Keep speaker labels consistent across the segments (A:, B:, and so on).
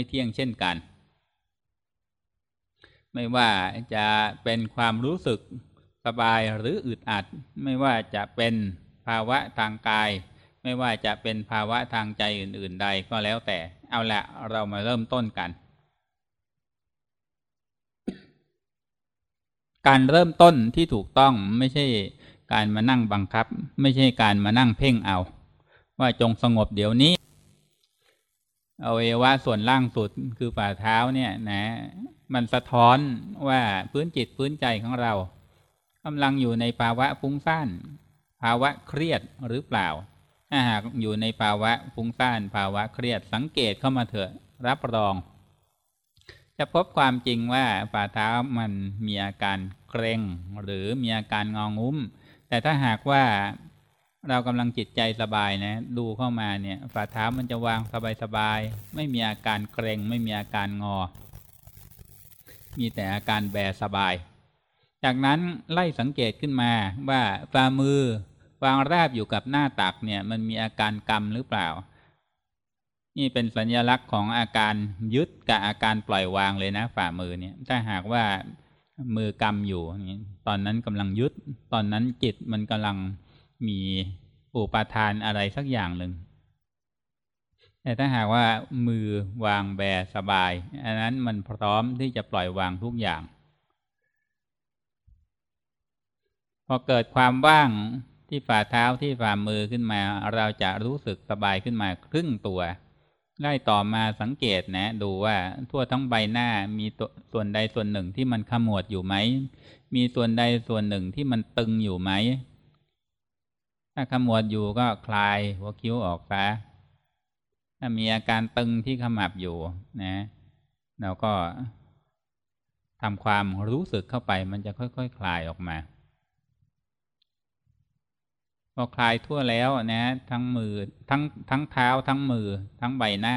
A: ไม่เที่ยงเช่นกัน ไม่ว่าจะเป็นความรู้สึกสบายหรืออึดอัด ไม่ว่าจะเป็นภาวะทางกาย ไม่ว่าจะเป็นภาวะทางใจอื่น ๆ ใดก็แล้วแต่ เอาละเรามาเริ่มต้นกัน การเริ่มต้นที่ถูกต้องไม่ใช่การมานั่งบังคับ ไม่ใช่การมานั่งเพ่งเอา ว่าจงสงบเดี๋ยวนี้ อาเอวะส่วนล่างสุดคือฝ่าเท้าเนี่ยนะ มันสะท้อนว่าพื้นจิตพื้นใจของเรากำลังอยู่ในภาวะฟุ้งซ่านภาวะเครียดหรือเปล่า ถ้าหากอยู่ในภาวะฟุ้งซ่านภาวะเครียดสังเกตเข้ามาเถอะรับรอง จะพบความจริงว่าฝ่าเท้ามันมีอาการเกร็งหรือมีอาการงองุ้ม แต่ถ้าหากว่า เรากำลังจิตใจสบายนะ ดูเข้ามาเนี่ย ฝ่าเท้ามันจะวางสบายๆ ไม่มีอาการเกร็งไม่มีอาการงอ มีแต่อาการแบสบาย จากนั้นไล่สังเกตขึ้นมาว่าฝ่ามือวางราบอยู่กับหน้าตักเนี่ย มันมีอาการกำหรือเปล่า นี่เป็นสัญลักษณ์ของอาการยึดกับอาการปล่อยวางเลยนะ ฝ่ามือเนี่ย ถ้าหากว่ามือกำอยู่ตอนนั้นกำลังยึด ตอนนั้นจิตมันกำลัง มีอุปทานอะไรสักอย่างหนึ่ง แต่ถ้าหากว่ามือวางแบสบาย อันนั้นมันพร้อมที่จะปล่อยวางทุกอย่าง พอเกิดความว่างที่ฝ่าเท้าที่ฝ่ามือขึ้นมา เราจะรู้สึกสบายขึ้นมาครึ่งตัวได้ต่อมาสังเกตนะ ดูว่าทั่วทั้งใบหน้ามีส่วนใดส่วนหนึ่งที่มันขมวดอยู่ไหม มีส่วนใดส่วนหนึ่งที่มันตึงอยู่ไหม ถ้าขมวดอยู่ก็คลายหัวคิ้วออกซะถ้ามีอาการตึงที่ขมับอยู่นะเราก็ทำความรู้สึกเข้าไปมันจะค่อยๆคคลายออกมา พอคลายทั่วแล้วนะ ทั้งมือทั้งทั้งเท้าทั้งมือ ทั้งใบหน้า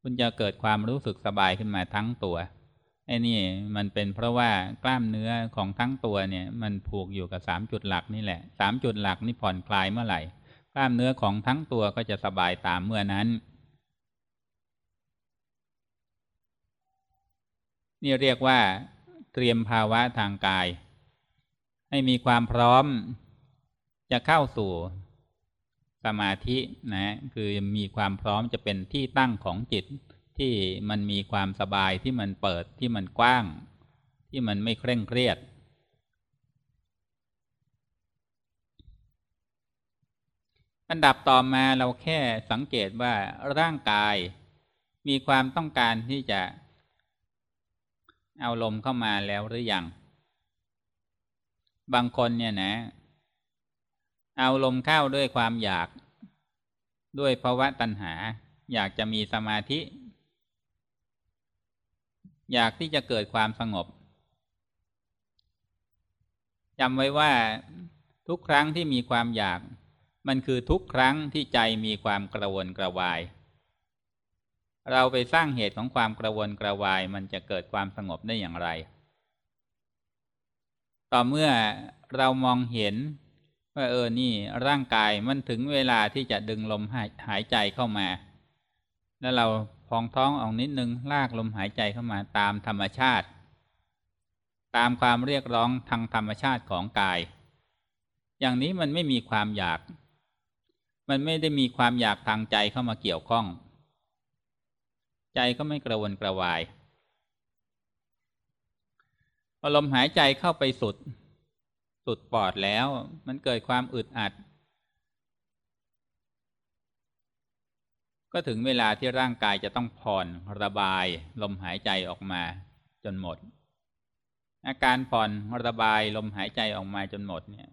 A: คุณจะเกิดความรู้สึกสบายขึ้นมาทั้งตัว ไอ้นี่มันเป็นเพราะว่ากล้ามเนื้อของทั้งตัวเนี่ยมันผูกอยู่กับสามจุดหลักนี่แหละสามจุดหลักนี่ผ่อนคลายเมื่อไหร่ กล้ามเนื้อของทั้งตัวก็จะสบายตามเมื่อนั้น นี่เรียกว่า เตรียมภาวะทางกาย ให้มีความพร้อมจะเข้าสู่สมาธินะคือมีความพร้อมจะเป็นที่ตั้งของจิต ที่มันมีความสบายที่มันเปิดที่มันกว้าง ที่มันไม่เคร่งเครียด อันดับต่อมาเราแค่สังเกตว่าร่างกายมีความต้องการที่จะเอาลมเข้ามาแล้วหรืออยังบางคนเนี่ยนะ เอาลมเข้าด้วยความอยาก ด้วยภาวะตัณหา อยากจะมีสมาธิ อยากที่จะเกิดความสงบจำไว้ว่าทุกครั้งที่มีความอยาก มันคือทุกครั้งที่ใจมีความกระวนกระวาย เราไปสร้างเหตุของความกระวนกระวายมันจะเกิดความสงบได้อย่างไร ต่อเมื่อเรามองเห็นว่าเออนี่ร่างกายมันถึงเวลาที่จะดึงลมหายใจเข้ามา แล้วเรา องท้องออกนิดนึงลากลมหายใจเข้ามาตามธรรมชาติ ตามความเรียกร้องทางธรรมชาติของกาย อย่างนี้มันไม่มีความอยาก มันไม่ได้มีความอยากทางใจเข้ามาเกี่ยวข้อง ใจก็ไม่กระวนกระวายพอลมหายใจเข้าไปสุด สุดปอดแล้ว มันเกิดความอึดอัด ก็ถึงเวลาที่ร่างกายจะต้องผ่อนระบาย ลมหายใจออกมาจนหมด อาการผ่อนระบายลมหายใจออกมาจนหมดเนี่ย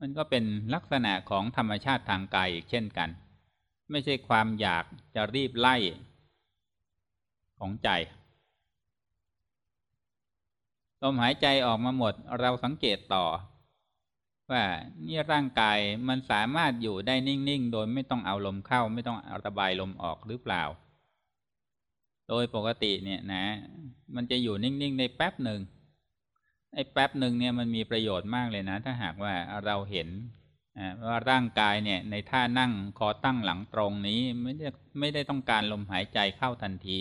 A: มันก็เป็นลักษณะของธรรมชาติทางกายอีกเช่นกัน ไม่ใช่ความอยากจะรีบไล่ของใจ ลมหายใจออกมาหมดเราสังเกตต่อ ว่านี่ร่างกายมันสามารถอยู่ได้นิ่ง ๆ โดยไม่ต้องเอาลมเข้า ไม่ต้องระบายลมออกหรือเปล่า โดยปกติเนี่ยนะ มันจะอยู่นิ่งๆในแป๊บหนึ่งไอ้แป๊บหนึ่งเนี่ยมันมีประโยชน์มากเลยนะ ถ้าหากว่าเราเห็นว่าร่างกายเนี่ยในท่านั่งคอตั้งหลังตรงนี้ไม่ได้ไม่ได้ต้องการลมหายใจเข้าทันที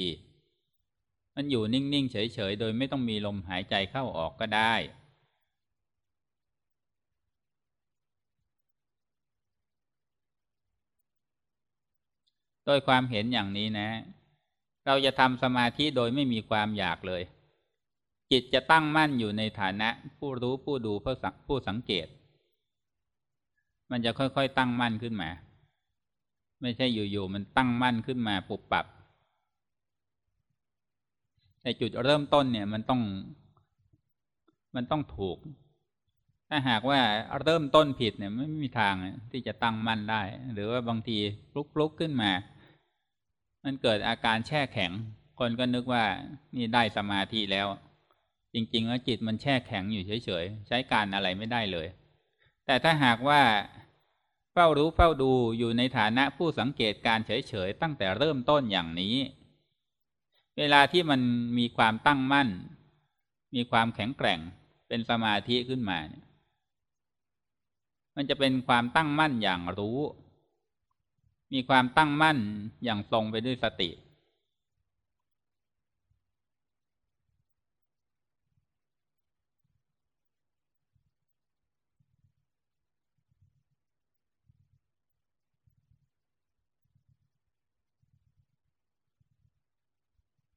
A: มันอยู่นิ่ง ๆ เฉย ๆ โดยไม่ต้องมีลมหายใจเข้าออกก็ได้ โดยความเห็นอย่างนี้นะ เราจะทำสมาธิโดยไม่มีความอยากเลย จิตจะตั้งมั่นอยู่ในฐานะ ผู้รู้ผู้ดูผู้สังผู้สังเกต มันจะค่อยๆตั้งมั่นขึ้นมา ไม่ใช่อยู่ๆมันตั้งมั่นขึ้นมาปุบปับแต่จุดเริ่มต้นเนี่ยมันต้อง มันต้องถูก ถ้าหากว่าเริ่มต้นผิดเนี่ยไม่มีทางที่จะตั้งมั่นได้ หรือว่าบางทีลุกๆขึ้นมา มันเกิดอาการแช่แข็ง คนก็นึกว่านี่ได้สมาธิแล้ว จริง ๆ แล้วจิตมันแช่แข็งอยู่เฉยๆ ใช้การอะไรไม่ได้เลย แต่ถ้าหากว่าเฝ้ารู้เฝ้าดูอยู่ในฐานะผู้สังเกตการเฉยๆ ตั้งแต่เริ่มต้นอย่างนี้ เวลาที่มันมีความตั้งมั่น มีความแข็งแกร่งเป็นสมาธิขึ้นมาเนี่ยมันจะเป็นความตั้งมั่นอย่างรู้ มีความตั้งมั่นอย่างทรงไปด้วยสติ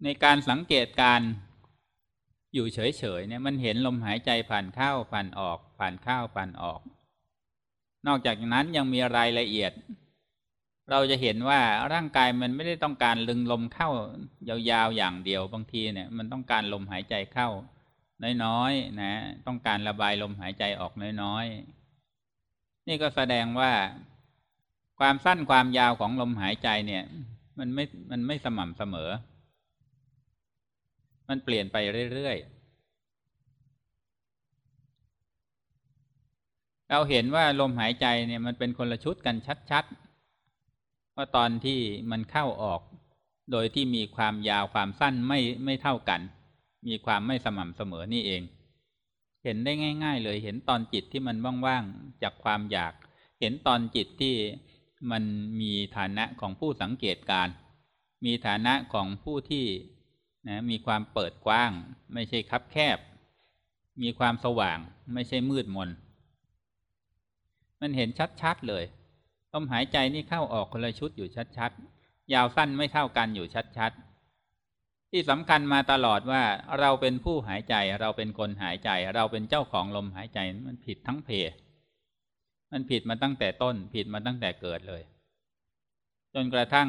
A: ในการสังเกตการอยู่เฉยๆเนี่ยมันเห็นลมหายใจผ่านเข้าผ่านออก ผ่านเข้าผ่านออก นอกจากนั้นยังมีรายละเอียด เราจะเห็นว่าร่างกายมันไม่ได้ต้องการลึงลมเข้ายาวๆอย่างเดียวบางทีเนี่ย มันต้องการลมหายใจเข้า น้อยๆนะ ต้องการระบายลมหายใจออกน้อยๆนี่ก็แสดงว่า ความสั้นความยาวของลมหายใจเนี่ย มันไม่มันไม่สม่ำเสมอ มันเปลี่ยนไปเรื่อยๆเราเห็นว่าลมหายใจเนี่ยมันเป็นคนละชุดกันชัดๆ ว่าตอนที่มันเข้าออก โดยที่มีความยาวความสั้นไม่ไม่เท่ากัน มีความไม่สม่ำเสมอนี่เอง เห็นได้ง่าย ๆ เลยเห็นตอนจิตที่มันว่างๆจากความอยาก เห็นตอนจิตที่มันมีฐานะของผู้สังเกตการ มีฐานะของผู้ที่นะมีความเปิดกว้าง ไม่ใช่คับแคบ มีความสว่างไม่ใช่มืดมน มันเห็นชัดๆเลย ลมหายใจนี่เข้าออกคนละชุดอยู่ชัดๆ ยาวสั้นไม่เท่ากันอยู่ชัดๆ ที่สำคัญมาตลอดว่าเราเป็นผู้หายใจเราเป็นคนหายใจ เราเป็นเจ้าของลมหายใจมันผิดทั้งเพ มันผิดมาตั้งแต่ต้นผิดมาตั้งแต่เกิดเลย จนกระทั่ง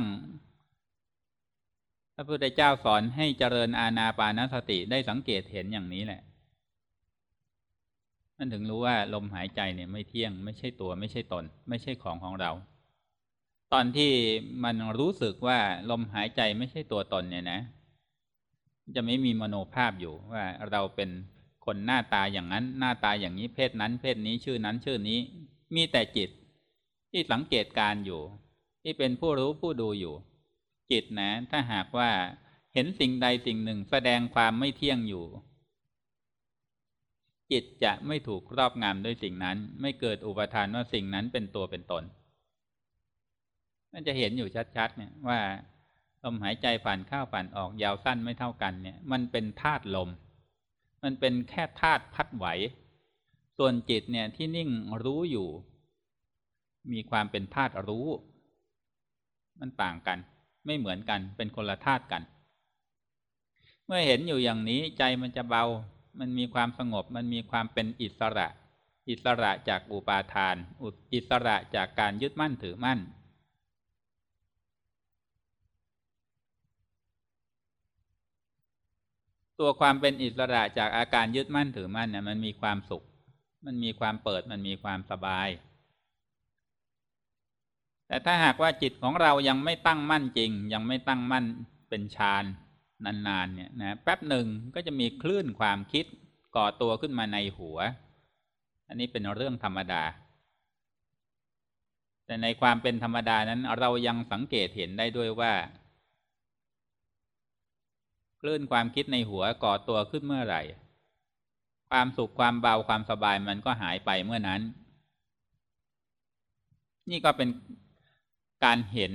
A: พระพุทธเจ้าสอนให้เจริญอาณาปานสติได้สังเกตเห็นอย่างนี้แหละ นั่นถึงรู้ว่าลมหายใจเนี่ยไม่เที่ยง ไม่ใช่ตัว ไม่ใช่ตน ไม่ใช่ของของเรา ตอนที่มันรู้สึกว่าลมหายใจไม่ใช่ตัวตนเนี่ยนะ จะไม่มีมโนภาพอยู่ว่าเราเป็นคนหน้าตาอย่างนั้น หน้าตาอย่างนี้เพศนั้น เพศนี้ชื่อนั้นชื่อนี้ มีแต่จิต ที่สังเกตการอยู่ ที่เป็นผู้รู้ผู้ดูอยู่ จิตนะ ถ้าหากว่าเห็นสิ่งใดสิ่งหนึ่งแสดงความไม่เที่ยงอยู่ จิตจะไม่ถูกครอบงำด้วยสิ่งนั้น ไม่เกิดอุปทานว่าสิ่งนั้นเป็นตัวเป็นตน มันจะเห็นอยู่ชัดๆเนี่ยว่าลมหายใจผ่านเข้าผ่านออกยาวสั้นไม่เท่ากันเนี่ย มันเป็นธาตุลม มันเป็นแค่ธาตุพัดไหว ส่วนจิตเนี่ยที่นิ่งรู้อยู่ มีความเป็นธาตุรู้ มันต่างกัน ไม่เหมือนกันเป็นคนละธาตุกัน เมื่อเห็นอยู่อย่างนี้ใจมันจะเบา มันมีความสงบ มันมีความเป็นอิสระ อิสระจากอุปาทาน อิสระจากการยึดมั่นถือมั่น ตัวความเป็นอิสระจากอาการยึดมั่นถือมั่นเนี่ยมันมีความสุข มันมีความเปิด มันมีความสบาย แต่ถ้าหากว่าจิตของเรายังไม่ตั้งมั่นจริง ยังไม่ตั้งมั่นเป็นฌาน นานๆเนี่ยนะแป๊บหนึ่งก็จะมีคลื่นความคิดก่อตัวขึ้นมาในหัว อันนี้เป็นเรื่องธรรมดา แต่ในความเป็นธรรมดานั้นเรายังสังเกตเห็นได้ด้วยว่า คลื่นความคิดในหัวก่อตัวขึ้นเมื่อไหร่ ความสุขความเบาความสบายมันก็หายไปเมื่อนั้น นี่ก็เป็นการเห็น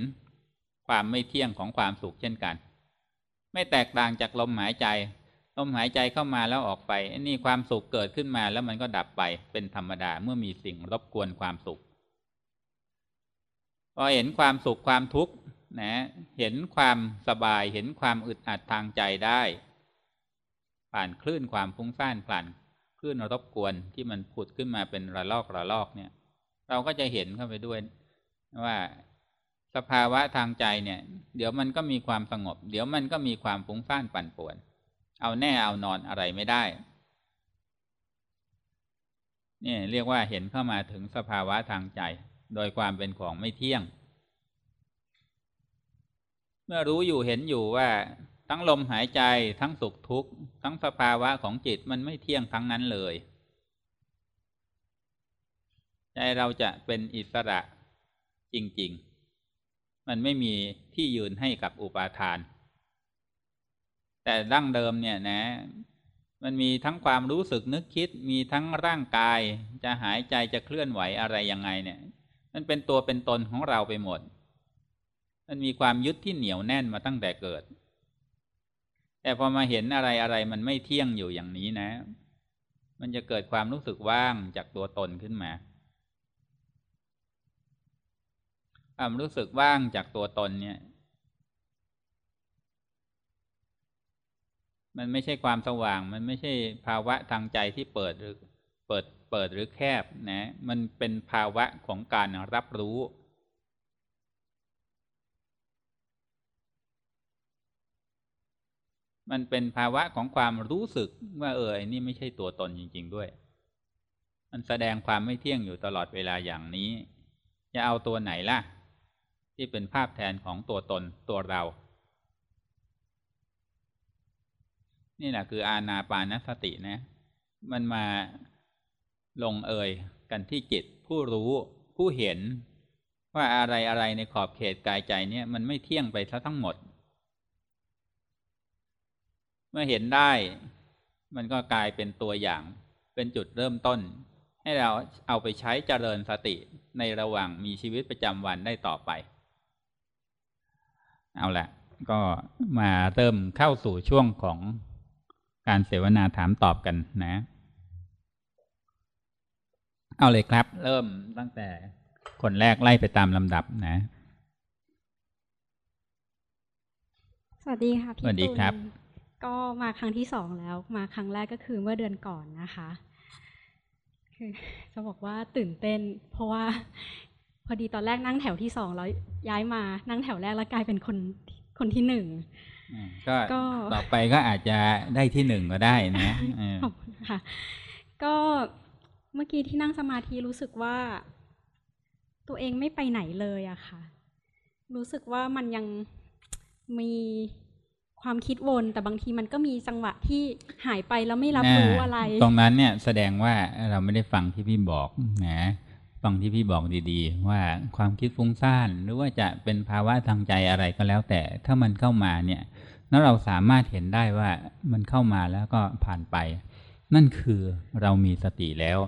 A: ความไม่เที่ยงของความสุขเช่นกัน ไม่แตกต่างจากลมหายใจ ลมหายใจเข้ามาแล้วออกไปนี่ความสุขเกิดขึ้นมาแล้วมันก็ดับไปเป็นธรรมดาเมื่อมีสิ่งรบกวนความสุขพอเห็นความสุขความทุกข์นะเห็นความสบายเห็นความอึดอัดทางใจได้ ผ่านคลื่นความฟุ้งซ่านผ่านคลื่นรบกวนที่มันผุดขึ้นมาเป็นระลอกระลอกเนี่ย เราก็จะเห็นเข้าไปด้วยว่า สภาวะทางใจเนี่ย เดี๋ยวมันก็มีความสงบ เดี๋ยวมันก็มีความฟุ้งซ่านปั่นป่วน เอาแน่เอานอนอะไรไม่ได้เนี่ยเรียกว่าเห็นเข้ามาถึงสภาวะทางใจ โดยความเป็นของไม่เที่ยง เมื่อรู้อยู่เห็นอยู่ว่า ทั้งลมหายใจทั้งสุขทุกข์ ทั้งสภาวะของจิตมันไม่เที่ยงทั้งนั้นเลย ใจเราจะเป็นอิสระจริง ๆ มันไม่มีที่ยืนให้กับอุปาทาน แต่ดั้งเดิมเนี่ยนะ มันมีทั้งความรู้สึกนึกคิด มีทั้งร่างกาย จะหายใจจะเคลื่อนไหวอะไรยังไงเนี่ย มันเป็นตัวเป็นตนของเราไปหมด มันมีความยึดที่เหนียวแน่นมาตั้งแต่เกิด แต่พอมาเห็นอะไรอะไรมันไม่เที่ยงอยู่อย่างนี้นะ มันจะเกิดความรู้สึกว่างจากตัวตนขึ้นมา ความรู้สึกว่างจากตัวตนเนี่ย มันไม่ใช่ความสว่าง มันไม่ใช่ภาวะทางใจที่เปิดหรือเปิดเปิดหรือแคบนะ มันเป็นภาวะของการรับรู้ มันเป็นภาวะของความรู้สึกว่าเออไอ้นี่ไม่ใช่ตัวตนจริง ๆ ด้วย มันแสดงความไม่เที่ยงอยู่ตลอดเวลาอย่างนี้ จะเอาตัวไหนล่ะ ที่เป็นภาพแทนของตัวตนตัวเรา นี่แหละคืออาณาปานสตินะ มันมาลงเอยกันที่จิตผู้รู้ผู้เห็นว่าอะไรอะไรในขอบเขตกายใจเนี่ยมันไม่เที่ยงไปซะทั้งหมด เมื่อเห็นได้ มันก็กลายเป็นตัวอย่าง เป็นจุดเริ่มต้น ให้เราเอาไปใช้เจริญสติในระหว่างมีชีวิตประจำวันได้ต่อไป เอาละก็มาเริ่มเข้าสู่ช่วงของการเสวนาถามตอบกันนะ เอาเลยครับ เริ่มตั้งแต่คนแรกไล่ไปตามลำดับนะ
B: สวัสดีค่ะพี่
A: สวัสดีครับ
B: ก็มาครั้งที่สองแล้ว มาครั้งแรกก็คือเมื่อเดือนก่อนนะคะ คือจะบอกว่าตื่นเต้น เพราะว่า พอดีตอนแรกนั่งแถวที่สองแล้วย้ายมานั่งแถวแรกแล้วกลายเป็นคนคนที่หนึ่ง
A: ก็ต่อไปก็อาจจะได้ที่หนึ่งก็ได้นะ
B: ขอบคุณค่ะ ก็เมื่อกี้ที่นั่งสมาธิรู้สึกว่า ตัวเองไม่ไปไหนเลยอะค่ะ รู้สึกว่ามันยังมีความคิดวนแต่บางทีมันก็มีจังหวะที่หายไปแล้วไม่รับรู้อะไร
A: ตรงนั้นเนี่ยแสดงว่าเราไม่ได้ฟังที่พี่บอกนะ ฟังที่พี่บอกดีๆ ว่าความคิดฟุ้งซ่านหรือว่าจะเป็นภาวะทางใจอะไรก็แล้วแต่ถ้ามันเข้ามาเนี่ยแล้วเราสามารถเห็นได้ว่ามันเข้ามาแล้วก็ผ่านไป นั่นคือเรามีสติแล้ว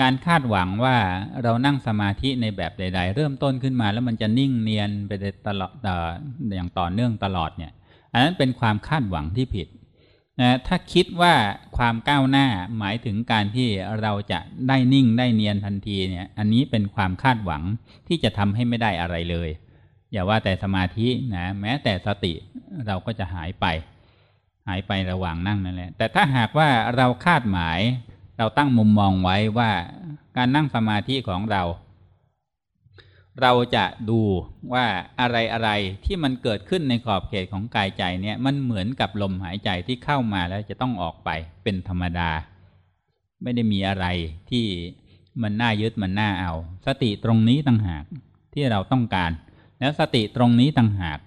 A: การคาดหวังว่าเรานั่งสมาธิในแบบใด ๆ เริ่มต้นขึ้นมาแล้วมันจะนิ่งเนียนไปตลอดอย่างต่อเนื่องตลอดเนี่ย อันนั้นเป็นความคาดหวังที่ผิด นะถ้าคิดว่าความก้าวหน้าหมายถึงการที่เราจะได้นิ่งได้เนียนทันทีเนี่ย อันนี้เป็นความคาดหวังที่จะทำให้ไม่ได้อะไรเลย อย่าว่าแต่สมาธินะแม้แต่สติเราก็จะหายไป หายไประหว่างนั่งนั่นแหละ แต่ถ้าหากว่าเราคาดหมาย เราตั้งมุมมองไว้ว่าการนั่งสมาธิของเรา เราจะดูว่าอะไรอะไรที่มันเกิดขึ้นในขอบเขตของกายใจเนี่ยมันเหมือนกับลมหายใจที่เข้ามาแล้วจะต้องออกไปเป็นธรรมดา ไม่ได้มีอะไรที่มันน่ายึดมันน่าเอา สติตรงนี้ต่างหากที่เราต้องการ แล้วสติตรงนี้ต่างหาก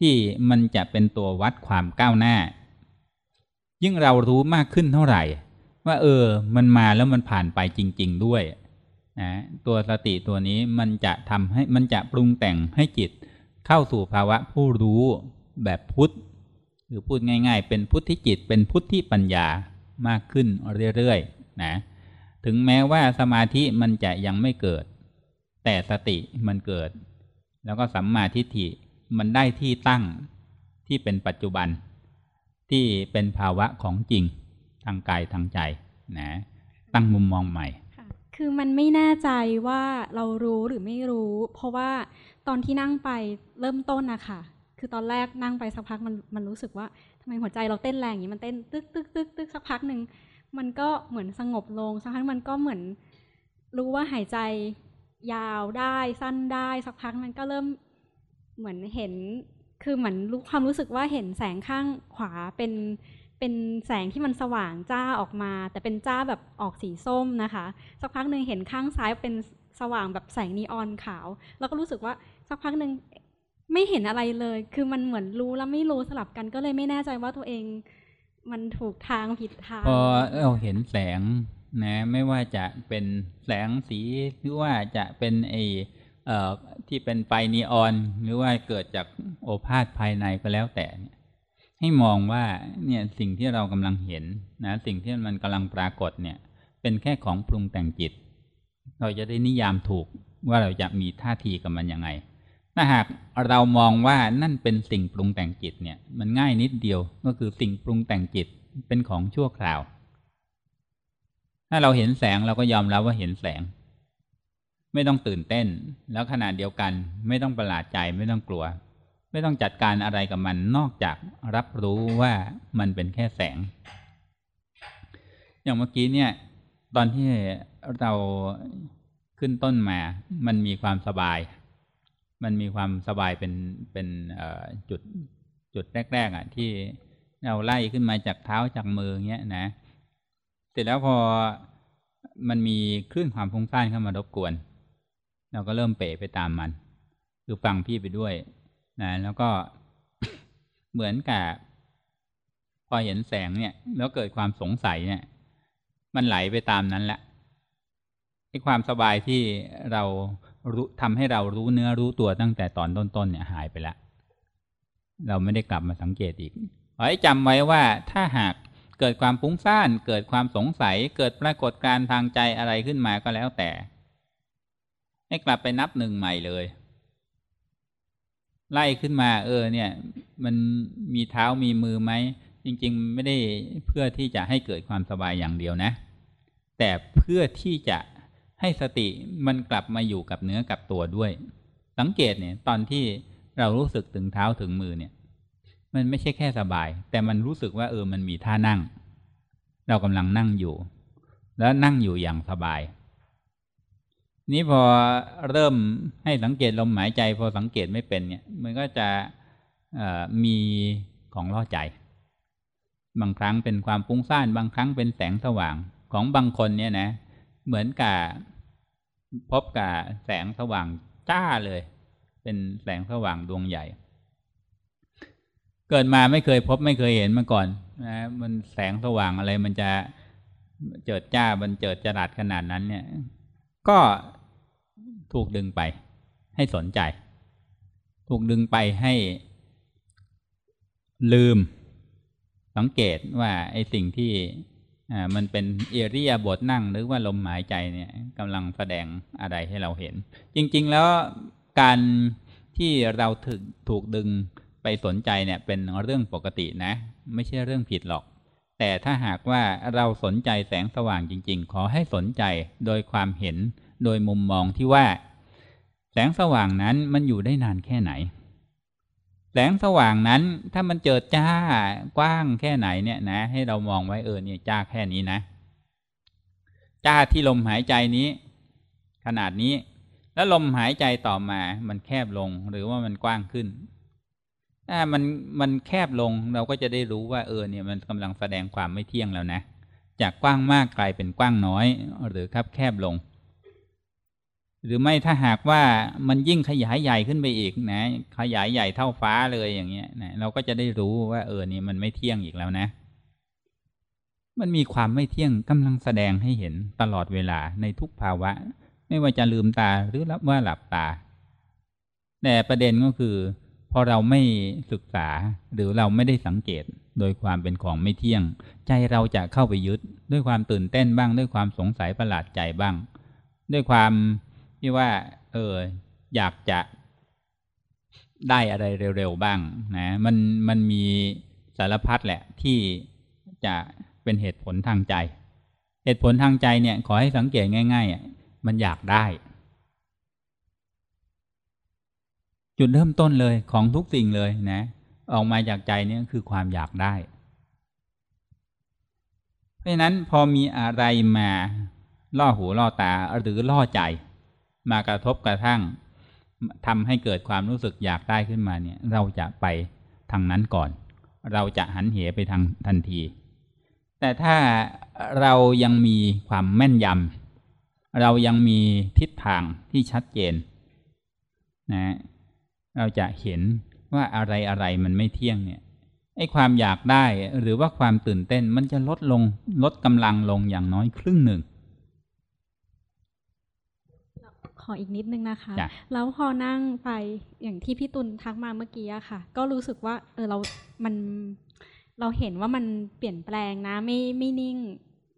A: ที่มันจะเป็นตัววัดความก้าวหน้า ยิ่งเรารู้มากขึ้นเท่าไหร่ ว่าเออ มันมาแล้วมันผ่านไปจริง ๆ ด้วย นะตัวสติตัวนี้มันจะทำให้มันจะปรุงแต่งให้จิตเข้าสู่ภาวะผู้รู้แบบพุทธหรือพูดง่าย ๆ เป็นพุทธิจิตเป็นพุทธิปัญญามากขึ้นเรื่อยๆนะถึงแม้ว่าสมาธิมันจะยังไม่เกิด แต่สติมันเกิด แล้วก็สัมมาทิฏฐิมันได้ที่ตั้งที่เป็นปัจจุบัน ที่เป็นภาวะของจริงทางกายทางใจนะตั้งมุมมองใหม่
B: คือมันไม่แน่ใจว่าเรารู้หรือไม่รู้ เพราะว่าตอนที่นั่งไปเริ่มต้นนะคะคือตอนแรกนั่งไปสักพักมันมันรู้สึกว่าทำไมหัวใจเราเต้นแรงอย่างนี้มันเต้นตึกตึกตึกตึกสักพักหนึ่งมันก็เหมือนสงบลงสักพักมันก็เหมือน รู้ว่าหายใจยาวได้สั้นได้สักพักมันก็เริ่มเหมือนเห็น คือเหมือนรู้ความรู้สึกว่าเห็นแสงข้างขวาเป็น เป็นแสงที่มันสว่างจ้าออกมา แต่เป็นจ้าแบบออกสีส้มนะคะ สักพักหนึ่งเห็นข้างซ้ายเป็นสว่างแบบแสงนีออนขาว แล้วก็รู้สึกว่าสักพักหนึ่งไม่เห็นอะไรเลย คือมันเหมือนรู้แล้วไม่รู้สลับกันก็เลยไม่แน่ใจว่าตัวเองมันถูกทางผิดทาง
A: พอเราเห็นแสงนะไม่ว่าจะเป็นแสงสีหรือว่าจะเป็นไอเอ่อที่เป็นไฟนีออน หรือว่าเกิดจากโอภาษภายในก็แล้วแต่เนี่ย ให้มองว่าเนี่ยสิ่งที่เรากำลังเห็นนะสิ่งที่มันกำลังปรากฏเนี่ย เป็นแค่ของปรุงแต่งจิต เราจะได้นิยามถูกว่าเราจะมีท่าทีกับมันยังไง ถ้าหากเรามองว่านั่นเป็นสิ่งปรุงแต่งจิตเนี่ย มันง่ายนิดเดียวก็คือสิ่งปรุงแต่งจิตเป็นของชั่วคราว ถ้าเราเห็นแสงเราก็ยอมรับว่าเห็นแสง ไม่ต้องตื่นเต้น แล้วขนาดเดียวกัน ไม่ต้องประหลาดใจไม่ต้องกลัว ไม่ต้องจัดการอะไรกับมันนอกจากรับรู้ว่ามันเป็นแค่แสง อย่างเมื่อกี้เนี่ย ตอนที่เราขึ้นต้นมา มันมีความสบาย มันมีความสบายเป็นเป็นจุดจุดแรก ๆ อะ ที่เราไล่ขึ้นมาจากเท้าจากมือเงี้ยนะ เสร็จแล้วพอมันมีคลื่นความฟุ้งซ่านเข้ามารบกวน เราก็เริ่มเป๋ไปตามมัน คือฟังพี่ไปด้วย นะแล้วก็เหมือนกับพอเห็นแสงเนี่ย แล้วเกิดความสงสัยเนี่ย มันไหลไปตามนั้นแหละไอ้ความสบายที่เรารู้ทำให้เรารู้เนื้อรู้ตัวตั้งแต่ตอนต้นๆเนี่ยหายไปแล้วเราไม่ได้กลับมาสังเกตอีกขอให้จำไว้ว่าถ้าหากเกิดความฟุ้งซ่าน เกิดความสงสัย เกิดปรากฏการทางใจอะไรขึ้นมาก็แล้วแต่ ให้กลับไปนับหนึ่งใหม่เลย ไล่ขึ้นมา เออ เนี่ย มันมีเท้ามีมือไหมจริง ๆ ไม่ได้เพื่อที่จะให้เกิดความสบายอย่างเดียวนะ แต่เพื่อที่จะให้สติมันกลับมาอยู่กับเนื้อกับตัวด้วย สังเกตเนี่ยตอนที่เรารู้สึกถึงเท้าถึงมือเนี่ย มันไม่ใช่แค่สบาย แต่มันรู้สึกว่าเออมันมีท่านั่ง เรากำลังนั่งอยู่ แล้วนั่งอยู่อย่างสบาย นี้พอเริ่มให้สังเกตลมหายใจ พอสังเกตไม่เป็นเนี่ย มันก็จะมีของล่อใจ บางครั้งเป็นความฟุ้งซ่านบางครั้งเป็นแสงสว่างของบางคนเนี่ยนะ เหมือนกับพบกับแสงสว่างจ้าเลย เป็นแสงสว่างดวงใหญ่ เกิดมาไม่เคยพบไม่เคยเห็นมาก่อนนะมันแสงสว่างอะไรมันจะเจิดจ้ามันเจิดจรัสขนาดนั้นเนี่ย ก็ ถูกดึงไป ให้สนใจ ถูกดึงไปให้ ลืม สังเกตว่าไอ้สิ่งที่มันเป็นเอเรียบทนั่งหรือว่าลมหายใจเนี่ยกำลังแสดงอะไรให้เราเห็น จริง ๆ แล้วการที่เราถึกถูกดึงไปสนใจเนี่ยเป็นเรื่องปกตินะ ไม่ใช่เรื่องผิดหรอก แต่ถ้าหากว่าเราสนใจแสงสว่างจริง ๆ ขอให้สนใจโดยความเห็น โดยมุมมองที่ว่า แสงสว่างนั้นมันอยู่ได้นานแค่ไหน แสงสว่างนั้นถ้ามันเจอจ้ากว้างแค่ไหนเนี่ยนะ ให้เรามองไว้เออเนี่ยจ้าแค่นี้นะ จ้าที่ลมหายใจนี้ ขนาดนี้ แล้วลมหายใจต่อมามันแคบลงหรือว่ามันกว้างขึ้นถ้ามันมันแคบลงเราก็จะได้รู้ว่าเออเนี่ยมันกำลังแสดงความไม่เที่ยงแล้วนะ จากกว้างมากกลายเป็นกว้างน้อย หรือครับแคบลง หรือไม่ถ้าหากว่ามันยิ่งขยายใหญ่ขึ้นไปอีกนะ ขยายใหญ่เท่าฟ้าเลยอย่างเงี้ยนะเราก็จะได้รู้ว่าเออนี่มันไม่เที่ยงอีกแล้วนะ มันมีความไม่เที่ยงกำลังแสดงให้เห็นตลอดเวลาในทุกภาวะ ไม่ว่าจะลืมตาหรือรับว่าหลับตา แต่ประเด็นก็คือ พอเราไม่ศึกษาหรือเราไม่ได้สังเกตโดยความเป็นของไม่เที่ยง ใจเราจะเข้าไปยึด ด้วยความตื่นเต้นบ้าง ด้วยความสงสัยประหลาดใจบ้าง ด้วยความ ที่ว่า เออ อยากจะได้อะไรเร็วๆบ้างนะมันมันมีสารพัดแหละที่จะเป็นเหตุผลทางใจ เหตุผลทางใจเนี่ย ขอให้สังเกตง่ายๆมันอยากได้ จุดเริ่มต้นเลยของทุกสิ่งเลยนะ ออกมาจากใจเนี่ยคือความอยากได้ เพราะฉะนั้นพอมีอะไรมาล่อหูล่อตาหรือล่อใจ มากระทบกระทั่งทำให้เกิดความรู้สึกอยากได้ขึ้นมาเนี่ย เราจะไปทางนั้นก่อน เราจะหันเหไปทางทันที แต่ถ้าเรายังมีความแม่นยำเรายังมีทิศทางที่ชัดเจนนะเราจะเห็นว่าอะไรอะไรมันไม่เที่ยงเนี่ยไอ้ความอยากได้หรือว่าความตื่นเต้นมันจะลดลงลดกำลังลงอย่างน้อยครึ่งหนึ่ง
B: ขออีกนิดนึงนะคะ
A: จ้ะ
B: แล้วพอนั่งไปอย่างที่พี่ตุลทักมาเมื่อกี้อะค่ะ ก็รู้สึกว่า เออเรา มัน เราเห็นว่ามันเปลี่ยนแปลงนะ ไม่ไม่นิ่ง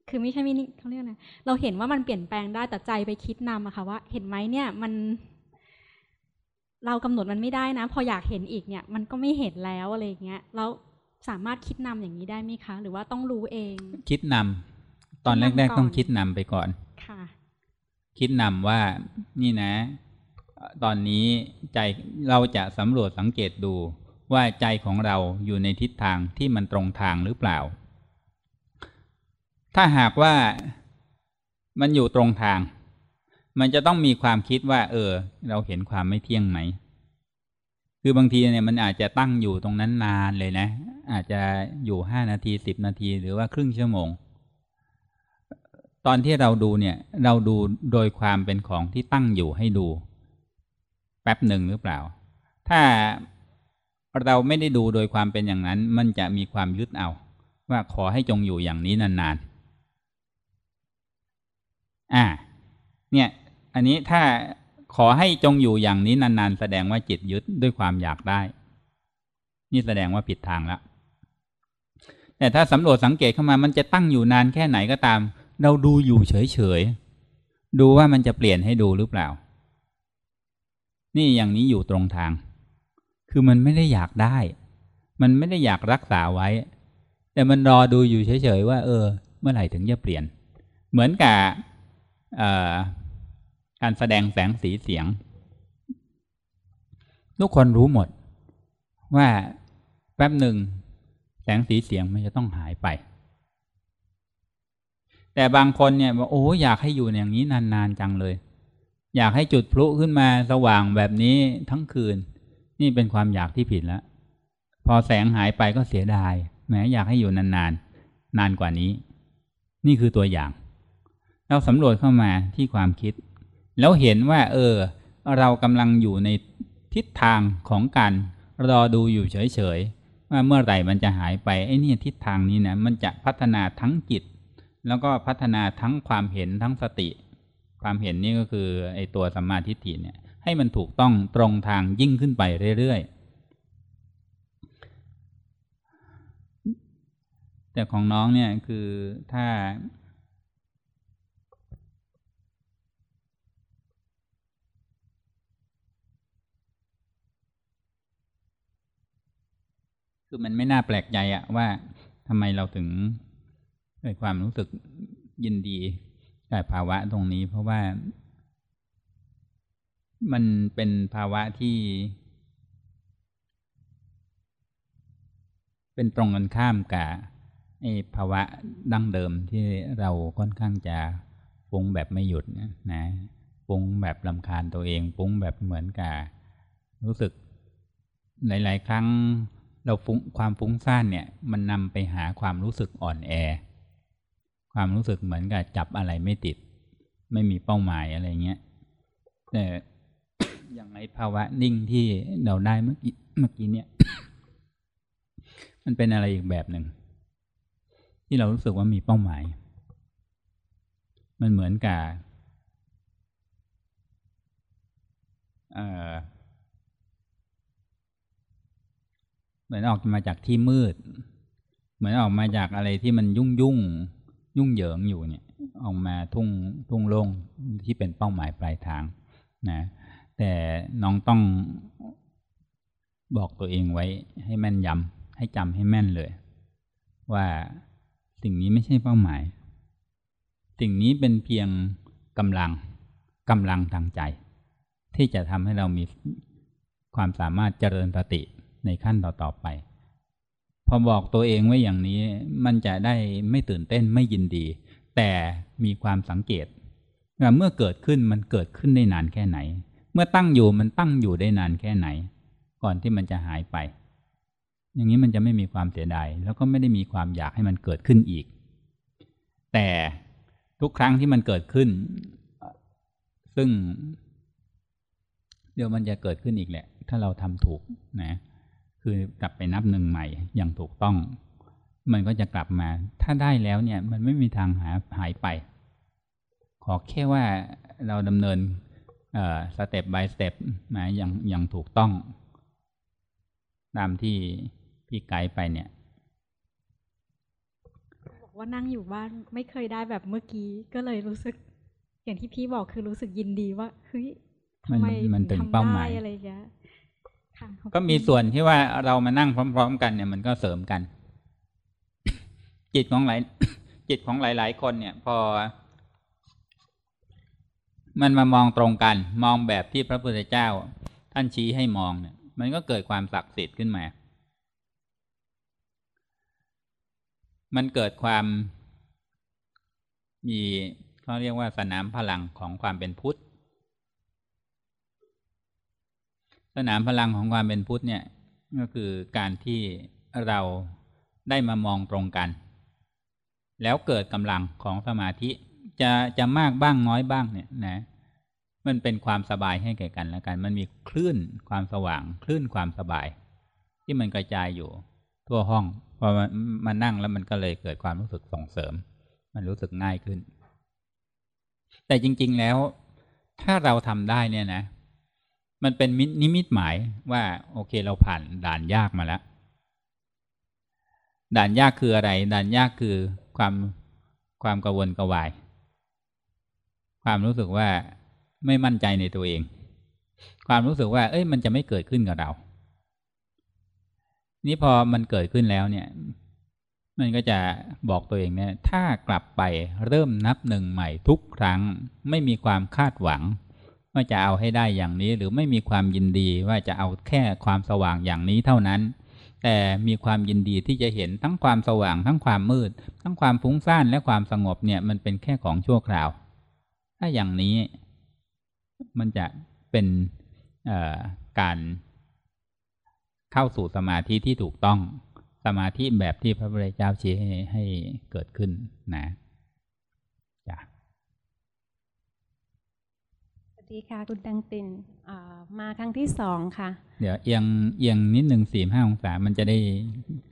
B: คือไม่ใช่ไม่นิ่งเขาเรียกอะไรเราเห็นว่ามันเปลี่ยนแปลงได้แต่ใจไปคิดนำอะค่ะ ว่า เห็นไหมเนี่ยมัน เรากำหนดมันไม่ได้นะ พออยากเห็นอีกเนี่ย มันก็ไม่เห็นแล้วอะไรอย่างเงี้ยแล้วสามารถคิดนำอย่างนี้ได้ไหมคะ หรือว่าต้องรู้เอง
A: คิดนำตอนแรก ๆ ต้องคิดนำไปก่อน
B: ค่ะ
A: คิดนำว่านี่นะ ตอนนี้ใจเราจะสำรวจสังเกตดูว่าใจของเราอยู่ในทิศทางที่มันตรงทางหรือเปล่า ถ้าหากว่ามันอยู่ตรงทาง มันจะต้องมีความคิดว่า เออ เราเห็นความไม่เที่ยงไหม คือบางทีเนี่ยมันอาจจะตั้งอยู่ตรงนั้นนานเลยนะ อาจจะอยู่ห้านาทีสิบนาทีหรือว่าครึ่งชั่วโมง ตอนที่เราดูเนี่ยเราดูโดยความเป็นของที่ตั้งอยู่ให้ดู แป๊บหนึ่งหรือเปล่า ถ้าเราไม่ได้ดูโดยความเป็นอย่างนั้น มันจะมีความยึดเอา ว่าขอให้จงอยู่อย่างนี้นานๆ อ่า เนี่ย อันนี้ถ้าขอให้จงอยู่อย่างนี้นานๆ แสดงว่าจิตยึดด้วยความอยากได้ นี่แสดงว่าผิดทางแล้วแต่ถ้าสำรวจสังเกตเข้ามามันจะตั้งอยู่นานแค่ไหนก็ตาม เราดูอยู่เฉยๆ ดูว่ามันจะเปลี่ยนให้ดูหรือเปล่า นี่อย่างนี้อยู่ตรงทาง คือมันไม่ได้อยากได้ มันไม่ได้อยากรักษาไว้ แต่มันรอดูอยู่เฉยๆว่า เออ เมื่อไหร่ถึงจะเปลี่ยน เหมือนกับการแสดงแสงสีเสียง ทุกคนรู้หมด ว่าแป๊บหนึ่งแสงสีเสียงมันจะต้องหายไป แต่บางคนเนี่ยบอกโอ้อยากให้อยู่อย่างนี้นานๆจังเลย อยากให้จุดพลุขึ้นมาสว่างแบบนี้ทั้งคืน นี่เป็นความอยากที่ผิดแล้วพอแสงหายไปก็เสียดายแหมอยากให้อยู่นานๆนนานกว่านี้ นี่คือตัวอย่าง เราสำรวจเข้ามาที่ความคิด แล้วเห็นว่า เออ เรากำลังอยู่ในทิศทางของการรอดูอยู่เฉยๆว่าเมื่อไหร่มันจะหายไปไอ้นี่ทิศทางนี้นะมันจะพัฒนาทั้งจิต แล้วก็พัฒนาทั้งความเห็นทั้งสติ ความเห็นนี่ก็คือไอ้ตัวสัมมาทิฏฐิเนี่ย ให้มันถูกต้องตรงทางยิ่งขึ้นไปเรื่อยๆ แต่ของน้องเนี่ยคือถ้า คือมันไม่น่าแปลกใจอะว่าทำไมเราถึง กิดความรู้สึกยินดีกับภาวะตรงนี้ เพราะว่า มันเป็นภาวะที่ เป็นตรงกันข้ามกับไอ้ภาวะดั้งเดิมที่เราค่อนข้างจะฟุ้งแบบไม่หยุดนะฟุ้งแบบลำคาญตัวเองฟุ้งแบบเหมือนกับรู้สึก หลาย ๆ ครั้งเราฟุ้งความฟุ้งซ่านเนี่ย มันนำไปหาความรู้สึกอ่อนแอ ความรู้สึกเหมือนกับจับอะไรไม่ติด ไม่มีเป้าหมายอะไรเงี้ยแต่อย่างไอภาวะนิ่งที่เราได้เมื่อกี้เมื่อกี้เนี่ย มันเป็นอะไรอีกแบบหนึ่ง ที่เรารู้สึกว่ามีเป้าหมาย มันเหมือนกับเออเหมือนออกมาจากที่มืด เหมือนออกมาจากอะไรที่มันยุ่งยุ่ง ยุ่งเหยิงอยู่เนี่ยออกมาทุ่งทุ่งโล่งที่เป็นเป้าหมายปลายทางนะแต่น้องต้องบอกตัวเองไว้ให้แม่นยำให้จำให้แม่นเลย ว่าสิ่งนี้ไม่ใช่เป้าหมาย สิ่งนี้เป็นเพียงกำลังกำลังทางใจ ที่จะทำให้เรามีความสามารถเจริญสติในขั้นต่อๆไป พอบอกตัวเองไว้อย่างนี้ มันจะได้ไม่ตื่นเต้นไม่ยินดี แต่มีความสังเกตว่าเมื่อเกิดขึ้นมันเกิดขึ้นได้นานแค่ไหน เมื่อตั้งอยู่มันตั้งอยู่ได้นานแค่ไหน ก่อนที่มันจะหายไป อย่างนี้มันจะไม่มีความเสียดายแล้วก็ไม่ได้มีความอยากให้มันเกิดขึ้นอีก แต่ทุกครั้งที่มันเกิดขึ้น ซึ่ง เดี๋ยวมันจะเกิดขึ้นอีกแหละ ถ้าเราทำถูกนะ คือกลับไปนับหนึ่งใหม่อย่างถูกต้อง มันก็จะกลับมา ถ้าได้แล้วเนี่ย มันไม่มีทางหาหายไป ขอแค่ว่าเราดำเนินสเต็ป by สเต็ปนะอย่างอย่างถูกต้อง ตามที่พี่ไกด์ไปเนี่ย
B: บอกว่านั่งอยู่บ้านไม่เคยได้แบบเมื่อกี้ก็เลยรู้สึก อย่างที่พี่บอกคือรู้สึกยินดีว่าเฮ้ยทำไม
A: มันถึงเป้าหมาย
B: อะไรอย่างเงี้ยค่ะขอบคุณ
A: ก็มีส่วนที่ว่าเรามานั่งพร้อม ๆ กันเนี่ยมันก็เสริมกัน จิตของหลายจิตของหลาย ๆ คนเนี่ย พอ มันมามองตรงกัน มองแบบที่พระพุทธเจ้า ท่านชี้ให้มองเนี่ย มันก็เกิดความศักดิ์สิทธิ์ขึ้นมา มันเกิดความมีเขาเรียกว่าสนามพลังของความเป็นพุทธ สนามพลังของความเป็นพุทธเนี่ยก็คือการที่เราได้มามองตรงกัน แล้วเกิดกำลังของสมาธิจะจะมากบ้างน้อยบ้างเนี่ยนะ มันเป็นความสบายให้แก่กันแล้วกัน มันมีคลื่นความสว่าง คลื่นความสบาย ที่มันกระจายอยู่ทั่วห้องพอมันมานั่งแล้วมันก็เลยเกิดความรู้สึกส่งเสริม มันรู้สึกง่ายขึ้น แต่จริง ๆแล้ว ถ้าเราทำได้เนี่ยนะ มันเป็นนิมิตหมายว่า โอเคเราผ่านด่านยากมาแล้ว ด่านยากคืออะไร ด่านยากคือความความกระวนกระวาย ความรู้สึกว่าไม่มั่นใจในตัวเอง ความรู้สึกว่า เอ้ย มันจะไม่เกิดขึ้นกับเรา นี่พอมันเกิดขึ้นแล้วเนี่ย มันก็จะบอกตัวเองเนี่ย ถ้ากลับไปเริ่มนับหนึ่งใหม่ทุกครั้ง ไม่มีความคาดหวัง ว่าจะเอาให้ได้อย่างนี้ หรือไม่มีความยินดีว่าจะเอาแค่ความสว่างอย่างนี้เท่านั้น แต่มีความยินดีที่จะเห็นทั้งความสว่างทั้งความมืด ทั้งความฟุ้งซ่านและความสงบเนี่ยมันเป็นแค่ของชั่วคราว ถ้าอย่างนี้มันจะเป็นการเข้าสู่สมาธิที่ถูกต้องสมาธิแบบที่พระพุทธเจ้าชี้ให้เกิดขึ้นนะ
C: สวัส ดีค่ะคุณตังตินมาครั้งที่สองค่ะ
A: เดี๋ยวเอียงเอียงนิดหนึ่งสี่ห้าองศามันจะได้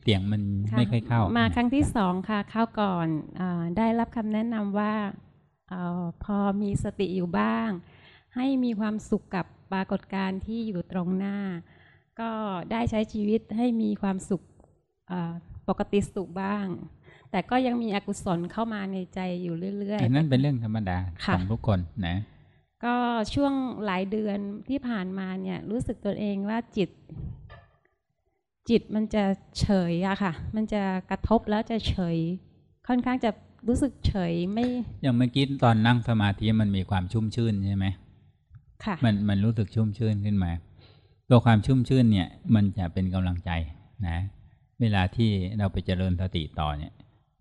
A: เสียงมันไม่ค่อยเข้า
C: มาครั้งที่สองค่ะเข้าก่อนอได้รับคำแนะนำว่าอพอมีสติอยู่บ้าง ให้มีความสุขกับปรากฏการณ์ที่อยู่ตรงหน้า ก็ได้ใช้ชีวิตให้มีความสุขปกติสุขบ้าง แต่ก็ยังมีอกุศลเข้ามาในใจอยู่เรื่อย
A: ๆนั่นเป็นเรื่องธรรมดาของทุกคนนะ
C: ก็ช่วงหลายเดือนที่ผ่านมาเนี่ย รู้สึกตัวเองว่าจิต จิตมันจะเฉยอะค่ะ มันจะกระทบแล้วจะเฉย ค่อนข้างจะรู้สึกเฉยไม่
A: อย่างเมื่อกี้ตอนนั่งสมาธิมันมีความชุ่มชื่นใช่ไหม
C: ค่ะ
A: มันมันรู้สึกชุ่มชื่นขึ้นมา ตัวความชุ่มชื่นเนี่ย มันจะเป็นกำลังใจนะ เวลาที่เราไปเจริญสติต่อเนี่ย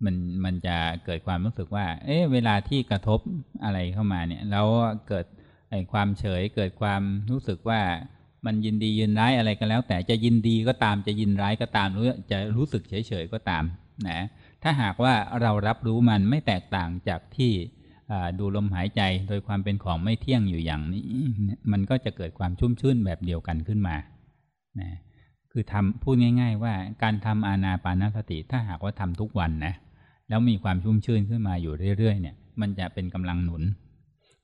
A: มันมันจะเกิดความรู้สึกว่า เอ๊ะเวลาที่กระทบอะไรเข้ามาเนี่ย แล้วเกิดไอ้ความเฉย เกิดความรู้สึกว่ามันยินดียินร้ายอะไรก็แล้ว แต่จะยินดีก็ตามจะยินร้ายก็ตามหรือจะรู้สึกเฉยๆก็ตามนะถ้าหากว่าเรารับรู้มันไม่แตกต่างจากที่ดูลมหายใจโดยความเป็นของไม่เที่ยงอยู่อย่างนี้ มันก็จะเกิดความชุ่มชื่นแบบเดียวกันขึ้นมานะคือทำพูดง่าย ๆ ว่าการทำอานาปานสติถ้าหากว่าทำทุกวันนะ แล้วมีความชุ่มชื่นขึ้นมาอยู่เรื่อยๆเนี่ย มันจะเป็นกำลังหนุน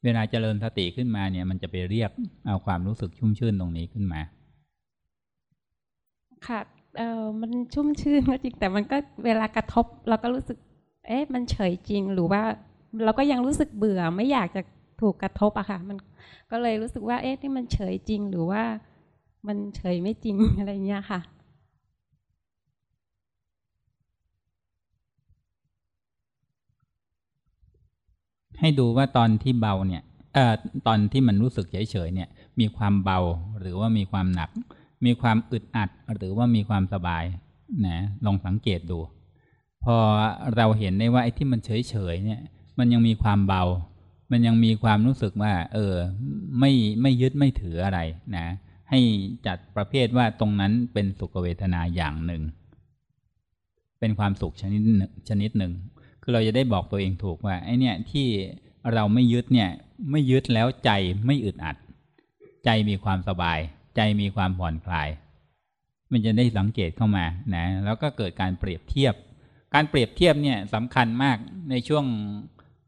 A: เวลาเจริญสติขึ้นมาเนี่ย มันจะไปเรียกเอาความรู้สึกชุ่มชื่นตรงนี้ขึ้นมา
C: ค่ะเออมันชุ่มชื่นก็จริง แต่มันก็เวลากระทบเราก็รู้สึก เอ๊ะ มันเฉยจริงหรือว่า เราก็ยังรู้สึกเบื่อไม่อยากจะถูกกระทบอะค่ะ มันก็เลยรู้สึกว่า เอ๊ะ นี่มันเฉยจริงหรือว่า มันเฉยไม่จริงอะไรเงี้ยค่ะ
A: ให้ดูว่าตอนที่เบาเนี่ยเอ่อตอนที่มันรู้สึกเฉยๆเนี่ย มีความเบาหรือว่ามีความหนัก มีความอึดอัดหรือว่ามีความสบายนะลองสังเกตดู พอเราเห็นได้ว่าไอ้ที่มันเฉยๆเนี่ย มันยังมีความเบา มันยังมีความรู้สึกว่า เออ ไม่ไม่ยึดไม่ถืออะไรนะ ให้จัดประเภทว่าตรงนั้นเป็นสุขเวทนาอย่างหนึ่งเป็นความสุขชนิดหนึ่งชนิดหนึ่ง เราจะได้บอกตัวเองถูกว่าไอ้เนี่ยที่เราไม่ยึดเนี่ยไม่ยึดแล้วใจไม่อึดอัด ใจมีความสบาย ใจมีความผ่อนคลาย มันจะได้สังเกตเข้ามานะแล้วก็เกิดการเปรียบเทียบ การเปรียบเทียบเนี่ยสำคัญมากในช่วง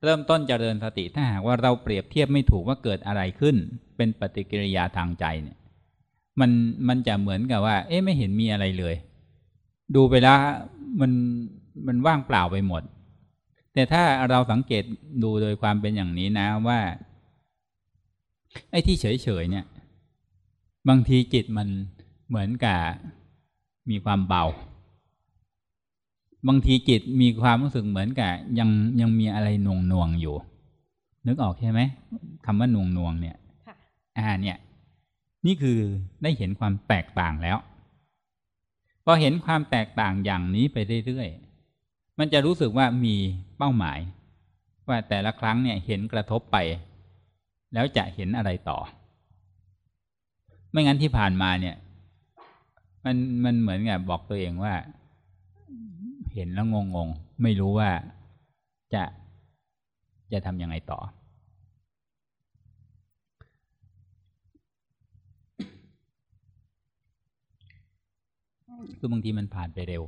A: เริ่มต้นเจริญสติถ้าหากว่าเราเปรียบเทียบไม่ถูกว่าเกิดอะไรขึ้น เป็นปฏิกิริยาทางใจเนี่ยมันมันจะเหมือนกับว่า เอ๊ะไม่เห็นมีอะไรเลย ดูไปแล้วมันมันว่างเปล่าไปหมด แต่ถ้าเราสังเกตดูโดยความเป็นอย่างนี้นะว่า ไอ้ที่เฉยๆเนี่ย บางทีจิตมันเหมือนกับมีความเบา บางทีจิตมีความรู้สึกเหมือนกับยังยังมีอะไรหน่วงหน่วงๆอยู่ นึกออกใช่ไหมคำว่าหน่วงหน่วงๆเนี่ย
C: ค่ะ
A: อ่าเนี่ย นี่คือได้เห็นความแตกต่างแล้วพอเห็นความแตกต่างอย่างนี้ไปเรื่อยๆ มันจะรู้สึกว่ามีเป้าหมาย ว่าแต่ละครั้งเนี่ยเห็นกระทบไป แล้วจะเห็นอะไรต่อ ไม่งั้นที่ผ่านมาเนี่ย มันมันเหมือนกับบอกตัวเองว่า เห็นแล้วงงๆไม่รู้ว่าจะจะทำยังไงต่อ คือบางทีมันผ่านไปเร็ว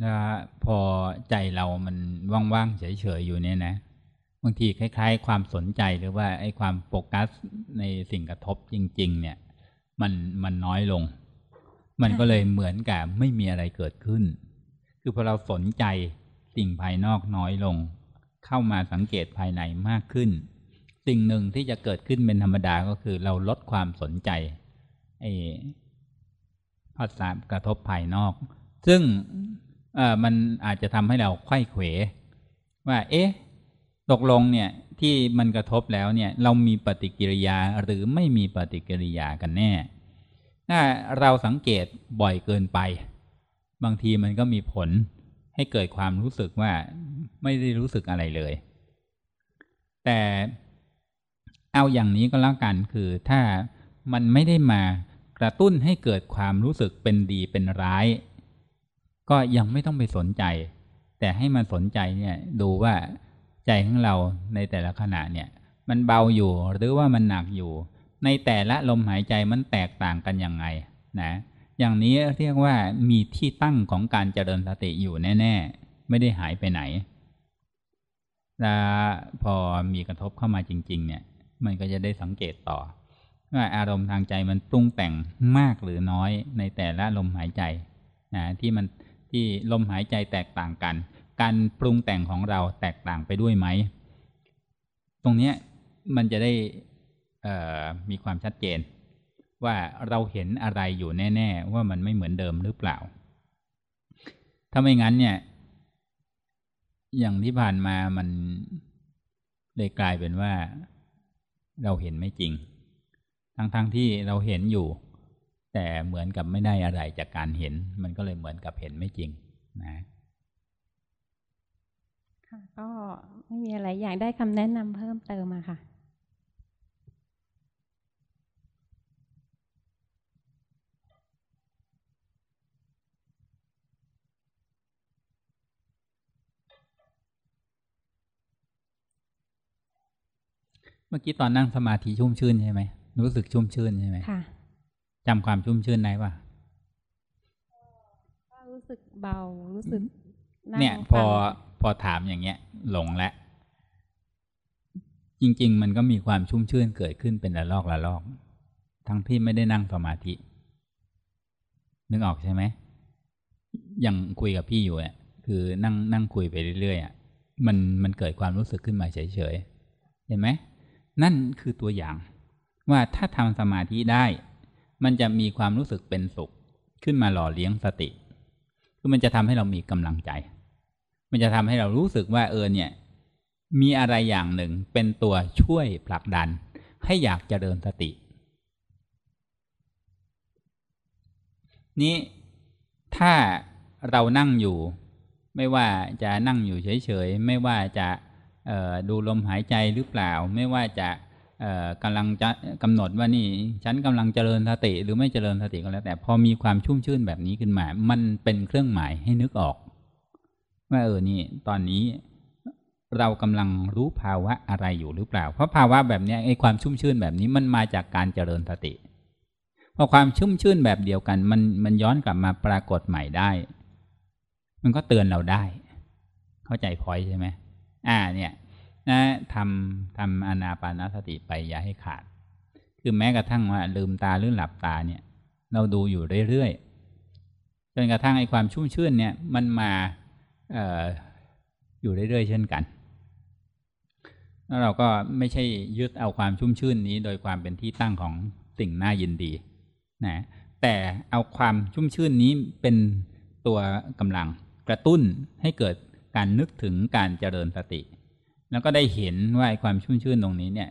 A: แล้วพอใจเรามันว่างๆเฉยๆอยู่เนี่ยนะบางทีคล้าย ๆ ความสนใจหรือว่าไอ้ความโฟกัสในสิ่งกระทบจริง ๆ เนี่ย มันมันน้อยลง มันก็เลยเหมือนกับไม่มีอะไรเกิดขึ้น คือพอเราสนใจสิ่งภายนอกน้อยลง เข้ามาสังเกตภายในมากขึ้น สิ่งหนึ่งที่จะเกิดขึ้นเป็นธรรมดาก็คือเราลดความสนใจไอ้ภาษากระทบภายนอก ซึ่ง เออมันอาจจะทำให้เราไข้เขว ว่า เอ๊ะตกลงเนี่ยที่มันกระทบแล้วเนี่ย เรามีปฏิกิริยาหรือไม่มีปฏิกิริยากันแน่ ถ้าเราสังเกตบ่อยเกินไป บางทีมันก็มีผลให้เกิดความรู้สึกว่าไม่ได้รู้สึกอะไรเลย แต่เอาอย่างนี้ก็แล้วกันคือถ้ามันไม่ได้มากระตุ้นให้เกิดความรู้สึกเป็นดีเป็นร้าย ก็ยังไม่ต้องไปสนใจ แต่ให้มันสนใจเนี่ยดูว่าใจของเราในแต่ละขณะเนี่ย มันเบาอยู่หรือว่ามันหนักอยู่ ในแต่ละลมหายใจมันแตกต่างกันยังไงนะอย่างนี้เรียกว่ามีที่ตั้งของการเจริญสติอยู่แน่ ๆ ไม่ได้หายไปไหนแล้วพอมีกระทบเข้ามาจริง ๆ เนี่ย มันก็จะได้สังเกตต่อ ว่าอารมณ์ทางใจมันปรุงแต่งมากหรือน้อยในแต่ละลมหายใจนะที่มัน ที่ลมหายใจแตกต่างกัน การปรุงแต่งของเราแตกต่างไปด้วยไหม ตรงเนี้ยมันจะได้มีความชัดเจน ว่าเราเห็นอะไรอยู่แน่ ๆ ว่ามันไม่เหมือนเดิมหรือเปล่า ถ้าไม่งั้นเนี่ย อย่างที่ผ่านมามันเลยกลายเป็นว่าเราเห็นไม่จริง ทั้งๆทที่เราเห็นอยู่ แต่เหมือนกับไม่ได้อะไรจากการเห็น มันก็เลยเหมือนกับเห็นไม่จริงนะ
C: ค่ะก็ไม่มีอะไรอยากได้คำแนะนำเพิ่มเติมอะค่ะ
A: เมื่อกี้ตอนนั่งสมาธิชุ่มชื่นใช่ไหมรู้สึกชุ่มชื่นใช่ไหม
C: ค่ะ
A: จำความชุ่มชื่นได้ปะ
C: ก็รู้สึกเบา รู้สึกง
A: เนี่ยพอ
C: ฟัง
A: พอถามอย่างเงี้ย หลงแล้วจริง ๆ มันก็มีความชุ่มชื่นเกิดขึ้นเป็นระลอกระลอก ทั้งที่ไม่ได้นั่งสมาธิ นึกออกใช่ไหมอย่างคุยกับพี่อยู่เนี่ยคือนั่งนั่งคุยไปเรื่อยๆอะมันมันเกิดความรู้สึกขึ้นมาเฉยเห็นไหมนั่นคือตัวอย่าง ว่าถ้าทำสมาธิได้ มันจะมีความรู้สึกเป็นสุข ขึ้นมาหล่อเลี้ยงสติ คือมันจะทำให้เรามีกำลังใจ มันจะทำให้เรารู้สึกว่าเออเนี่ย มีอะไรอย่างหนึ่งเป็นตัวช่วยผลักดัน ให้อยากจเจริญสติ นี้ถ้าเรานั่งอยู่ ไม่ว่าจะนั่งอยู่เฉยๆ ไม่ว่าจะดูลมหายใจหรือเปล่า ไม่ว่าจะ กำลังจะกำหนดว่านี่ ฉันกำลังเจริญสติหรือไม่เจริญสติก็แล้ว แต่พอมีความชุ่มชื่นแบบนี้ขึ้นมา มันเป็นเครื่องหมายให้นึกออกว่าเออนี่ ตอนนี้เรากำลังรู้ภาวะอะไรอยู่หรือเปล่า เพราะภาวะแบบนี้ไอ้ความชุ่มชื่นแบบนี้มันมาจากการเจริญสติพอความชุ่มชื่นแบบเดียวกัน มันมันย้อนกลับมาปรากฏใหม่ได้ มันก็เตือนเราได้ เข้าใจพอยใช่ไหมอ่าเนี่ย นะทำทำอนาปานสติไปอย่าให้ขาด คือแม้กระทั่งว่าลืมตาหรือหลับตาเนี่ย เราดูอยู่เรื่อยๆจนกระทั่งไอ้ความชุ่มชื่นเนี่ยมันมาอออยู่เรื่อยๆเช่นกันแล้วเราก็ไม่ใช่ยึดเอาความชุ่มชื่นนี้ โดยความเป็นที่ตั้งของสิ่งน่ายินดีนะแต่เอาความชุ่มชื่นนี้เป็นตัวกำลังกระตุ้นให้เกิดการนึกถึงการเจริญสติ แล้วก็ได้เห็นว่าความชุ่มชื่นตรงนี้เนี่ย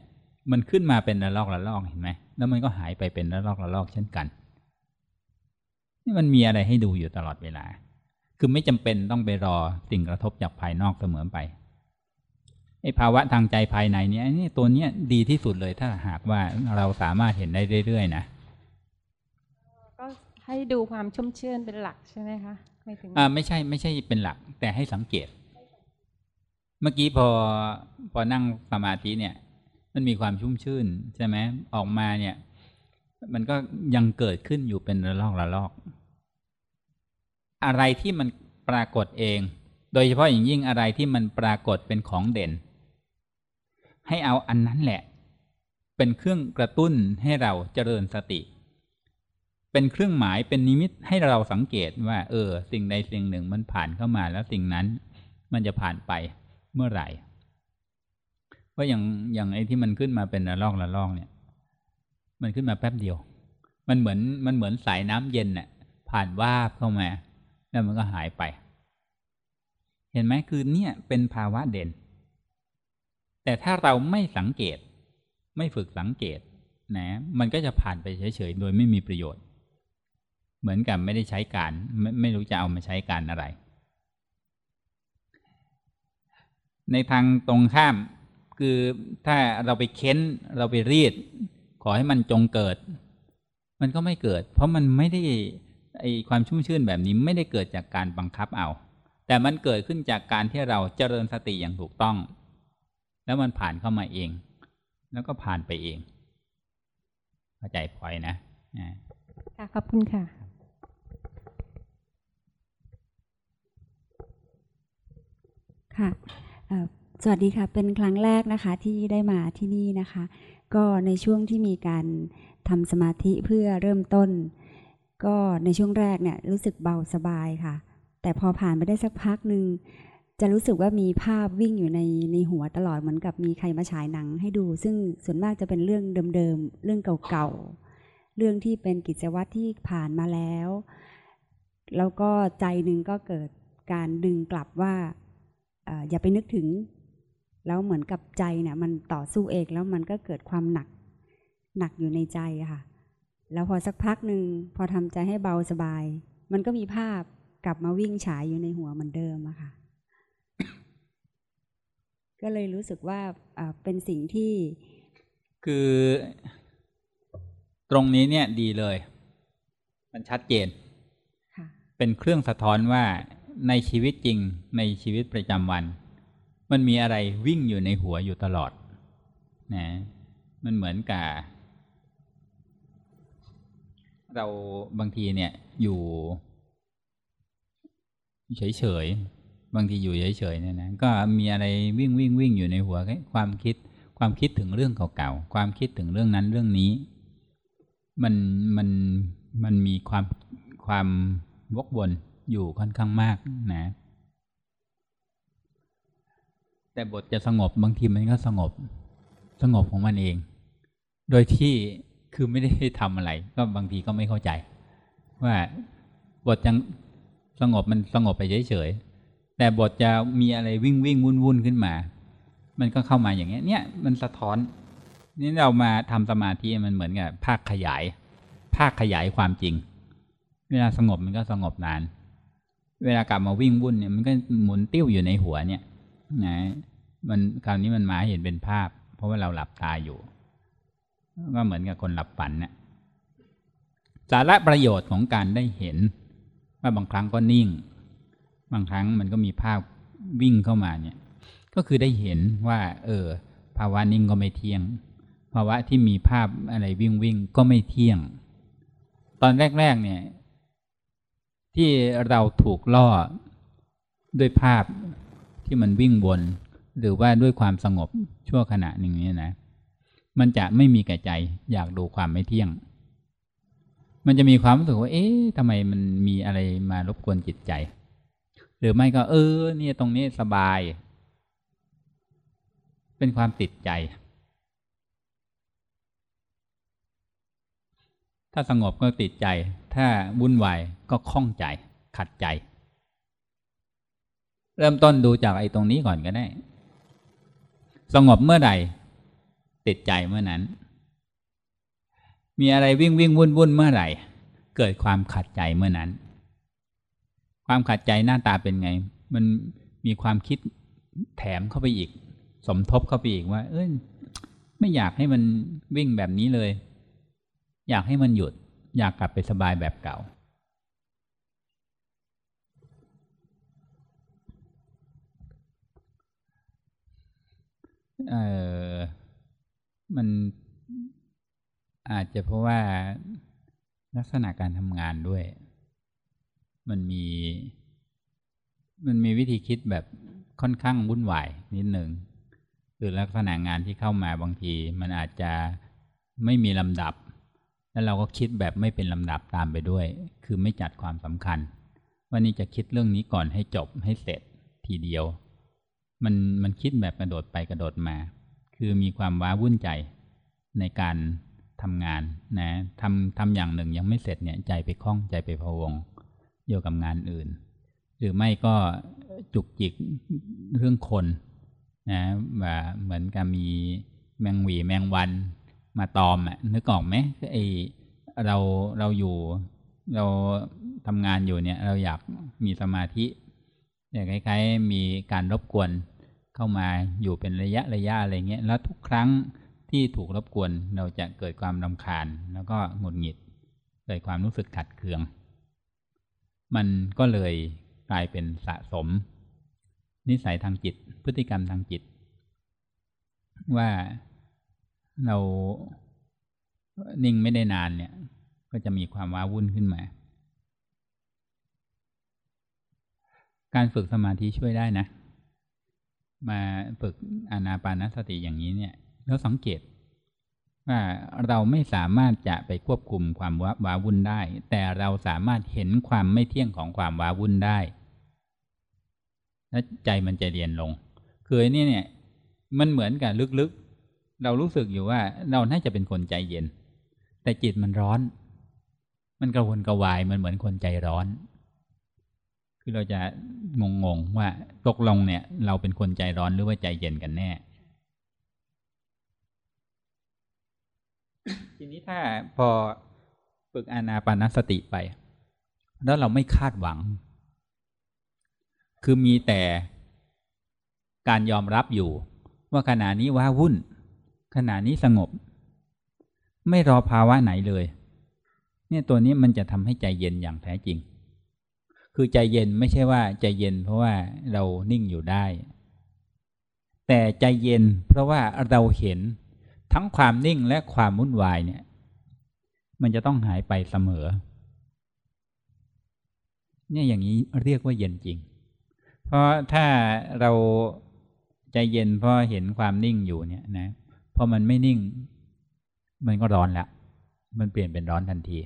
A: มันขึ้นมาเป็นระลอกระลอกเห็นไหมแล้วมันก็หายไปเป็นระลอกระลอกเช่นกันนี่มันมีอะไรให้ดูอยู่ตลอดเวลา คือไม่จำเป็นต้องไปรอสิ่งกระทบจากภายนอกเสมอไปไอ้ภาวะทางใจภายในเนี้ยนี่ตัวเนี้ยดีที่สุดเลยถ้าหากว่าเราสามารถเห็นได้เรื่อยๆนะ
C: ให้ดูความชุ่มชื่นเป็นหลักใช่ไหมคะ
A: ไม่ถึงอ่าไม่ใช่ไม่ใช่เป็นหลัก แต่ให้สังเกต เมื่อกี้พอพอนั่งสมาธิเนี่ย มันมีความชุ่มชื่นใช่ไหมออกมาเนี่ย มันก็ยังเกิดขึ้นอยู่เป็นระลอกระลอก อะไรที่มันปรากฏเอง โดยเฉพาะอย่างยิ่งอะไรที่มันปรากฏเป็นของเด่น ให้เอาอันนั้นแหละ เป็นเครื่องกระตุ้นให้เราเจริญสติ เป็นเครื่องหมายเป็นนิมิตให้เราสังเกตว่า เออ สิ่งใดสิ่งหนึ่งมันผ่านเข้ามาแล้วสิ่งนั้น มันจะผ่านไป เมื่อไหร่ว่าอย่างอย่างไอ้ที่มันขึ้นมาเป็นระลอกระลอกเนี่ย มันขึ้นมาแป๊บเดียว มันเหมือนมันเหมือนสายน้ำเย็นเนี่ยผ่านวาบเข้ามาแล้วมันก็หายไป เห็นไหมคือเนี่ยเป็นภาวะเด่น แต่ถ้าเราไม่สังเกต ไม่ฝึกสังเกตนะ มันก็จะผ่านไปเฉยๆโดยไม่มีประโยชน์ เหมือนกับไม่ได้ใช้การไม่ไม่รู้จะเอามาใช้การอะไร ในทางตรงข้าม คือถ้าเราไปเค้นเราไปรีด ขอให้มันจงเกิด มันก็ไม่เกิด เพราะมันไม่ได้ไอความชุ่มชื่นแบบนี้ไม่ได้เกิดจากการบังคับเอา แต่มันเกิดขึ้นจากการที่เราเจริญสติอย่างถูกต้อง แล้วมันผ่านเข้ามาเอง แล้วก็ผ่านไปเองเข้าใจพลอยนะ
C: ค่ะขอบคุณค่ะ
D: ค่ะ สวัสดีค่ะ เป็นครั้งแรกนะคะที่ได้มาที่นี่นะคะ ก็ในช่วงที่มีการทำสมาธิเพื่อเริ่มต้น ก็ในช่วงแรกเนี่ยรู้สึกเบาสบายค่ะ แต่พอผ่านไปได้สักพักหนึ่งจะรู้สึกว่ามีภาพวิ่งอยู่ในในหัวตลอดเหมือนกับมีใครมาฉายหนังให้ดู ซึ่งส่วนมากจะเป็นเรื่องเดิมๆ เรื่องเก่าๆ เรื่องที่เป็นกิจวัตรที่ผ่านมาแล้ว แล้วก็ใจหนึ่งก็เกิดการดึงกลับว่า อย่าไปนึกถึง แล้วเหมือนกับใจเนี่ย มันต่อสู้เองแล้วมันก็เกิดความหนัก หนักอยู่ในใจค่ะ แล้วพอสักพักหนึ่งพอทำใจให้เบาสบาย มันก็มีภาพกลับมาวิ่งฉายอยู่ในหัวเหมือนเดิมอะค่ะ ก็เลยรู้สึกว่าเป็นสิ่งที่
A: คือ ตรงนี้เนี่ยดีเลย มันชัดเจนเป็นเครื่องสะท้อนว่า ในชีวิตจริงในชีวิตประจำวัน มันมีอะไรวิ่งอยู่ในหัวอยู่ตลอดนะมันเหมือนกับเราบางทีเนี่ยอยู่เฉยๆบางทีอยู่เฉยๆเนี่ยนะก็มีอะไรวิ่งวิ่งวิ่งอยู่ในหัวความคิดความคิดถึงเรื่องเก่าๆความคิดถึงเรื่องนั้นเรื่องนี้ มันมันมันมีความความวกวน อยู่ค่อนข้างมากนะ แต่บทจะสงบบางทีมันก็สงบ สงบของมันเอง โดยที่คือไม่ได้ทำอะไร ก็บางทีก็ไม่เข้าใจ ว่าบทยังสงบมันสงบไปเฉยๆแต่บทจะมีอะไรวิ่งวิ่งวุ่นวุ่นขึ้นมา มันก็เข้ามาอย่างเงี้ย เนี่ยมันสะท้อนนี่เรามาทำสมาธิมันเหมือนกับภาคขยาย ภาคขยายความจริง เวลาสงบมันก็สงบนาน เวลากลับมาวิ่งวุ่นเนี่ยมันก็หมุนติ้วอยู่ในหัวเนี่ยนะมันคราวนี้มันมาเห็นเป็นภาพ เพราะว่าเราหลับตาอยู่ ก็เหมือนกับคนหลับฝันเนี่ยสาระประโยชน์ของการได้เห็น ว่าบางครั้งก็นิ่ง บางครั้งมันก็มีภาพวิ่งเข้ามาเนี่ย ก็คือได้เห็นว่า เออ ภาวะนิ่งก็ไม่เที่ยง ภาวะที่มีภาพอะไรวิ่งวิ่งก็ไม่เที่ยง ตอนแรก ๆ เนี่ย ที่เราถูกล่อด้วยภาพที่มันวิ่งวน หรือว่าด้วยความสงบชั่วขณะหนึ่งนี้นะ มันจะไม่มีแก่ใจอยากดูความไม่เที่ยง มันจะมีความรู้สึกว่า เอ๊ะทำไมมันมีอะไรมารบกวนจิตใจ หรือไม่ก็ เออ เนี่ยตรงนี้สบาย เป็นความติดใจ ถ้าสงบก็ติดใจ ถ้าวุ่นวายก็คล่องใจ ขัดใจ เริ่มต้นดูจากไอ้ตรงนี้ก่อนก็ได้ สงบเมื่อใดติดใจเมื่อนั้น มีอะไรวิ่งวิ่งวุ่นวุ่นเมื่อไหร่ เกิดความขัดใจเมื่อนั้น ความขัดใจหน้าตาเป็นไง มันมีความคิดแถมเข้าไปอีก สมทบเข้าไปอีกว่า เอ้ยไม่อยากให้มันวิ่งแบบนี้เลย อยากให้มันหยุด อยากกลับไปสบายแบบเก่า เออมันอาจจะเพราะว่าลักษณะการทำงานด้วย มันมี มันมีวิธีคิดแบบค่อนข้างวุ่นวายนิดหนึ่งคือลักษณะงานที่เข้ามาบางที มันอาจจะไม่มีลำดับ แล้วเราก็คิดแบบไม่เป็นลำดับตามไปด้วย คือไม่จัดความสำคัญ ว่านี่จะคิดเรื่องนี้ก่อนให้จบให้เสร็จทีเดียว มันมันคิดแบบกระโดดไปกระโดดมา คือมีความว้าวุ่นใจในการทำงานนะทำทำอย่างหนึ่งยังไม่เสร็จเนี่ยใจไปคล้องใจไปพะวงอยู่กับงานอื่น หรือไม่ก็จุกจิกเรื่องคนนะว่าเหมือนกับมีแมงหวีแมงวัน มาตอมอะนึกออกไหมไอเราเราอยู่เราทำงานอยู่เนี่ย เราอยากมีสมาธิอย่างคล้ายๆ มีการรบกวนเข้ามาอยู่เป็นระยะระยะอะไรเงี้ยแล้วทุกครั้งที่ถูกรบกวนเราจะเกิดความรำคาญ แล้วก็หงุดหงิด เกิดความรู้สึกขัดเคือง มันก็เลยกลายเป็นสะสม นิสัยทางจิต พฤติกรรมทางจิต ว่า เรานิ่งไม่ได้นานเนี่ย ก็จะมีความว้าวุ่นขึ้นมา การฝึกสมาธิช่วยได้นะ มาฝึกอนาปานสติอย่างนี้เนี่ยเราสังเกตว่าเราไม่สามารถจะไปควบคุมความว้าวุ่นได้ แต่เราสามารถเห็นความไม่เที่ยงของความว้าวุ่นได้ และใจมันจะเรียนลง คือนี่เนี่ย มันเหมือนกับลึก เรารู้สึกอยู่ว่าเราน่าจะเป็นคนใจเย็น แต่จิตมันร้อน มันกระวนกระวายมันเหมือนคนใจร้อน คือเราจะงงๆว่าตกลงเนี่ย เราเป็นคนใจร้อนหรือว่าใจเย็นกันแน่ ทีนี้ถ้าพอฝึกอานาปานสติไป แล้วเราไม่คาดหวัง คือมีแต่การยอมรับอยู่ว่าขณะนี้ว้าวุ่น ขณะนี้สงบ ไม่รอภาวะไหนเลย เนี่ยตัวนี้มันจะทำให้ใจเย็นอย่างแท้จริง คือใจเย็นไม่ใช่ว่าใจเย็นเพราะว่าเรานิ่งอยู่ได้ แต่ใจเย็นเพราะว่าเราเห็นทั้งความนิ่งและความวุ่นวายเนี่ย มันจะต้องหายไปเสมอ เนี่ยอย่างนี้เรียกว่าเย็นจริง เพราะถ้าเราใจเย็นเพราะเห็นความนิ่งอยู่เนี่ยนะ พอมันไม่นิ่ง มันก็ร้อนแล้วมันเปลี่ยนเป็นร้อนทันที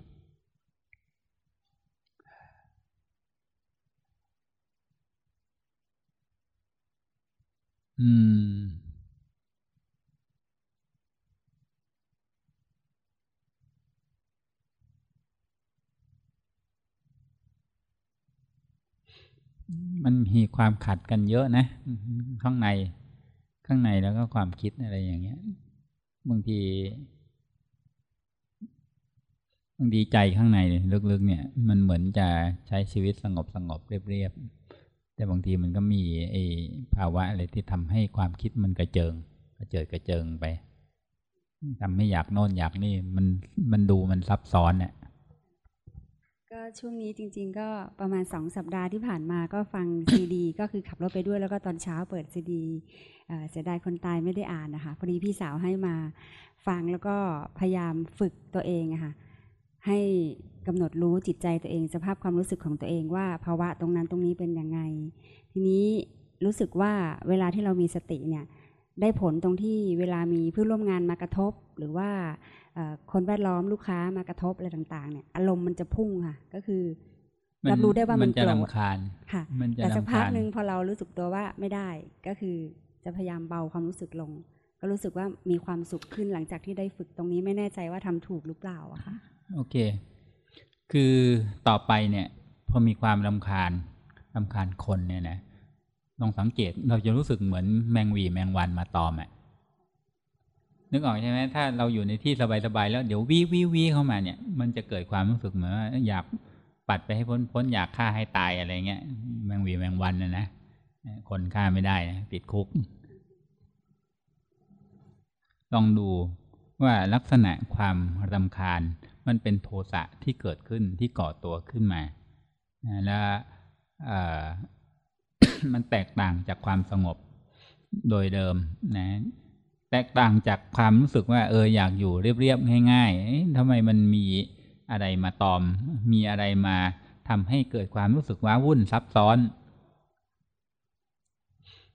A: อืม มันมีความขัดกันเยอะนะ ข้างใน ข้างในแล้วก็ความคิดอะไรอย่างเงี้ย บางทีบางทีใจข้างในลึกๆ เนี่ย มันเหมือนจะใช้ชีวิตสงบสงบเรียบๆ แต่บางทีมันก็มีไอ้ภาวะอะไรที่ทำให้ความคิดมันกระเจิง กระเจิดกระเจิงไปทำให้อยากโน่นอยากนี่มันมันดูมันซับซ้อนเนี่ย
D: ก็ช่วงนี้จริง ๆ ก็ประมาณสองสัปดาห์ที่ผ่านมาก็ฟังซีดี ก็คือขับรถไปด้วยแล้วก็ตอนเช้าเปิดซีดี เสียดายคนตายไม่ได้อ่านนะคะพอดีพี่สาวให้มาฟังแล้วก็พยายามฝึกตัวเองอะค่ะให้กำหนดรู้จิตใจตัวเอง สภาพความรู้สึกของตัวเองว่าภาวะตรงนั้นตรงนี้เป็นยังไง ทีนี้รู้สึกว่าเวลาที่เรามีสติเนี่ยได้ผลตรงที่เวลามีเพื่อนร่วมงานมากระทบ หรือว่าคนแวดล้อมลูกค้ามากระทบอะไรต่างๆเนี่ยอารมณ์มันจะพุ่งค่ะ ก็คือรับรู้ได้ว่ามัน
A: จะ
D: โกรธ
A: รำคาญ
D: ค่ะ
A: มันจะ
D: แต่สัก
A: รำ
D: พัก
A: คาญ
D: หนึ่งพอเรารู้สึกตัวว่าไม่ได้ก็คือ จะพยายามเบาความรู้สึกลง ก็รู้สึกว่ามีความสุขขึ้นหลังจากที่ได้ฝึกตรงนี้ไม่แน่ใจว่าทำถูกหรือเปล่าอะค่ะ
A: โอเค คือต่อไปเนี่ยพอมีความรำคาญรำคาญคนเนี่ยนะลองสังเกตเราจะรู้สึกเหมือนแมงวีแมงวันมาตอมอะนึกออกใช่ไหมถ้าเราอยู่ในที่สบายๆแล้วเดี๋ยววีวีวีเข้ามาเนี่ย มันจะเกิดความรู้สึกเหมือนว่าอยากปัดไปให้พ้นพ้นอยากฆ่าให้ตายอะไรเงี้ยแมงวีแมงวันนะนะคนฆ่าไม่ได้นะติดคุก ลองดูว่าลักษณะความรำคาญ มันเป็นโทสะที่เกิดขึ้นที่ก่อตัวขึ้นมา แล้วมันแตกต่างจากความสงบโดยเดิมนะ แตกต่างจากความรู้สึกว่า เอออยากอยู่เรียบๆง่ายๆทำไมมันมีอะไรมาตอม มีอะไรมาทำให้เกิดความรู้สึกว้าวุ่นซับซ้อน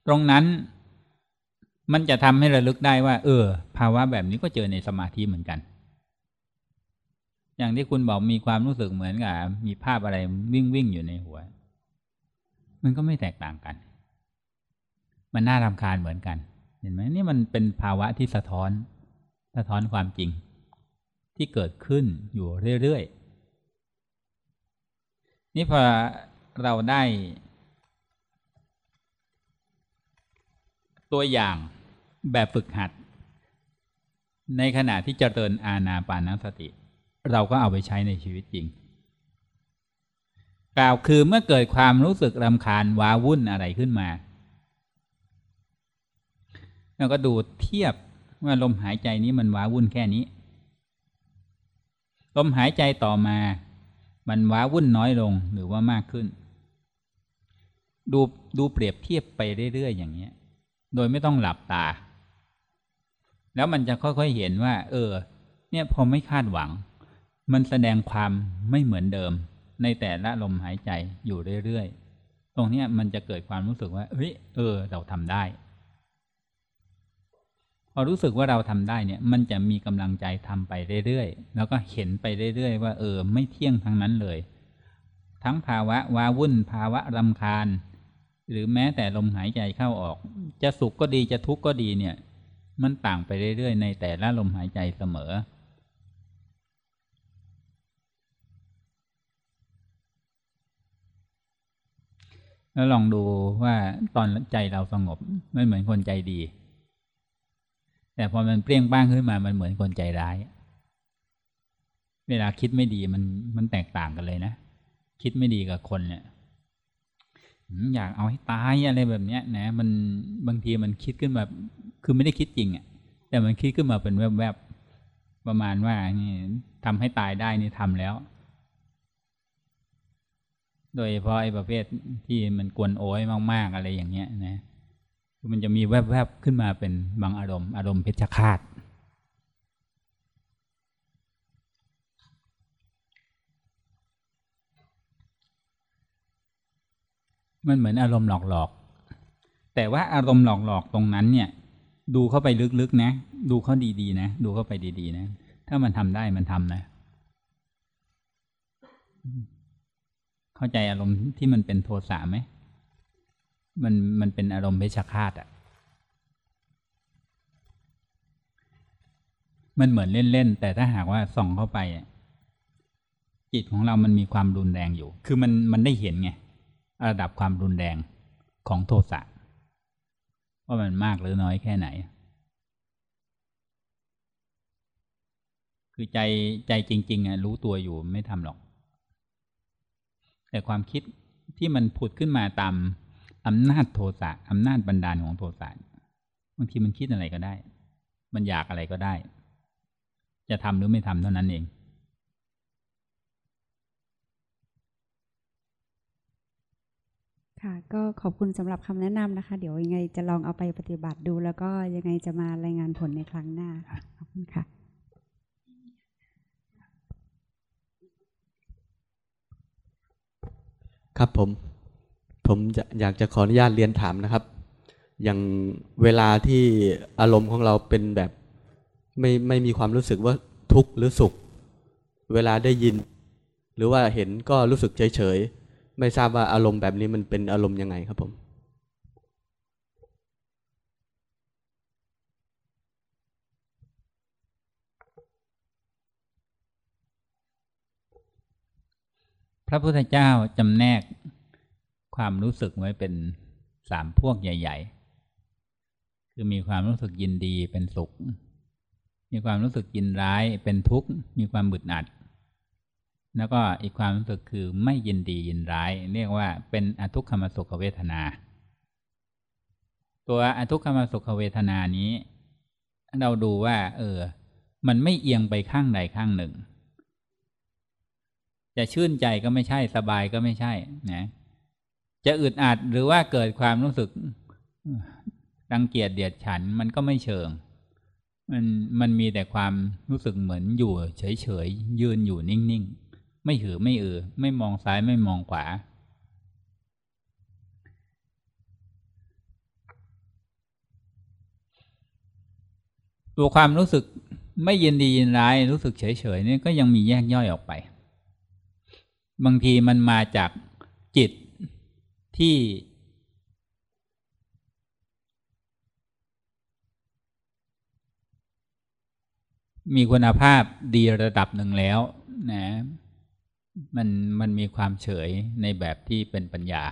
A: ตรงนั้น มันจะทำให้ระลึกได้ว่า เออ ภาวะแบบนี้ก็เจอในสมาธิเหมือนกัน อย่างที่คุณบอกมีความรู้สึกเหมือนกับมีภาพอะไรวิ่งวิ่งอยู่ในหัว มันก็ไม่แตกต่างกัน มันน่ารำคาญเหมือนกัน เห็นไหมนี่มันเป็นภาวะที่สะท้อน สะท้อนความจริง ที่เกิดขึ้นอยู่เรื่อยๆนี่พอเราได้ ตัวอย่างแบบฝึกหัด ในขณะที่เจริญอาณาปานสติ เราก็เอาไปใช้ในชีวิตจริง กล่าวคือเมื่อเกิดความรู้สึกรำคาญว้าวุ่นอะไรขึ้นมาเราก็ดูเทียบว่าลมหายใจนี้มันว้าวุ่นแค่นี้ ลมหายใจต่อมา มันว้าวุ่นน้อยลงหรือว่ามากขึ้น ดูดูเปรียบเทียบไปเรื่อยๆอย่างเนี้ย โดยไม่ต้องหลับตา แล้วมันจะค่อยๆเห็นว่า เออ เนี่ยพอไม่คาดหวัง มันแสดงความไม่เหมือนเดิม ในแต่ละลมหายใจอยู่เรื่อยๆ ตรงนี้มันจะเกิดความรู้สึกว่าเฮ้ยเออ เราทำได้ พอรู้สึกว่าเราทำได้เนี่ย มันจะมีกำลังใจทำไปเรื่อยๆ แล้วก็เห็นไปเรื่อยๆ ว่า เออ ไม่เที่ยงทั้งนั้นเลย ทั้งภาวะว้าวุ่นภาวะรำคาญ หรือแม้แต่ลมหายใจเข้าออก จะสุขก็ดีจะทุกข์ก็ดีเนี่ย มันต่างไปเรื่อยๆ ในแต่ละลมหายใจเสมอ แล้วลองดูว่าตอนใจเราสงบไม่เหมือนคนใจดี แต่พอมันเปรี้ยงป้างขึ้นมามันเหมือนคนใจร้าย เวลาคิดไม่ดีมันมันแตกต่างกันเลยนะ คิดไม่ดีกับคนเนี่ย อยากเอาให้ตายอะไรแบบเนี้ยนะมันบางทีมันคิดขึ้นมาคือไม่ได้คิดจริงอะแต่มันคิดขึ้นมาเป็นแวบๆประมาณว่านี่ทำให้ตายได้นี่ทำแล้ว โดยเฉพาะไอ้ประเภทที่มันกวนโอ้ยมาก ๆ อะไรอย่างเงี้ยนะมันจะมีแวบๆขึ้นมาเป็นบางอารมณ์ อารมณ์เพชฌฆาต มันเหมือนอารมณ์หลอกๆ แต่ว่าอารมณ์หลอกๆตรงนั้นเนี่ย ดูเข้าไปลึกๆนะ ดูเข้าดีๆนะ ดูเข้าไปดีๆนะ ถ้ามันทำได้มันทำนะ เข้าใจอารมณ์ที่มันเป็นโทสะไหม มันมันเป็นอารมณ์เพชฌฆาตอะมันเหมือนเล่น ๆ แต่ถ้าหากว่าส่องเข้าไปจิตของเรามันมีความรุนแรงอยู่ คือมันมันได้เห็นไง ระดับความรุนแรงของโทสะว่ามันมากหรือน้อยแค่ไหน คือใจใจจริงๆอะรู้ตัวอยู่ไม่ทำหรอก แต่ความคิดที่มันผุดขึ้นมาตามอำนาจโทสะอำนาจบันดาลของโทสะบางทีมันคิดอะไรก็ได้ มันอยากอะไรก็ได้ จะทำหรือไม่ทำเท่านั้นเอง
D: ค่ะ ก็ขอบคุณสำหรับคำแนะนำนะคะ เดี๋ยวยังไงจะลองเอาไปปฏิบัติดู แล้วก็ยังไงจะมารายงานผลในครั้งหน้าค่ะขอบคุณค่ะ
E: ครับผม ผมอยากจะขออนุญาตเรียนถามนะครับ อย่างเวลาที่อารมณ์ของเราเป็นแบบไม่ไม่มีความรู้สึกว่าทุกข์หรือสุข เวลาได้ยิน หรือว่าเห็นก็รู้สึกเฉยเฉย ไม่ทราบว่าอารมณ์แบบนี้มันเป็นอารมณ์ยังไงครับผม
A: พระพุทธเจ้าจำแนกความรู้สึกไว้เป็นสามพวกใหญ่ ๆ คือมีความรู้สึกยินดีเป็นสุข มีความรู้สึกยินร้ายเป็นทุกข์ มีความบึดอัด แล้วก็อีกความรู้สึกคือไม่ยินดียินร้าย เรียกว่าเป็นอทุกขมสุขเวทนา ตัวอทุกขมสุขเวทนานี้ เราดูว่า เออ มันไม่เอียงไปข้างใดข้างหนึ่ง จะชื่นใจก็ไม่ใช่สบายก็ไม่ใช่นะจะอึดอัดหรือว่าเกิดความรู้สึกรังเกียจเดียดฉันมันก็ไม่เชิง มันมันมีแต่ความรู้สึกเหมือนอยู่เฉยๆยืนอยู่นิ่งๆ ไม่หือไม่อือ ไม่มองซ้ายไม่มองขวา ตัวความรู้สึกไม่ยินดียินร้ายรู้สึกเฉยๆนี่ก็ยังมีแยกย่อยออกไป บางทีมันมาจากจิตที่มีคุณภาพดีระดับหนึ่งแล้วนะ มันมันมีความเฉยในแบบที่เป็นปัญญา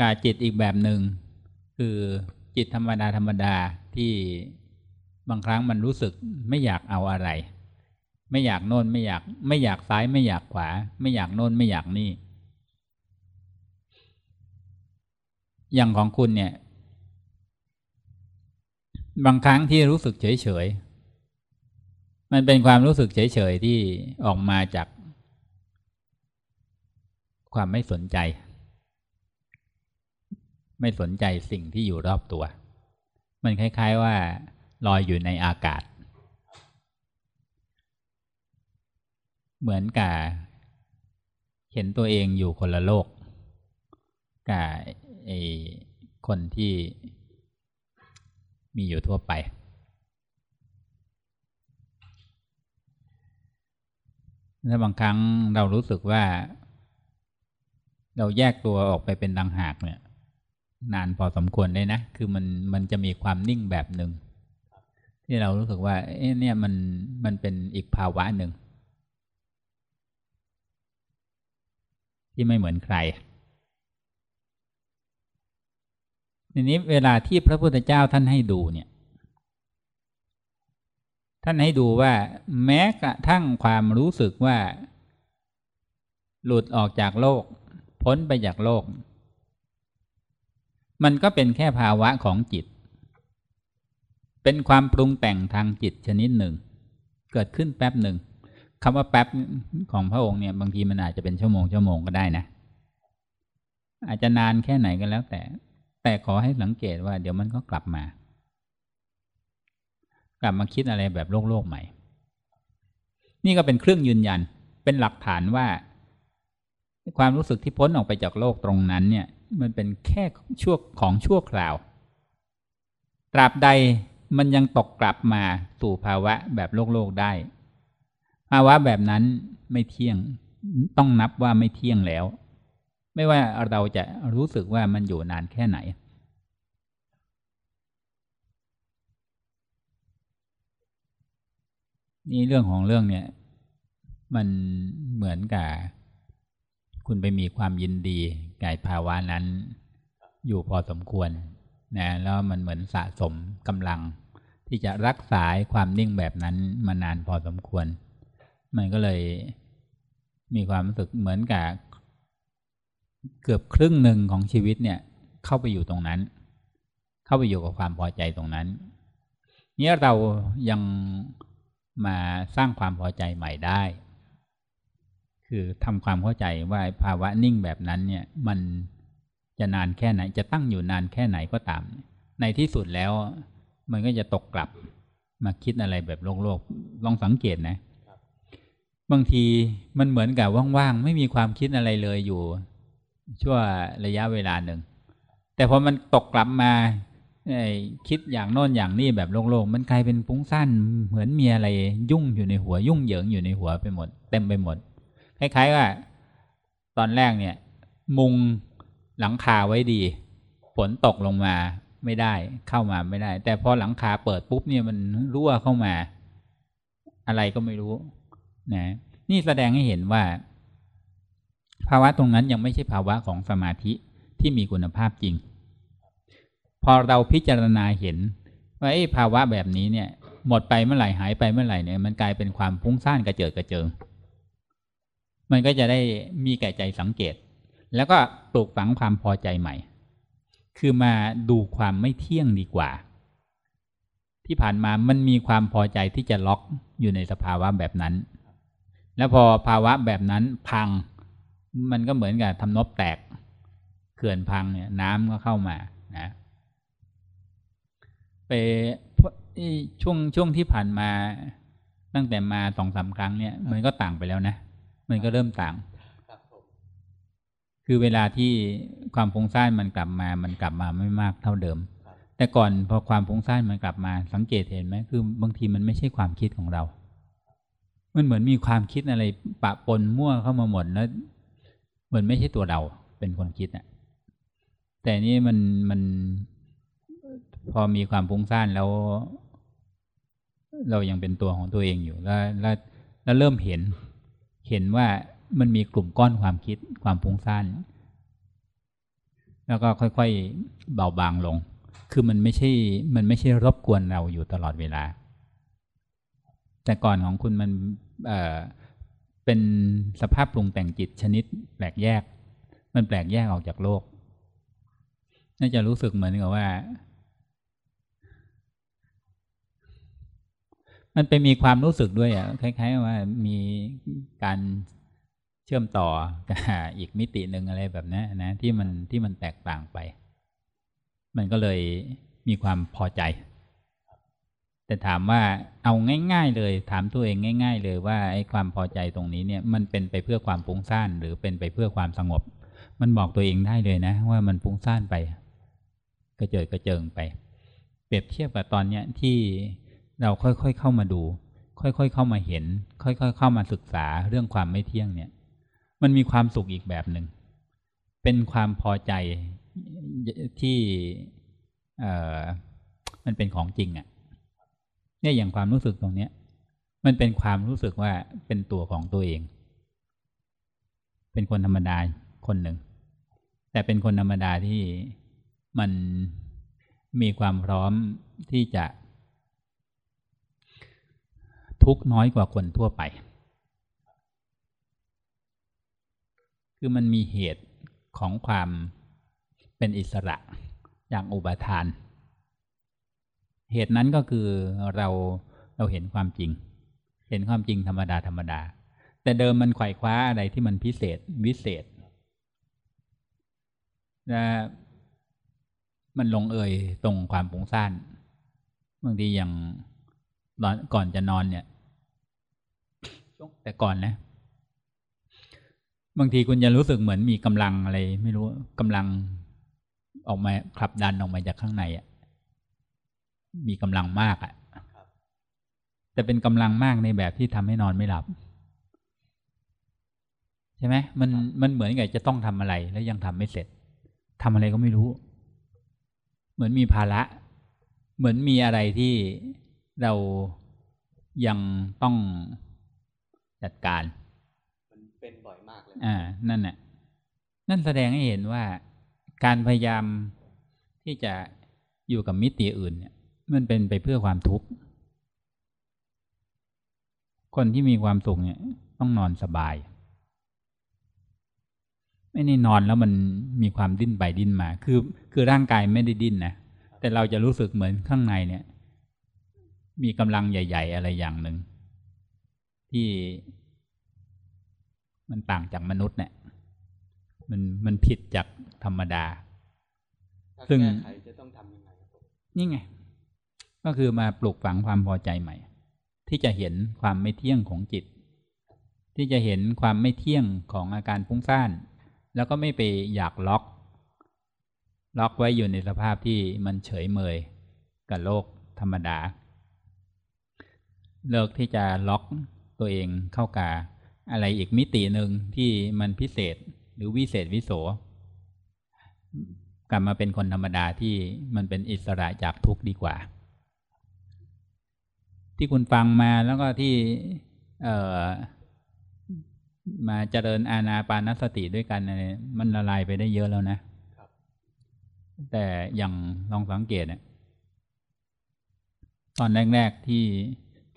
A: กาจิตอีกแบบหนึ่งคือจิตธรรมดาธรรมดาที่บางครั้งมันรู้สึกไม่อยากเอาอะไร ไม่อยากโน่นไม่อยาก ไม่อยากซ้ายไม่อยากขวา ไม่อยากโน่นไม่อยากนี่ อย่างของคุณเนี่ย บางครั้งที่รู้สึกเฉยๆ มันเป็นความรู้สึกเฉยๆที่ออกมาจาก ความไม่สนใจ ไม่สนใจสิ่งที่อยู่รอบตัว มันคล้าย ๆว่าลอยอยู่ในอากาศ เหมือนกับเห็นตัวเองอยู่คนละโลกกับไอ้คนที่มีอยู่ทั่วไป ถ้าบางครั้งเรารู้สึกว่า เราแยกตัวออกไปเป็นดังหากเนี่ย นานพอสมควรเลยนะ คือมันมันจะมีความนิ่งแบบหนึ่งที่เรารู้สึกว่าเอ๊ะเนี่ยมันมันเป็นอีกภาวะหนึ่ง ที่ไม่เหมือนใครทีนี้เวลาที่พระพุทธเจ้าท่านให้ดูเนี่ย ท่านให้ดูว่า แม้กระทั่งความรู้สึกว่า หลุดออกจากโลก พ้นไปจากโลก มันก็เป็นแค่ภาวะของจิต เป็นความปรุงแต่งทางจิตชนิดหนึ่ง เกิดขึ้นแป๊บหนึ่งคำว่าแป๊บของพระองค์เนี่ยบางทีมันอาจจะเป็นชั่วโมงชั่วโมงก็ได้นะ อาจจะนานแค่ไหนก็แล้วแต่ แต่ขอให้สังเกตว่าเดี๋ยวมันก็กลับมา กลับมาคิดอะไรแบบโลกโลกใหม่ นี่ก็เป็นเครื่องยืนยันเป็นหลักฐานว่า ความรู้สึกที่พ้นออกไปจากโลกตรงนั้นเนี่ย มันเป็นแค่ชั่วของชั่วคราว ตราบใดมันยังตกกลับมาสู่ภาวะแบบโลกโลกได้ ภาวะแบบนั้นไม่เที่ยงต้องนับว่าไม่เที่ยงแล้ว ไม่ว่าเราจะรู้สึกว่ามันอยู่นานแค่ไหน นี่เรื่องของเรื่องเนี่ย มันเหมือนกับ คุณไปมีความยินดีกับภาวะนั้น อยู่พอสมควรนะแล้วมันเหมือนสะสมกำลัง ที่จะรักษาความนิ่งแบบนั้นมานานพอสมควร มันก็เลยมีความรู้สึกเหมือนกับเกือบครึ่งหนึ่งของชีวิตเนี่ย เข้าไปอยู่ตรงนั้น เข้าไปอยู่กับความพอใจตรงนั้น เนี่ยเรายัง มาสร้างความพอใจใหม่ได้ คือทำความเข้าใจว่าภาวะนิ่งแบบนั้นเนี่ย มันจะนานแค่ไหน จะตั้งอยู่นานแค่ไหนก็ตาม ในที่สุดแล้ว มันก็จะตกกลับมาคิดอะไรแบบโลกโลกลองสังเกตนะ บางทีมันเหมือนกับว่างๆ ไม่มีความคิดอะไรเลยอยู่ ชั่วระยะเวลาหนึ่ง แต่พอมันตกกลับมา คิดอย่างโน้นอย่างนี้แบบโลกๆมันกลายเป็นฟุ้งซ่านเหมือนมีอะไรยุ่งอยู่ในหัวยุ่งเหยิงอยู่ในหัวไปหมด เต็มไปหมด คล้าย ๆ ว่า ตอนแรกเนี่ย มุงหลังคาไว้ดี ฝนตกลงมาไม่ได้เข้ามาไม่ได้ แต่พอหลังคาเปิดปุ๊บเนี่ยมันรั่วเข้ามา อะไรก็ไม่รู้นะนี่แสดงให้เห็นว่า ภาวะตรงนั้นยังไม่ใช่ภาวะของสมาธิที่มีคุณภาพจริง พอเราพิจารณาเห็น ว่าไอ้ภาวะแบบนี้เนี่ย หมดไปเมื่อไหร่หายไปเมื่อไหร่เนี่ย มันกลายเป็นความฟุ้งซ่านกระเจิดกระเจิง มันก็จะได้มีแก่ใจสังเกต แล้วก็ปลูกฝังความพอใจใหม่ คือมาดูความไม่เที่ยงดีกว่า ที่ผ่านมามันมีความพอใจที่จะล็อกอยู่ในสภาวะแบบนั้น แล้วพอภาวะแบบนั้นพัง มันก็เหมือนกับทำนบแตกเขื่อนพังเนี่ย น้ำก็เข้ามานะ ไปช่วงช่วงที่ผ่านมาตั้งแต่มาสองสาครั้งเนี่ย มันก็ต่างไปแล้วนะ มันก็เริ่มต่าง คือเวลาที่ความฟุ้งซ่านมันกลับมา มันกลับมาไม่มากเท่าเดิม แต่ก่อนพอความฟุ้งซ่านมันกลับมาสังเกตเห็นไหมคือบางทีมันไม่ใช่ความคิดของเรา มันเหมือนมีความคิดอะไร ปะปนมั่วเข้ามาหมดแล้วเหมือนไม่ใช่ตัวเราเป็นคนคิดอะแต่นี่มันมัน พอมีความฟุ้งซ่านแล้ว เรายังเป็นตัวของตัวเองอยู่แล้วแล้วแล้วเริ่มเห็น เห็นว่ามันมีกลุ่มก้อนความคิดความฟุ้งซ่านแล้วก็ค่อยๆเบาบางลง คือมันไม่ใช่ มันไม่ใช่รบกวนเราอยู่ตลอดเวลา แต่ก่อนของคุณมันเเป็นสภาพปรุงแต่งจิตชนิดแปลกแยก มันแปลกแยกออกจากโลก น่าจะรู้สึกเหมือนกับว่า มันเป็นมีความรู้สึกด้วยอะคล้าย ๆ ว่ามีการเชื่อมต่อกับอีกมิติหนึ่งอะไรแบบนี้นะ ที่มันที่มันแตกต่างไป มันก็เลยมีความพอใจ แต่ถามว่าเอาง่าย ๆ เลย ถามตัวเองง่าย ๆ เลยว่าไอ้ความพอใจตรงนี้เนี่ย มันเป็นไปเพื่อความฟุ้งซ่านหรือเป็นไปเพื่อความสงบ มันบอกตัวเองได้เลยนะ ว่ามันฟุ้งซ่านไป กระเจิดกระเจิงไป เปรียบเทียบกับตอนเนี้ยที่ เราค่อยๆเข้ามาดู ค่อยๆเข้ามาเห็น ค่อยๆเข้ามาศึกษาเรื่องความไม่เที่ยงเนี่ย มันมีความสุขอีกแบบหนึ่งเป็นความพอใจที่เออมันเป็นของจริงอะ่ะ เนี่ยอย่างความรู้สึกตรงเนี้ย มันเป็นความรู้สึกว่าเป็นตัวของตัวเอง เป็นคนธรรมดาคนหนึ่ง แต่เป็นคนธรรมดาที่มันมีความพร้อมที่จะ ทุกน้อยกว่าคนทั่วไป คือมันมีเหตุของความเป็นอิสระอย่างอุบาทาน เหตุนั้นก็คือเราเราเห็นความจริง เห็นความจริงธรรมดาธรรมดา แต่เดิมมันไขว่คว้าอะไรที่มันพิเศษวิเศษและมันลงเอยตรงความผงซ่านบางทีอย่างก่อนจะนอนเนี่ย ช่วงแต่ก่อนนะ บางทีคุณจะรู้สึกเหมือนมีกำลังอะไร ไม่รู้กำลังออกมาขับดันออกมาจากข้างในอะ มีกำลังมากอะแต่เป็นกำลังมากในแบบที่ทำให้นอนไม่หลับ ใช่ไหมมันมันเหมือนกับจะต้องทำอะไร แล้วยังทำไม่เสร็จทำอะไรก็ไม่รู้ เหมือนมีภาระ เหมือนมีอะไรที่เรายังต้อง จัดการ
E: เป็นบ่อยมากเลย
A: อ่า นั่นแหละนั่นแสดงให้เห็นว่าการพยายามที่จะอยู่กับมิติอื่นเนี่ย มันเป็นไปเพื่อความทุกข์ คนที่มีความสุขเนี่ย ต้องนอนสบาย ไม่ได้นอนแล้วมันมีความดิ้นไปดิ้นมา คือคือร่างกายไม่ได้ดิ้นนะ แต่เราจะรู้สึกเหมือนข้างในเนี่ย มีกำลังใหญ่ ๆ อะไรอย่างหนึ่ง ที่มันต่างจากมนุษย์เนี่ย มันมันผิดจากธรรมดา ซึ่ง
E: แก้ไขจะต้องทำยังไงครับผม
A: นี่ไง ก็คือมาปลูกฝังความพอใจใหม่ ที่จะเห็นความไม่เที่ยงของจิต ที่จะเห็นความไม่เที่ยงของอาการฟุ้งซ่าน แล้วก็ไม่ไปอยากล็อก ล็อกไว้อยู่ในสภาพที่มันเฉยเมยกับโลกธรรมดา เลิกที่จะล็อก ตัวเองเข้ากับอะไรอีกมิติหนึ่งที่มันพิเศษหรือวิเศษวิโสกลับมาเป็นคนธรรมดาที่มันเป็นอิสระจากทุกข์ดีกว่า ที่คุณฟังมาแล้วก็ที่เออมาเจริญอาณาปานสติด้วยกันเนี่ยมันละลายไปได้เยอะแล้วนะแต่อย่างลองสังเกตเนี่ยตอนแรก ๆ ที่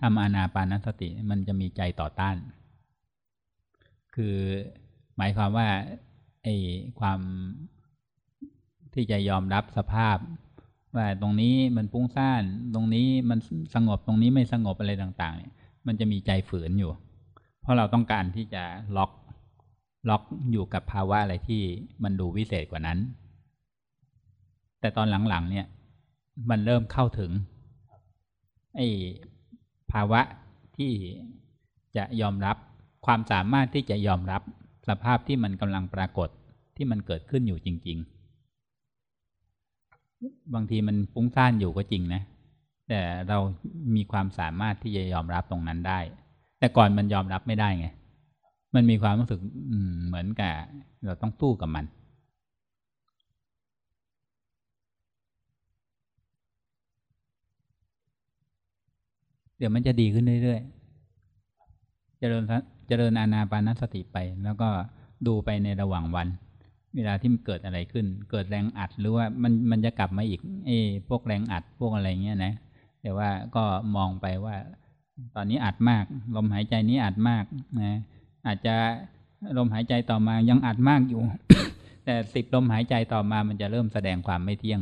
A: ทำอานาปานสติมันจะมีใจต่อต้าน คือหมายความว่าไอ้ความที่จะยอมรับสภาพ ว่าตรงนี้มันปุ้งซ่าน ตรงนี้มันสงบตรงนี้ไม่สงบอะไรต่าง ๆ เนี่ย มันจะมีใจฝืนอยู่ เพราะเราต้องการที่จะล็อกล็อกอยู่กับภาวะอะไรที่มันดูวิเศษกว่านั้น แต่ตอนหลังๆเนี่ย มันเริ่มเข้าถึงไอ้ ภาวะที่จะยอมรับความสามารถที่จะยอมรับสภาพที่มันกำลังปรากฏที่มันเกิดขึ้นอยู่จริง ๆ บางทีมันฟุ้งซ่านอยู่ก็จริงนะ แต่เรามีความสามารถที่จะยอมรับตรงนั้นได้ แต่ก่อนมันยอมรับไม่ได้ไง มันมีความรู้สึกเหมือนกับเราต้องตู้กับมัน เดี๋ยวมันจะดีขึ้นเรื่อยๆ เจริญเจริญอานาปานสติไป แล้วก็ดูไปในระหว่างวัน เวลาที่มันเกิดอะไรขึ้น เกิดแรงอัดหรือว่ามันมันจะกลับมาอีกเอพวกแรงอัดพวกอะไรเงี้ยนะ แต่ว่าก็มองไปว่า ตอนนี้อัดมาก ลมหายใจนี้อัดมากนะอาจจะลมหายใจต่อมายังอัดมากอยู่ แต่สิบลมหายใจต่อมามันจะเริ่มแสดงความไม่เที่ยง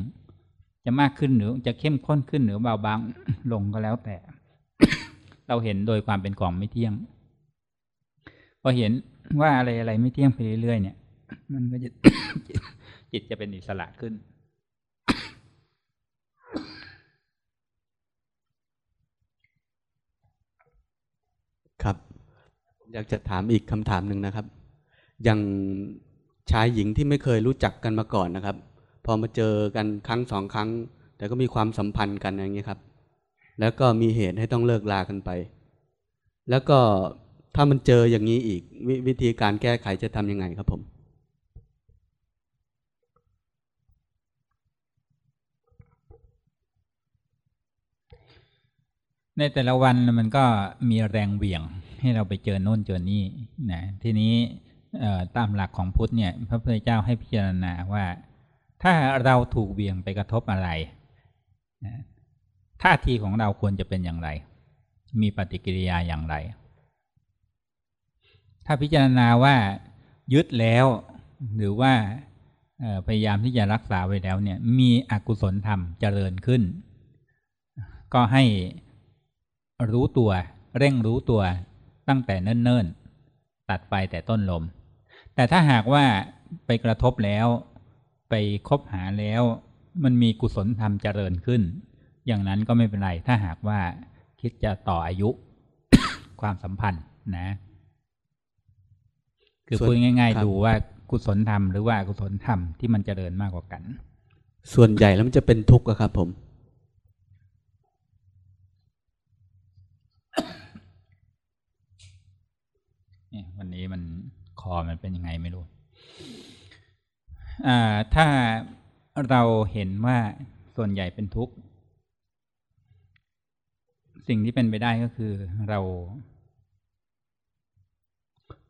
A: จะมากขึ้นหรือจะเข้มข้นขึ้นหรือเบาบางลงก็แล้วแต่ เราเห็นโดยความเป็นของไม่เที่ยง พอเห็นว่าอะไรอะไรไม่เที่ยงไปเรื่อยๆเนี่ย มันก็จะจิตจะเป็นอิสระขึ้น
E: ครับผมอยากจะถามอีกคำถามหนึ่งนะครับ อย่างชายหญิงที่ไม่เคยรู้จักกันมาก่อนนะครับ พอมาเจอกันครั้งสองครั้ง แต่ก็มีความสัมพันธ์กันอย่างนี้ครับ แล้วก็มีเหตุให้ต้องเลิกลากันไป แล้วก็ถ้ามันเจออย่างนี้อีกววิธีการแก้ไขจะทำยังไงครับผม
A: ในแต่ละวันมันก็มีแรงเหวี่ยงให้เราไปเจอโน่นเจอนี่นะทีนี้ตามหลักของพุทธเนี่ย พระพุทธเจ้าให้พิจารณาว่า ถ้าเราถูกเหวี่ยงไปกระทบอะไรนะ ท่าทีของเราควรจะเป็นอย่างไร มีปฏิกิริยาอย่างไร ถ้าพิจารณาว่ายึดแล้ว หรือว่าพยายามที่จะรักษาไว้แล้วเนี่ย มีอกุศลธรรมเจริญขึ้น ก็ให้รู้ตัว เร่งรู้ตัวตั้งแต่เนิ่นๆ ตัดไปแต่ต้นลม แต่ถ้าหากว่าไปกระทบแล้ว ไปคบหาแล้ว มันมีกุศลธรรมเจริญขึ้น อย่างนั้นก็ไม่เป็นไร ถ้าหากว่าคิดจะต่ออายุความสัมพันธ์นะ คือพูดง่าย ๆ ดูว่ากุศลธรรมหรือว่ากุศลธรรมที่มันเจริญมากกว่ากัน
E: ส่วนใหญ่แล้วมันจะเป็นทุกข์อะครับ ผม
A: เนี่ยวันนี้มันคอมันเป็นยังไงไม่รู้อ่าถ้าเราเห็นว่าส่วนใหญ่เป็นทุกข์ สิ่งที่เป็นไปได้ก็คือเรา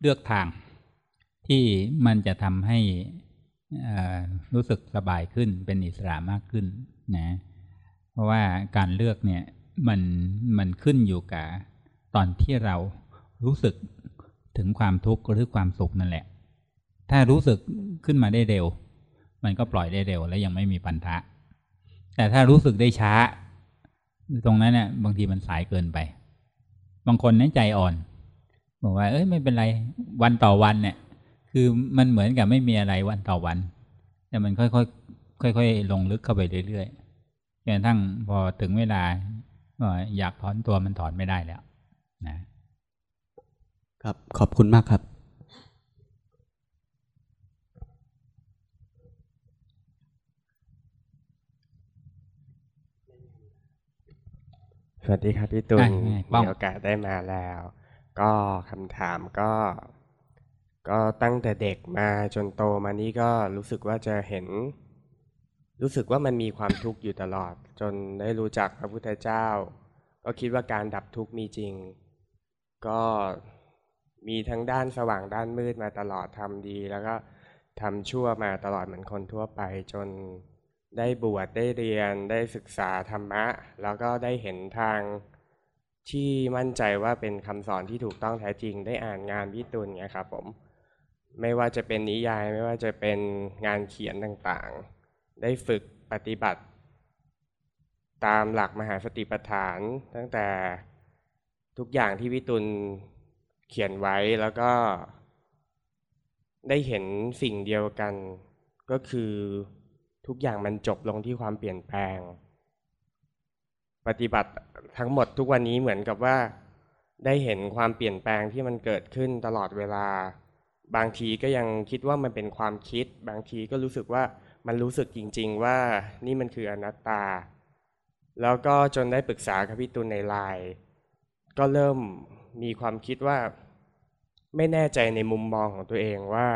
A: เลือกทางที่มันจะทำให้รู้สึกสบายขึ้นเป็นอิสระมากขึ้นนะ เพราะว่าการเลือกเนี่ยมันมันขึ้นอยู่กับตอนที่เรารู้สึกถึงความทุกข์หรือความสุขนั่นแหละ ถ้ารู้สึกขึ้นมาได้เร็ว มันก็ปล่อยได้เร็วและยังไม่มีปันทะ แต่ถ้ารู้สึกได้ช้า ตรงนั้นเนี่ยบางทีมันสายเกินไป บางคนนั้นใจอ่อน บอกว่า เอ้ยไม่เป็นไรวันต่อวันเนี่ย คือมันเหมือนกับไม่มีอะไรวันต่อวัน แต่มันค่อยๆค่อยๆลงลึกเข้าไปเรื่อยๆจนกระทั่งพอถึงเวลาอยากถอนตัวมันถอนไม่ได้แล้ว นะ
E: ครับ ขอบคุณมากครับ
F: สวัสดีครับพี่ตุล
A: อะไงป้อง
F: มีโอกาสได้มาแล้ว ก็คำถามก็ ก็ตั้งแต่เด็กมาจนโตมานี้ก็รู้สึกว่าจะเห็น รู้สึกว่ามันมีความทุกข์อยู่ตลอด จนได้รู้จักพระพุทธเจ้า ก็คิดว่าการดับทุกข์มีจริง ก็มีทั้งด้านสว่างด้านมืดมาตลอดทำดี แล้วก็ทำชั่วมาตลอดเหมือนคนทั่วไปจน ได้บวชได้เรียนได้ศึกษาธรรมะ แล้วก็ได้เห็นทางที่มั่นใจว่าเป็นคำสอนที่ถูกต้องแท้จริงได้อ่านงานพี่ตุลเนี่ยครับผมไม่ว่าจะเป็นนิยายไม่ว่าจะเป็นงานเขียนต่างๆ ได้ฝึกปฏิบัติ ตามหลักมหาสติปัฏฐาน ตั้งแต่ทุกอย่างที่พี่ตุลเขียนไว้แล้วก็ ได้เห็นสิ่งเดียวกันก็คือ ทุกอย่างมันจบลงที่ความเปลี่ยนแปลง ปฏิบัติทั้งหมดทุกวันนี้เหมือนกับว่า ได้เห็นความเปลี่ยนแปลงที่มันเกิดขึ้นตลอดเวลา บางทีก็ยังคิดว่ามันเป็นความคิด บางทีก็รู้สึกว่ามันรู้สึกจริง ๆ ว่านี่มันคืออนัตตา แล้วก็จนได้ปรึกษากับพี่ตุลในไลน์ก็เริ่มมีความคิดว่า ไม่แน่ใจในมุมมองของตัวเองว่า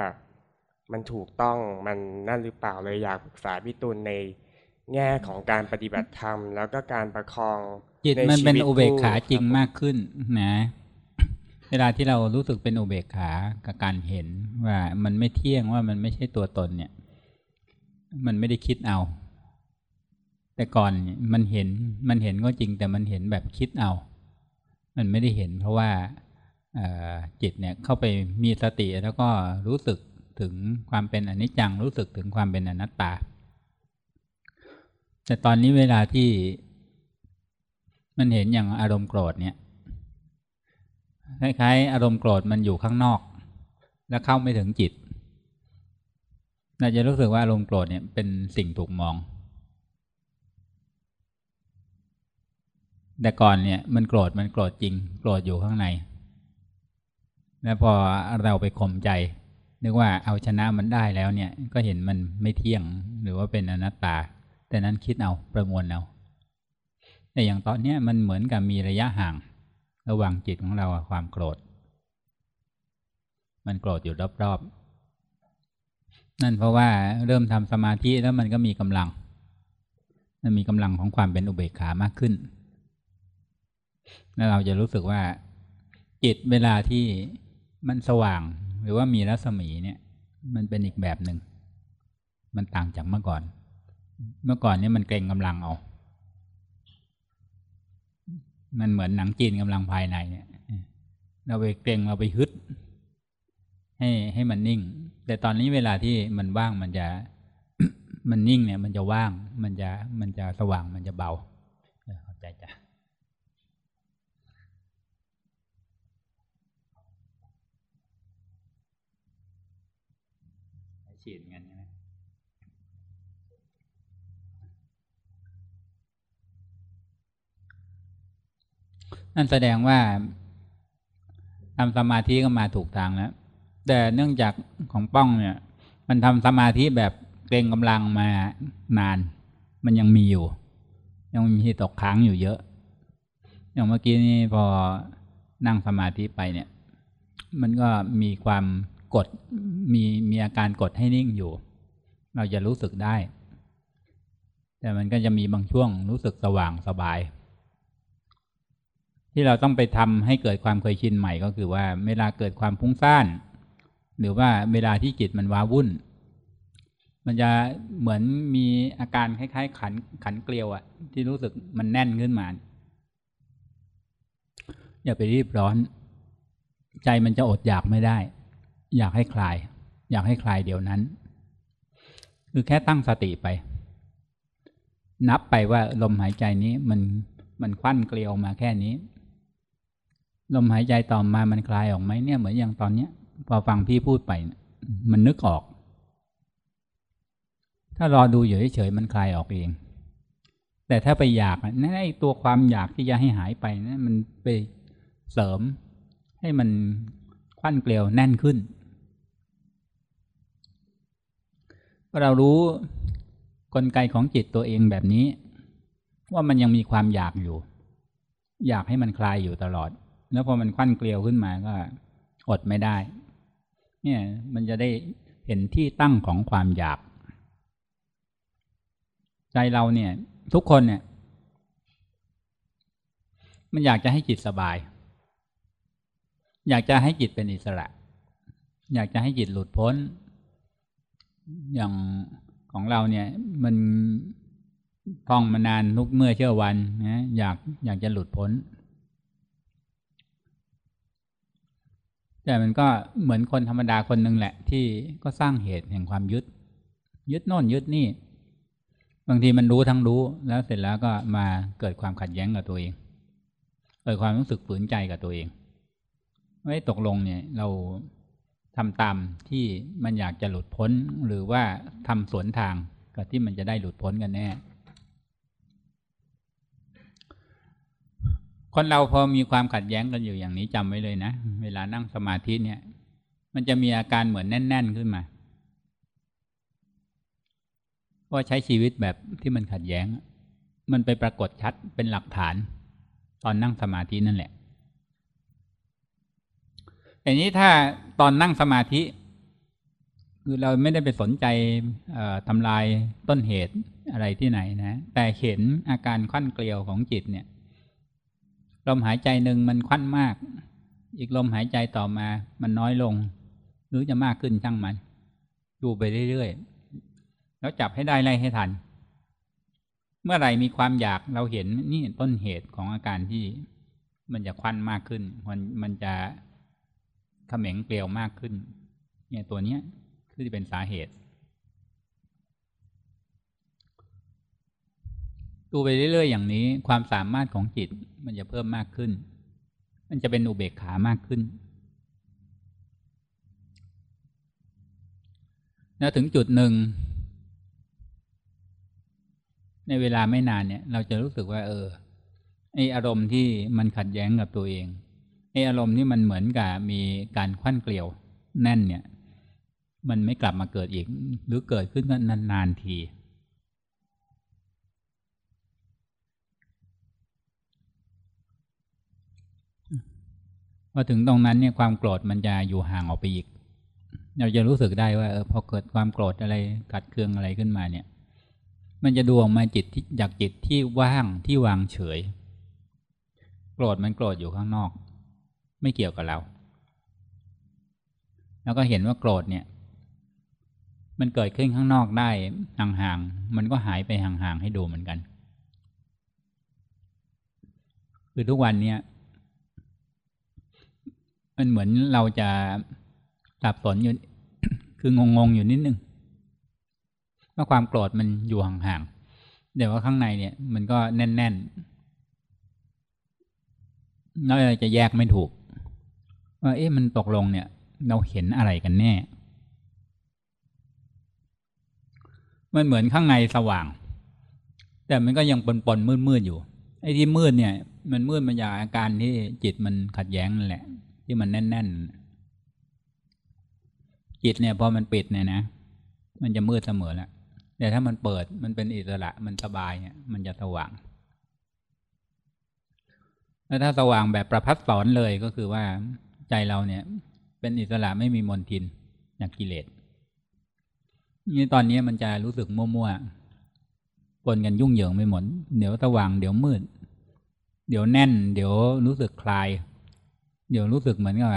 F: มันถูกต้องมันนั่นหรือเปล่าเลยอยากปรึกษาพี่ตุลในแง่ของการปฏิบัติธรรม แล้วก็การประคอง
A: จิต
F: ใน
A: มันเป็น
F: ชีวิต
A: อุเบกขา
F: คู่
A: จริง
F: คบ
A: มากขึ้นนะ เวลาที่เรารู้สึกเป็นอุเบกขากับการเห็นว่ามันไม่เที่ยงว่ามันไม่ใช่ตัวตนเนี่ย มันไม่ได้คิดเอา แต่ก่อนมันเห็นมันเห็นก็จริง แต่มันเห็นแบบคิดเอา มันไม่ได้เห็น เพราะว่าจิตเนี่ยเข้าไปมีสติแล้วก็รู้สึก ถึงความเป็นอนิจจังรู้สึกถึงความเป็นอนัตตา แต่ตอนนี้เวลาที่มันเห็นอย่างอารมณ์โกรธเนี่ยคล้ายๆอารมณ์โกรธมันอยู่ข้างนอก แล้วเข้าไม่ถึงจิตเราจะรู้สึกว่าอารมณ์โกรธเนี่ยเป็นสิ่งถูกมอง แต่ก่อนเนี่ยมันโกรธมันโกรธจริง โกรธอยู่ข้างใน แล้วพอเราไปข่มใจ นึกว่าเอาชนะมันได้แล้วเนี่ย ก็เห็นมันไม่เที่ยงหรือว่าเป็นอนัตตา แต่นั้นคิดเอาประมวลเอาแต่อย่างตอนเนี้ยมันเหมือนกับมีระยะห่าง ระหว่างจิตของเราความโกรธ มันโกรธอยู่รอบๆ นั่นเพราะว่าเริ่มทำสมาธิแล้วมันก็มีกำลัง มันมีกำลังของความเป็นอุเบกขามากขึ้น แล้วเราจะรู้สึกว่าจิตเวลาที่มันสว่าง หรือว่ามีรัศมีเนี่ย มันเป็นอีกแบบหนึ่ง มันต่างจากเมื่อก่อน เมื่อก่อนเนี่ยมันเกรงกำลังเอามันเหมือนหนังจีนกำลังภายในเนี่ย เราไปเกรงเราไปฮึด ให้ให้มันนิ่ง แต่ตอนนี้เวลาที่มันว่างมันจะ มันนิ่งเนี่ย มันจะว่าง มันจะมันจะสว่างมันจะเบาเข้าใจจ้ะฉีดเงินใช่ไหม นั่นแสดงว่าทำสมาธิก็มาถูกทางแล้วแต่เนื่องจากของป้องเนี่ย มันทำสมาธิแบบเกรงกำลังมานาน มันยังมีอยู่ ยังมีที่ตกค้างอยู่เยอะ อย่างเมื่อกี้นี้พอนั่งสมาธิไปเนี่ย มันก็มีความกดมีมีอาการกดให้นิ่งอยู่ เราจะรู้สึกได้ แต่มันก็จะมีบางช่วงรู้สึกสว่างสบาย ที่เราต้องไปทำให้เกิดความเคยชินใหม่ก็คือว่า เวลาเกิดความพุ่งซ่าน หรือว่าเวลาที่จิตมันว้าวุ่น มันจะเหมือนมีอาการคล้ายๆ ขันขันเกลียวอะที่รู้สึกมันแน่นขึ้นมา อย่าไปรีบร้อน ใจมันจะอดอยากไม่ได้ อยากให้คลาย อยากให้คลายเดี๋ยวนั้น คือแค่ตั้งสติไป นับไปว่าลมหายใจนี้มันมันควันเกลียวมาแค่นี้ ลมหายใจต่อมามันคลายออกไหมเนี่ยเหมือนอย่างตอนเนี้ย พอฟังพี่พูดไป มันนึกออก ถ้ารอดูอยู่เฉยๆมันคลายออกเอง แต่ถ้าไปอยากนั่นไอ้ตัวความอยากที่จะให้หายไปนะมันไปเสริม ให้มันควันเกลียวแน่นขึ้นเรารู้กลไกของจิตตัวเองแบบนี้ ว่ามันยังมีความอยากอยู่ อยากให้มันคลายอยู่ตลอด แล้วพอมันควันเกลียวขึ้นมาก็อดไม่ได้ เนี่ยมันจะได้เห็นที่ตั้งของความอยาก ใจเราเนี่ย ทุกคนเนี่ย มันอยากจะให้จิตสบาย อยากจะให้จิตเป็นอิสระ อยากจะให้จิตหลุดพ้น อย่างของเราเนี่ย มันท่องมานานทุกเมื่อเชื่อวันนะอยากอยากจะหลุดพ้น แต่มันก็เหมือนคนธรรมดาคนหนึ่งแหละ ที่ก็สร้างเหตุแห่งความยึด ยึดโน่นยึดนี่ บางทีมันรู้ทั้งรู้ แล้วเสร็จแล้วก็มาเกิดความขัดแย้งกับตัวเองเกิดความรู้สึกฝืนใจกับตัวเองไม่ตกลงเนี่ยเราทำตามที่มันอยากจะหลุดพ้นหรือว่าทำสวนทางกับที่มันจะได้หลุดพ้นกันแน่ คนเราพอมีความขัดแย้งกันอยู่อย่างนี้จำไว้เลยนะเวลานั่งสมาธิเนี่ย มันจะมีอาการเหมือนแน่น ๆขึ้นมาว่าใช้ชีวิตแบบที่มันขัดแย้ง มันไปปรากฏชัดเป็นหลักฐาน ตอนนั่งสมาธินั่นแหละแต่นี้ถ้าตอนนั่งสมาธิ คือเราไม่ได้ไปสนใจทำลายต้นเหตุอะไรที่ไหนนะ แต่เห็นอาการควันเกลียวของจิตเนี่ย ลมหายใจหนึ่งมันควันมาก อีกลมหายใจต่อมา มันน้อยลง หรือจะมากขึ้นช่างมัน ดูไปเรื่อยๆ แล้วจับให้ได้ไล่ให้ทัน เมื่อไหร่มีความอยากเราเห็นนี่ต้นเหตุของอาการที่มันจะควันมากขึ้น มันมันจะขม็งเกลียวมากขึ้น เนี่ยตัวเนี้ยคือจะเป็นสาเหตุ ดูไปเรื่อยๆอย่างนี้ ความสามารถของจิตมันจะเพิ่มมากขึ้น มันจะเป็นอุเบกขามากขึ้นแล้วถึงจุดหนึ่ง ในเวลาไม่นานเนี่ย เราจะรู้สึกว่า เออไออารมณ์ที่มันขัดแย้งกับตัวเองไออารมณ์ที่มันเหมือนกับมีการควันเกลียวแน่นเนี่ย มันไม่กลับมาเกิดอีก หรือเกิดขึ้นก็นานๆที พอถึงตรงนั้นเนี่ยความโกรธมันจะอยู่ห่างออกไปอีก เราจะรู้สึกได้ว่าเออพอเกิดความโกรธอะไรกัดเคืองอะไรขึ้นมาเนี่ย มันจะดูออกมาจิตที่จากจิตที่ว่างที่วางเฉย โกรธมันโกรธอยู่ข้างนอก ไม่เกี่ยวกับเรา แล้วก็เห็นว่าโกรธเนี่ย มันเกิดขึ้นข้างนอกได้ห่างๆมันก็หายไปห่างๆให้ดูเหมือนกัน คือทุกวันเนี้ย มันเหมือนเราจะสับสนอยู่คืองงๆอยู่นิดนึงว่าความโกรธมันอยู่ห่างๆเดี๋ยวว่าข้างในเนี่ย มันก็แน่นๆเราจะแยกไม่ถูก ว่าเอ๊ะมันตกลงเนี่ย เราเห็นอะไรกันแน่ มันเหมือนข้างในสว่าง แต่มันก็ยังปนๆมืดๆอยู่ไอ้ที่มืดเนี่ย มันมืดมาจากอาการที่จิตมันขัดแย้งนั่นแหละ ที่มันแน่น ๆ จิตเนี่ยพอมันปิดเนี่ยนะ มันจะมืดเสมอแล้วแต่ถ้ามันเปิดมันเป็นอิสระมันสบายเนี่ย มันจะสว่าง แล้วถ้าสว่างแบบประพัดสอนเลยก็คือว่าใจเราเนี่ย เป็นอิสระไม่มีมนทินอย่างกิเลสนี่ตอนนี้มันจะรู้สึกมั่วๆปนกันยุ่งเหยิงไปหมด เดี๋ยวสว่างเดี๋ยวมืด เดี๋ยวแน่น เดี๋ยวรู้สึกคลาย เดี๋ยวรู้สึกเหมือนกับ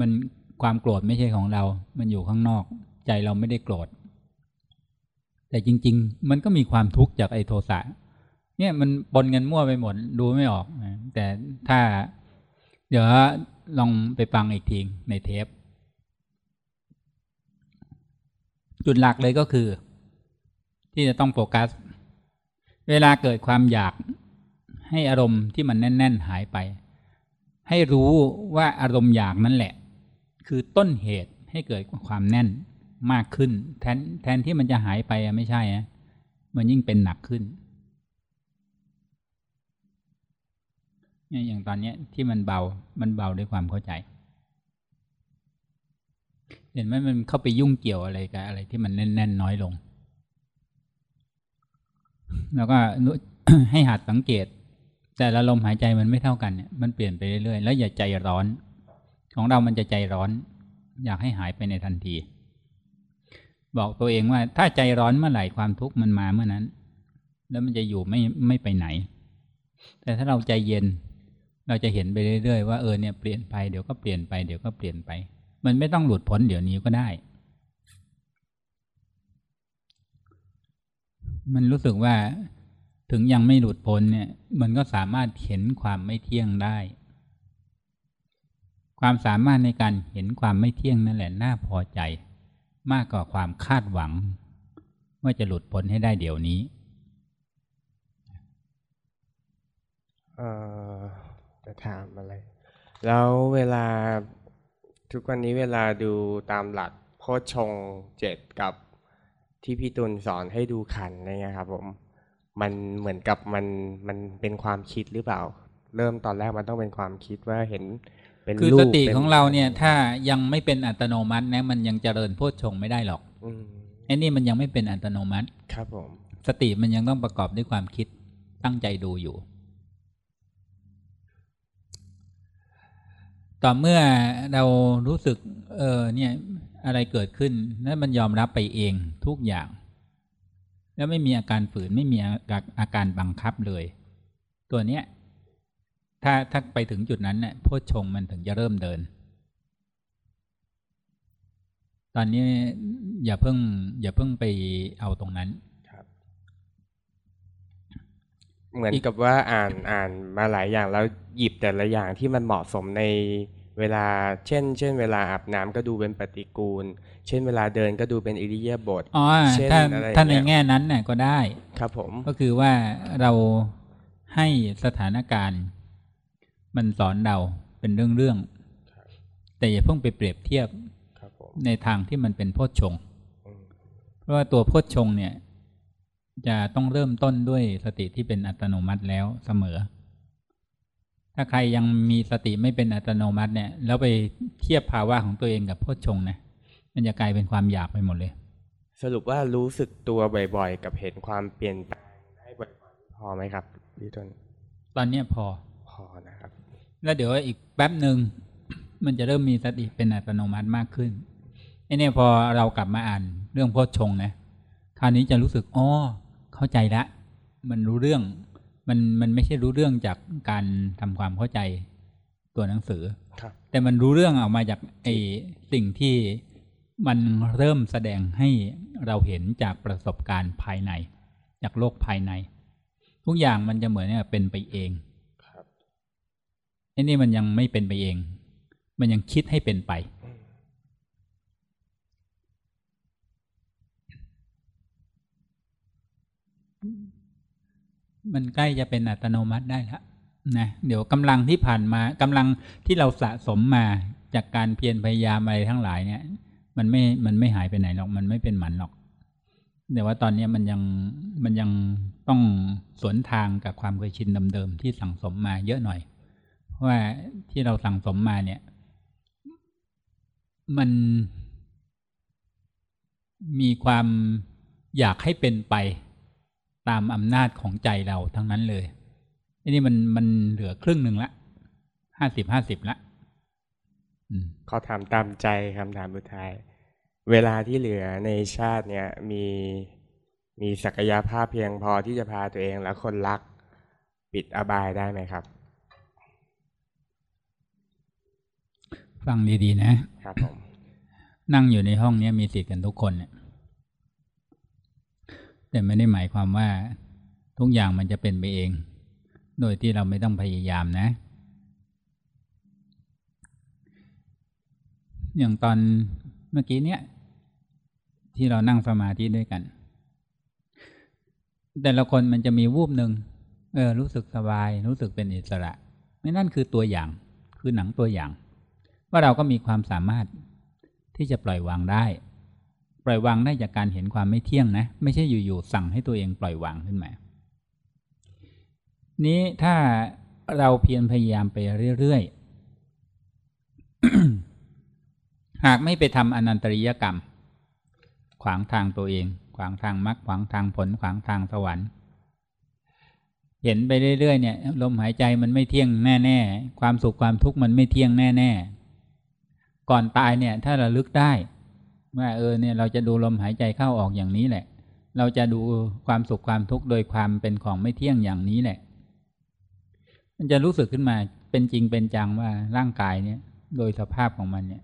A: มันความโกรธไม่ใช่ของเรา มันอยู่ข้างนอก ใจเราไม่ได้โกรธ แต่จริง ๆ มันก็มีความทุกข์จากไอ้โทสะ เนี่ยมันปนกันมั่วไปหมด ดูไม่ออก แต่ถ้า เดี๋ยวลองไปฟังอีกทีในเทป จุดหลักเลยก็คือ ที่จะต้องโฟกัส เวลาเกิดความอยากให้อารมณ์ที่มันแน่น ๆ หายไป ให้รู้ว่าอารมณ์อยากนั่นแหละ คือต้นเหตุให้เกิดความแน่นมากขึ้น แทนแทนที่มันจะหายไปไม่ใช่อะมันยิ่งเป็นหนักขึ้นเนี่ยอย่างตอนนี้ที่มันเบา มันเบาด้วยความเข้าใจ เห็นไหมมันเข้าไปยุ่งเกี่ยวอะไรกับอะไรที่มันแน่น ๆ น้อยลง แล้วก็ให้หัดสังเกต แต่ละลมหายใจมันไม่เท่ากันเนี่ยมันเปลี่ยนไปเรื่อยๆแล้วอย่าใจร้อน ของเรามันจะใจร้อน อยากให้หายไปในทันที บอกตัวเองว่าถ้าใจร้อนเมื่อไหร่ความทุกข์มันมาเมื่อนั้น แล้วมันจะอยู่ไม่ไม่ไปไหน แต่ถ้าเราใจเย็น เราจะเห็นไปเรื่อยๆว่าเออเนี่ยเปลี่ยนไปเดี๋ยวก็เปลี่ยนไปเดี๋ยวก็เปลี่ยนไป มันไม่ต้องหลุดพ้นเดี๋ยวนี้ก็ได้ มันรู้สึกว่า ถึงยังไม่หลุดพ้นเนี่ย มันก็สามารถเห็นความไม่เที่ยงได้ ความสามารถในการเห็นความไม่เที่ยงนั่นแหละน่าพอใจ มากกว่าความคาดหวัง ว่าจะหลุดพ้นให้ได้เดี๋ยวนี้
F: จะถามอะไร แล้วเวลาทุกวันนี้เวลาดูตามหลักโพชงเจ็ดกับที่พี่ตุลสอนให้ดูขันอะไรเงี้ยครับผม มันเหมือนกับมันมันเป็นความคิดหรือเปล่า เริ่มตอนแรกมันต้องเป็นความคิดว่าเห็นเป็น
A: คือ
F: รู
A: ส
F: ป
A: ติ
F: ป็น
A: ของเราเนี่ย ถ้ายังไม่เป็นอัตโนมัตินะมันยังเจริญโพชฌงค์ไม่ได้หรอก
F: อืม
A: ไอ้นี่มันยังไม่เป็นอัตโนมัติ
F: ครับผม
A: สติมันยังต้องประกอบด้วยความคิดตั้งใจดูอยู่ ต่อเมื่อเรารู้สึก เออเนี่ยอะไรเกิดขึ้นนั้นมันยอมรับไปเองทุกอย่าง แล้วไม่มีอาการฝืนไม่มีอาการบังคับเลย ตัวเนี้ย ถ้าถ้าไปถึงจุดนั้นเนี่ยโพชงมันถึงจะเริ่มเดิน ตอนนี้อย่าเพิ่ง อย่าเพิ่งไปเอาตรงนั้น
F: ครับเหมือนกับว่าอ่านอ่านมาหลายอย่างแล้วหยิบแต่ละอย่างที่มันเหมาะสมใน เวลาเช่น เช่น เวลาอาบน้ำก็ดูเป็นปฏิกูล เช่นเวลาเดินก็ดูเป็นอิริยาบถ
A: อ๋อ
F: เช่น
A: ถ้า
F: อะไร
A: ถ้าใน
F: เนี่ย
A: แง่นั้นเนี่ยก็ได้
F: ครับผม
A: ก็คือว่าเราให้สถานการณ์ มันสอนเราเป็นเรื่องๆแต่อย่าเพิ่งไปเปรียบเทียบ
F: ครับผม
A: ในทางที่มันเป็นโพชฌงค์
F: อืม
A: เพราะว่าตัวโพชฌงค์เนี่ย จะต้องเริ่มต้นด้วยสติที่เป็นอัตโนมัติแล้วเสมอ ถ้าใครยังมีสติไม่เป็นอัตโนมัติเนี่ย แล้วไปเทียบภาวะของตัวเองกับโพชฌงค์นะมันจะกลายเป็นความอยากไปหมดเลย
F: สรุปว่ารู้สึกตัวบ่อยๆ กับเห็นความเปลี่ยนแปลงได้บ่อยๆพอไหมครับพี่ต้น
A: ตอนเนี้ยพอ
F: พอนะครับ
A: แล้วเดี๋ยวอีกแป๊บหนึ่งมันจะเริ่มมีสติเป็นอัตโนมัติมากขึ้นไอ้เนี่ยพอเรากลับมาอ่านเรื่องโพชฌงค์นะคราวนี้จะรู้สึกอ๋อเข้าใจละ มันรู้เรื่อง มันมันไม่ใช่รู้เรื่องจากการทำความเข้าใจตัวหนังสือ
F: ครับ
A: แต่มันรู้เรื่องออกมาจากไอ้สิ่งที่มันเริ่มแสดงให้เราเห็นจากประสบการณ์ภายใน จากโลกภายใน ทุกอย่างมันจะเหมือนเนี่ยเป็นไปเอง
F: ครับ
A: ไอ้นี่มันยังไม่เป็นไปเอง มันยังคิดให้เป็นไป มันใกล้จะเป็นอัตโนมัติได้แล้วนะเดี๋ยวกำลังที่ผ่านมากำลังที่เราสะสมมาจากการเพียรพยายามอะไรทั้งหลายเนี่ย มันไม่มันไม่หายไปไหนหรอก มันไม่เป็นหมันหรอกแต่ว่าตอนนี้มันยังมันยังต้องสวนทางกับความเคยชินเดิมๆที่สั่งสมมาเยอะหน่อย เพราะว่าที่เราสั่งสมมาเนี่ย มันมีความอยากให้เป็นไป ตามอำนาจของใจเราทั้งนั้นเลยอันนี้มันมันเหลือครึ่งหนึ่งละห้าสิบห้าสิบละอืม
F: ขอถามตามใจคำถามสุดท้าย เวลาที่เหลือในชาติเนี่ยมีมีศักยภาพเพียงพอที่จะพาตัวเองและคนรักปิดอบายได้ไหมครับ
A: ฟังดีๆนะครับ
F: ผม
A: นั่งอยู่ในห้องนี้มีสิทธิ์กันทุกคนเนี่ย แต่ไม่ได้หมายความว่า ทุกอย่างมันจะเป็นไปเอง โดยที่เราไม่ต้องพยายามนะ อย่างตอนเมื่อกี้เนี้ยที่เรานั่งสมาธิด้วยกัน แต่ละคนมันจะมีวูบหนึ่งเออ รู้สึกสบาย รู้สึกเป็นอิสระไม่นั่นคือตัวอย่าง คือหนังตัวอย่าง ว่าเราก็มีความสามารถที่จะปล่อยวางได้ ปล่อยวางได้จากการเห็นความไม่เที่ยงนะ ไม่ใช่อยู่ๆสั่งให้ตัวเองปล่อยวางขึ้นมา นี้ถ้าเราเพียรพยายามไปเรื่อยๆ หากไม่ไปทำอนันตริยกรรม ขวางทางตัวเอง ขวางทางมรรคขวางทางผล ขวางทางสวรรค์ เห็นไปเรื่อยๆเนี่ยลมหายใจมันไม่เที่ยงแน่ๆ ความสุขความทุกข์มันไม่เที่ยงแน่ ๆ ก่อนตายเนี่ย ถ้าเราลึกได้ ว่าเออเนี่ยเราจะดูลมหายใจเข้าออกอย่างนี้แหละ เราจะดูความสุขความทุกข์โดยความเป็นของไม่เที่ยงอย่างนี้แหละ มันจะรู้สึกขึ้นมาเป็นจริงเป็นจังว่าร่างกายเนี่ย โดยสภาพของมันเนี่ย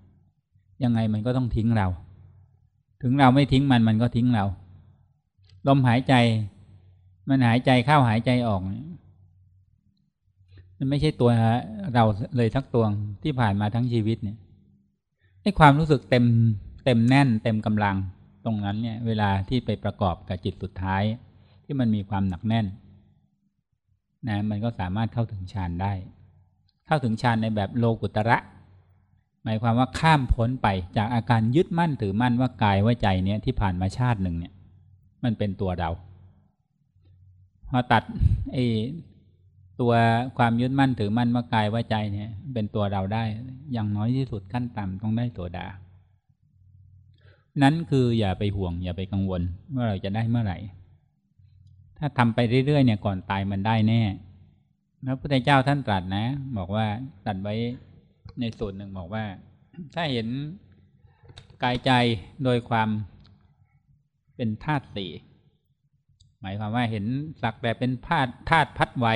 A: ยังไงมันก็ต้องทิ้งเรา ถึงเราไม่ทิ้งมันมันก็ทิ้งเรา ลมหายใจ มันหายใจเข้าหายใจออกมันไม่ใช่ตัวเราเลยทักตัวที่ผ่านมาทั้งชีวิตเนี่ยให้ความรู้สึกเต็ม เต็มแน่นเต็มกำลังตรงนั้นเนี่ยเวลาที่ไปประกอบกับจิตสุดท้าย ที่มันมีความหนักแน่นนะมันก็สามารถเข้าถึงฌานได้ เข้าถึงฌานในแบบโลกุตระ หมายความว่าข้ามพ้นไปจากอาการยึดมั่นถือมั่นว่ากายว่าใจเนี่ยที่ผ่านมาชาติหนึ่งเนี่ย มันเป็นตัวเรา พอตัดไอ้ตัวความยึดมั่นถือมั่นว่ากายว่าใจเนี่ย เป็นตัวเราได้ อย่างน้อยที่สุดขั้นต่ำต้องได้ตัวดา นั้นคืออย่าไปห่วง อย่าไปกังวลว่าเราจะได้เมื่อไหร่ ถ้าทำไปเรื่อยๆเนี่ยก่อนตายมันได้แน่พระพุทธเจ้าท่านตรัสนะ บอกว่าตรัสไว้ในส่วนหนึ่งบอกว่า ถ้าเห็นกายใจโดยความเป็นธาตุสี่หมายความว่าเห็นสักแต่เป็นธาตุธาตุพัดไหว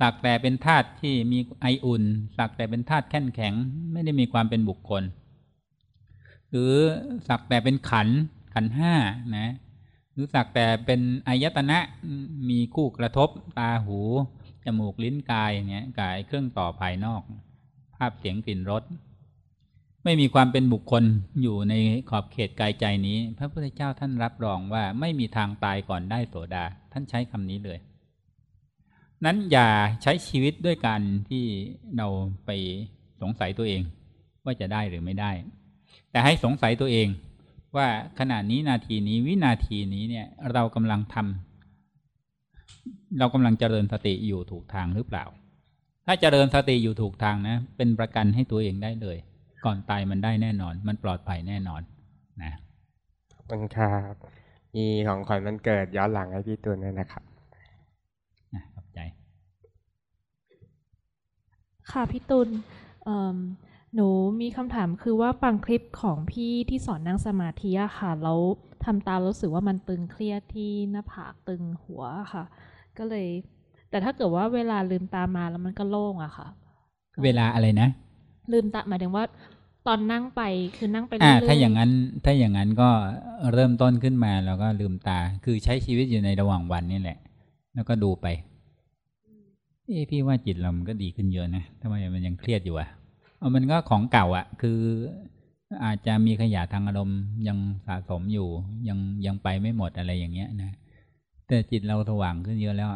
A: สักแต่เป็นธาตุที่มีไออุ่น สักแต่เป็นธาตุแข็งแข็ง ไม่ได้มีความเป็นบุคคล หรือสักแต่เป็นขันขันห้านะหรือสักแต่เป็นอายตนะมีคู่กระทบตาหู จมูกลิ้นกายเนี่ยกายเครื่องต่อภายนอก ภาพเสียงกลิ่นรสไม่มีความเป็นบุคคลอยู่ในขอบเขตกายใจนี้ พระพุทธเจ้าท่านรับรองว่าไม่มีทางตายก่อนได้โสดา ท่านใช้คำนี้เลย นั้นอย่าใช้ชีวิตด้วยการที่เราไปสงสัยตัวเอง ว่าจะได้หรือไม่ได้ แต่ให้สงสัยตัวเอง ว่าขณะนี้นาทีนี้วินาทีนี้เนี่ย เรากำลังทำเรากำลังเจริญสติอยู่ถูกทางหรือเปล่า ถ้าเจริญสติอยู่ถูกทางนะ เป็นประกันให้ตัวเองได้เลย ก่อนตายมันได้แน่นอน มันปลอดภัยแน่นอนนะ
F: ขอบคุณครับมีของขวัญวันเกิดย้อนหลังให้พี่ตุลด้วยนะครับ
A: นะขอบใจ
G: ค่ะพี่ตุลเอิ่ม หนูมีคำถามคือว่าฟังคลิปของพี่ที่สอนนั่งสมาธิอะค่ะ แล้วทำตามรู้สึกว่ามันตึงเครียดที่หน้าผากตึงหัวอะค่ะ ก็เลย แต่ถ้าเกิดว่าเวลาลืมตามาแล้วมันก็โล่งอะค่ะ
A: เวลาอะไรนะ
G: ลืมตาหมายถึงว่าตอนนั่งไปคือนั่งไป
A: อ่า
G: เรื่อยๆ
A: ถ้าอย่างนั้นถ้าอย่างนั้นก็เริ่มต้นขึ้นมาแล้วก็ลืมตา คือใช้ชีวิตอยู่ในระหว่างวันนี่แหละ แล้วก็ดูไป เอ้พี่ว่าจิตเรามันก็ดีขึ้นเยอะนะทำไมมันยังเครียดอยู่อะเอา มันก็ของเก่าอะคืออาจจะมีขยะทางอารมณ์ยังสะสมอยู่ ยังยังไปไม่หมดอะไรอย่างเงี้ยนะแต่จิตเราสว่างขึ้นเยอะแล้ว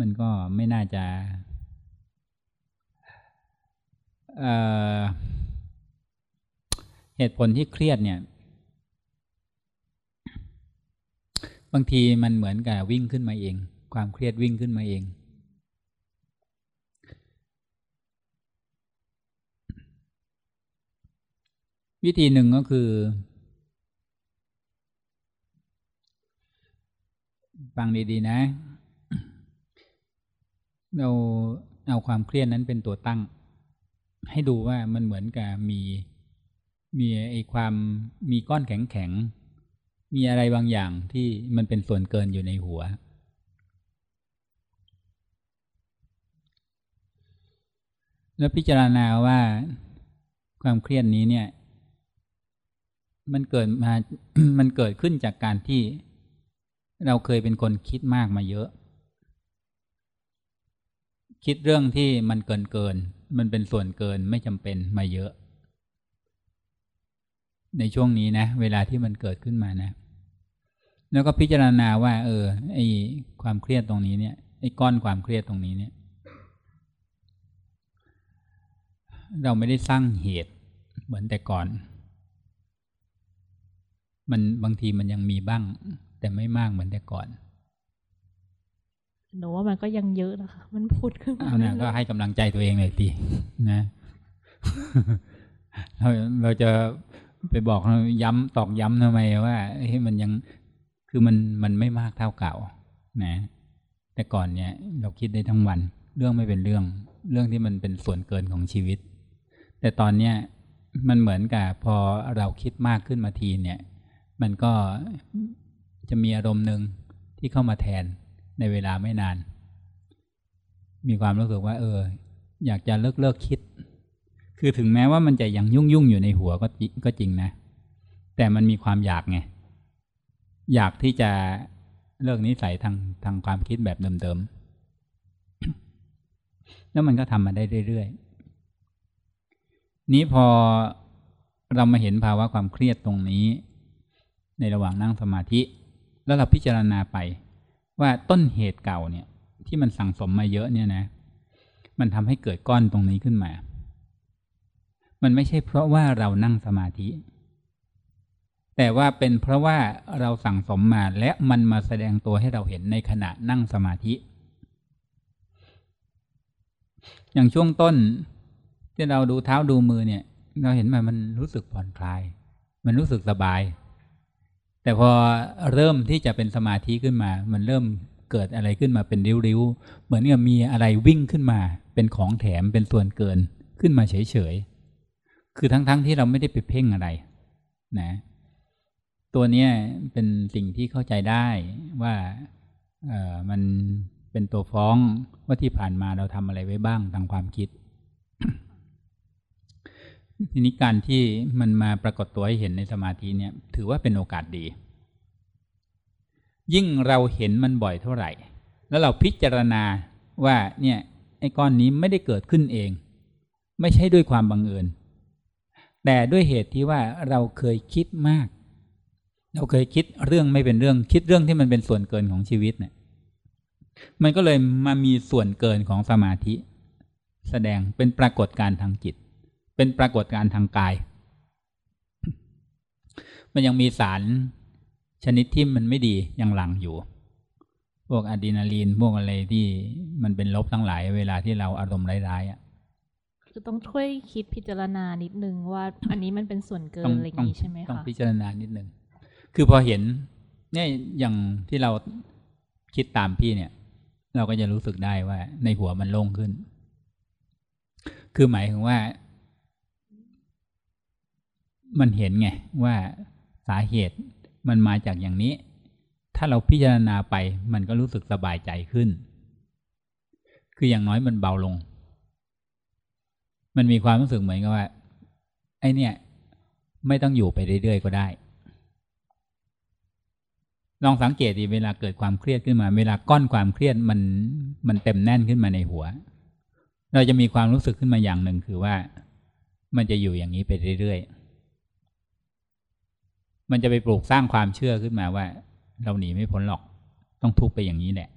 A: มันก็ไม่น่าจะเอเหตุผลที่เครียดเนี่ย บางทีมันเหมือนกับวิ่งขึ้นมาเอง ความเครียดวิ่งขึ้นมาเอง วิธีหนึ่งก็คือ ฟังดีๆนะ เราเอาความเครียดนั้นเป็นตัวตั้ง ให้ดูว่ามันเหมือนกับมีมีไอความมีก้อนแข็งแข็งมีอะไรบางอย่างที่มันเป็นส่วนเกินอยู่ในหัว แล้วพิจารณาว่าความเครียดนี้เนี่ย มันเกิดมา มันเกิดขึ้นจากการที่เราเคยเป็นคนคิดมากมาเยอะ คิดเรื่องที่มันเกินเกิน มันเป็นส่วนเกินไม่จำเป็นมาเยอะ ในช่วงนี้นะ เวลาที่มันเกิดขึ้นมานะ แล้วก็พิจารณาว่า เออ ไอความเครียดตรงนี้เนี่ย ไอ้ก้อนความเครียดตรงนี้เนี่ย เราไม่ได้สร้างเหตุเหมือนแต่ก่อน มันบางทีมันยังมีบ้าง แต่ไม่มากเหมือนแต่ก่อน
G: หนูว่ามันก็ยังเยอะนะคะมันพูดขึ้นมา
A: เอานะก็ให้กำลังใจตัวเองเลยทีนะเราเราจะไปบอกย้ำตอกย้ำทำไมว่าเฮ้ยมันยังคือมันมันไม่มากเท่าเก่า นะ แต่ก่อนเนี่ย เราคิดได้ทั้งวัน เรื่องไม่เป็นเรื่อง เรื่องที่มันเป็นส่วนเกินของชีวิต แต่ตอนเนี้ยมันเหมือนกับพอเราคิดมากขึ้นมาทีเนี่ย มันก็จะมีอารมณ์หนึ่งที่เข้ามาแทนในเวลาไม่นาน มีความรู้สึกว่า เออ อยากจะเลิกเลิกคิด คือถึงแม้ว่ามันจะยังยุ่งยุ่งอยู่ในหัวก็ก็จริงนะ แต่มันมีความอยากไง อยากที่จะเลิกนิสัยทางทางความคิดแบบเดิมๆ แล้วมันก็ทำมาได้เรื่อยๆ นี้พอเรามาเห็นภาวะความเครียดตรงนี้ ในระหว่างนั่งสมาธิ แล้วเราพิจารณาไป ว่าต้นเหตุเก่าเนี่ยที่มันสั่งสมมาเยอะเนี่ยนะ มันทำให้เกิดก้อนตรงนี้ขึ้นมา มันไม่ใช่เพราะว่าเรานั่งสมาธิ แต่ว่าเป็นเพราะว่าเราสั่งสมมาและมันมาแสดงตัวให้เราเห็นในขณะนั่งสมาธิ อย่างช่วงต้นที่เราดูเท้าดูมือเนี่ย เราเห็นมันมันรู้สึกผ่อนคลาย มันรู้สึกสบาย แต่พอเริ่มที่จะเป็นสมาธิขึ้นมา มันเริ่มเกิดอะไรขึ้นมาเป็นริ้วๆ เหมือนกับมีอะไรวิ่งขึ้นมา เป็นของแถมเป็นส่วนเกินขึ้นมาเฉยๆ คือทั้งๆทที่เราไม่ได้ไปเพ่งอะไร นะ ตัวนี้เป็นสิ่งที่เข้าใจได้ว่าเออมันเป็นตัวฟ้องว่าที่ผ่านมาเราทำอะไรไว้บ้างทางความคิด ทีนี้การที่มันมาปรากฏตัวให้เห็นในสมาธิเนี่ย ถือว่าเป็นโอกาสดี ยิ่งเราเห็นมันบ่อยเท่าไหร่ แล้วเราพิจารณาว่าเนี่ยไอ้ก้อนนี้ไม่ได้เกิดขึ้นเอง ไม่ใช่ด้วยความบังเอิญ แต่ด้วยเหตุที่ว่าเราเคยคิดมาก เราเคยคิดเรื่องไม่เป็นเรื่อง คิดเรื่องที่มันเป็นส่วนเกินของชีวิตเนี่ย มันก็เลยมามีส่วนเกินของสมาธิ แสดงเป็นปรากฏการณ์ทางจิต เป็นปรากฏการทางกาย มันยังมีสารชนิดที่มันไม่ดียังหลังอยู่ พวกอะดรีนาลีนพวกอะไรที่มันเป็นลบทั้งหลาย เวลาที่เราอารมณ์ร้ายๆอะ
G: คือต้องช่วยคิดพิจารณานิดนึงว่า อันนี้มันเป็นส่วนเกิน
A: ต้อง
G: อะไรอย่างนี้ใช่ไหม
A: ต้อง
G: คะ
A: พิจารณานิดนึงคือพอเห็นเนี่ยอย่างที่เราคิดตามพี่เนี่ย เราก็จะรู้สึกได้ว่าในหัวมันโล่งขึ้น คือหมายถึงว่า มันเห็นไงว่าสาเหตุมันมาจากอย่างนี้ ถ้าเราพิจารณาไปมันก็รู้สึกสบายใจขึ้น คืออย่างน้อยมันเบาลง มันมีความรู้สึกเหมือนกับว่า ไอเนี่ย ไม่ต้องอยู่ไปเรื่อยๆก็ได้ ลองสังเกตดีเวลาเกิดความเครียดขึ้นมา เวลาก้อนความเครียดมันมันเต็มแน่นขึ้นมาในหัว เราจะมีความรู้สึกขึ้นมาอย่างหนึ่งคือว่า มันจะอยู่อย่างนี้ไปเรื่อยๆ มันจะไปปลูกสร้างความเชื่อขึ้นมาว่า เราหนีไม่พ้นหรอก ต้องทุกข์ไปอย่างนี้แหละ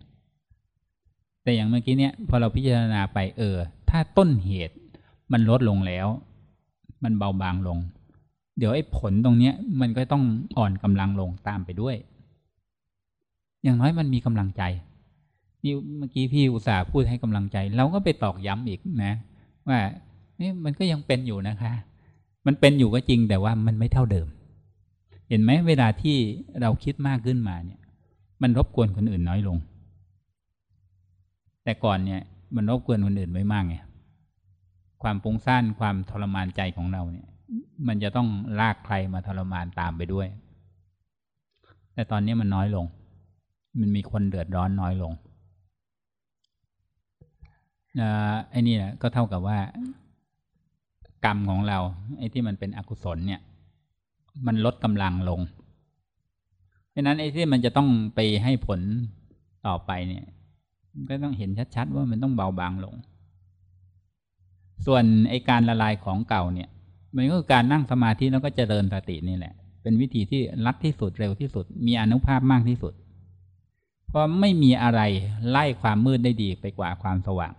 A: แต่อย่างเมื่อกี้เนี่ย พอเราพิจารณาไปเออ ถ้าต้นเหตุมันลดลงแล้ว มันเบาบางลง เดี๋ยวไอ้ผลตรงเนี้ย มันก็ต้องอ่อนกำลังลงตามไปด้วย อย่างน้อยมันมีกำลังใจ นี่เมื่อกี้พี่อุตส่าห์พูดให้กำลังใจ เราก็ไปตอกย้ำอีกนะ ว่านี่มันก็ยังเป็นอยู่นะคะ มันเป็นอยู่ก็จริงแต่ว่ามันไม่เท่าเดิม เห็นไหมเวลาที่เราคิดมากขึ้นมาเนี่ย มันรบกวนคนอื่นน้อยลง แต่ก่อนเนี่ยมันรบกวนคนอื่นไว้มากไงความปุ้งซ่านความทรมานใจของเราเนี่ย มันจะต้องลากใครมาทรมานตามไปด้วย แต่ตอนนี้มันน้อยลง มันมีคนเดือดร้อนน้อยลงไอ้นี่นะก็เท่ากับว่ากรรมของเราไอ้ที่มันเป็นอกุศลเนี่ย มันลดกำลังลง เพราะนั้นไอ้ที่มันจะต้องไปให้ผลต่อไปเนี่ย ก็ต้องเห็นชัดๆว่ามันต้องเบาบางลง ส่วนไอ้การละลายของเก่าเนี่ย มันก็คือการนั่งสมาธิแล้วก็เจริญสตินี่แหละ เป็นวิธีที่รัดที่สุดเร็วที่สุด มีอนุภาพมากที่สุด เพราะไม่มีอะไรไล่ความมืดได้ดีไปกว่าความสว่าง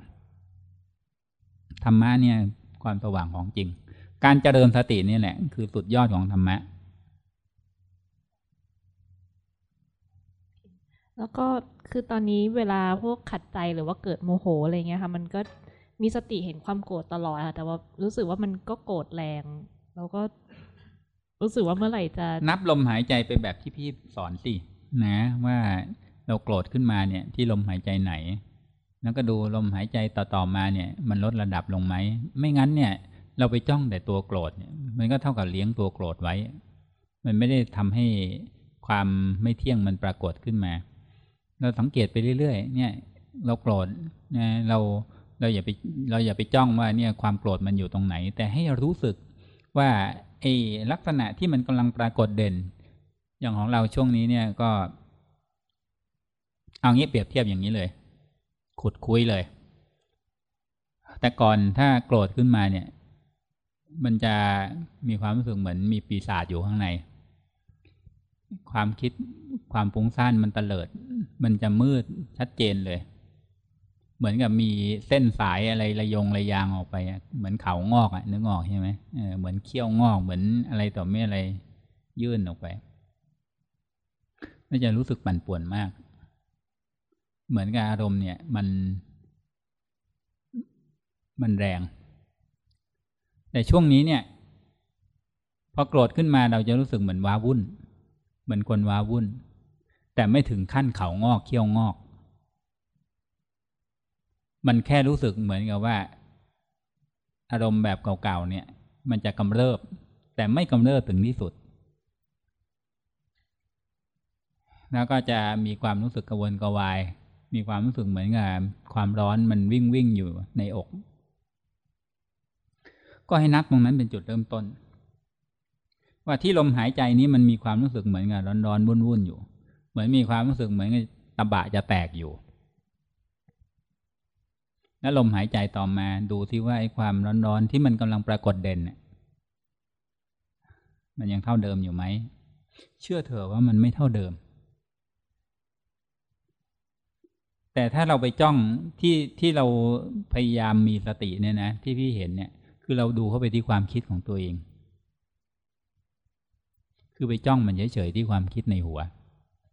A: ธรรมะเนี่ยความสว่างของจริง การเจริญสตินี่แหละ คือสุดยอดของธรรมะ
G: แล้วก็คือตอนนี้เวลาพวกขัดใจหรือว่าเกิดโมโหอะไรเงี้ยค่ะ มันก็มีสติเห็นความโกรธตลอดค่ะแต่ว่ารู้สึกว่ามันก็โกรธแรง แล้วก็รู้สึกว่าเมื่อไหร่จะ
A: นับลมหายใจไปแบบที่พี่สอนสินะว่าเราโกรธขึ้นมาเนี่ย ที่ลมหายใจไหน แล้วก็ดูลมหายใจต่อๆมาเนี่ย มันลดระดับลงไหมไม่งั้นเนี่ย เราไปจ้องแต่ตัวโกรธเนี่ยมันก็เท่ากับเลี้ยงตัวโกรธไว้ มันไม่ได้ทำให้ความไม่เที่ยงมันปรากฏขึ้นมา เราสังเกตไปเรื่อยๆ เนี่ยเราโกรธนะเราเราอย่าไปเราอย่าไปจ้องว่าเนี่ยความโกรธมันอยู่ตรงไหน แต่ให้รู้สึกว่าไอ้ลักษณะที่มันกำลังปรากฏเด่น อย่างของเราช่วงนี้เนี่ยก็ เอางี้เปรียบเทียบอย่างนี้เลย ขุดคุยเลย แต่ก่อนถ้าโกรธขึ้นมาเนี่ย มันจะมีความรู้สึกเหมือนมีปีศาจอยู่ข้างใน ความคิดความฟุ้งซ่านมันเตลิด มันจะมืดชัดเจนเลย เหมือนกับมีเส้นสายอะไรระยงระยางออกไปเหมือนเขางอกอะนึกออกใช่ไหมเออเหมือนเขี้ยวงอกเหมือนอะไรต่อไม่อะไรยื่นออกไปก็จะรู้สึกปั่นป่วนมาก เหมือนกับอารมณ์เนี่ย มัน มันแรง แต่ช่วงนี้เนี่ย พอโกรธขึ้นมาเราจะรู้สึกเหมือนว้าวุ่น เหมือนคนว้าวุ่น แต่ไม่ถึงขั้นเขางอกเขี้ยวงอก มันแค่รู้สึกเหมือนกับว่า อารมณ์แบบเก่าๆเนี่ย มันจะกำเริบ แต่ไม่กำเริบถึงที่สุด แล้วก็จะมีความรู้สึกกระวนกระวาย มีความรู้สึกเหมือนกับความร้อนมันวิ่งวิ่งอยู่ในอก ก็ให้นับตรงนั้นเป็นจุดเริ่มต้น ว่าที่ลมหายใจนี้มันมีความรู้สึกเหมือนกับร้อนๆวุ่นๆอยู่ เหมือนมีความรู้สึกเหมือนกับตะบะจะแตกอยู่ แล้วลมหายใจต่อมาดูที่ว่าไอ้ความร้อนๆที่มันกำลังปรากฏเด่นมันยังเท่าเดิมอยู่ไหม เชื่อเถอะว่ามันไม่เท่าเดิม แต่ถ้าเราไปจ้องที่ที่เราพยายามมีสติเนี่ยนะที่พี่เห็นเนี่ย คือเราดูเข้าไปที่ความคิดของตัวเอง คือไปจ้องมันเฉยๆที่ความคิดในหัว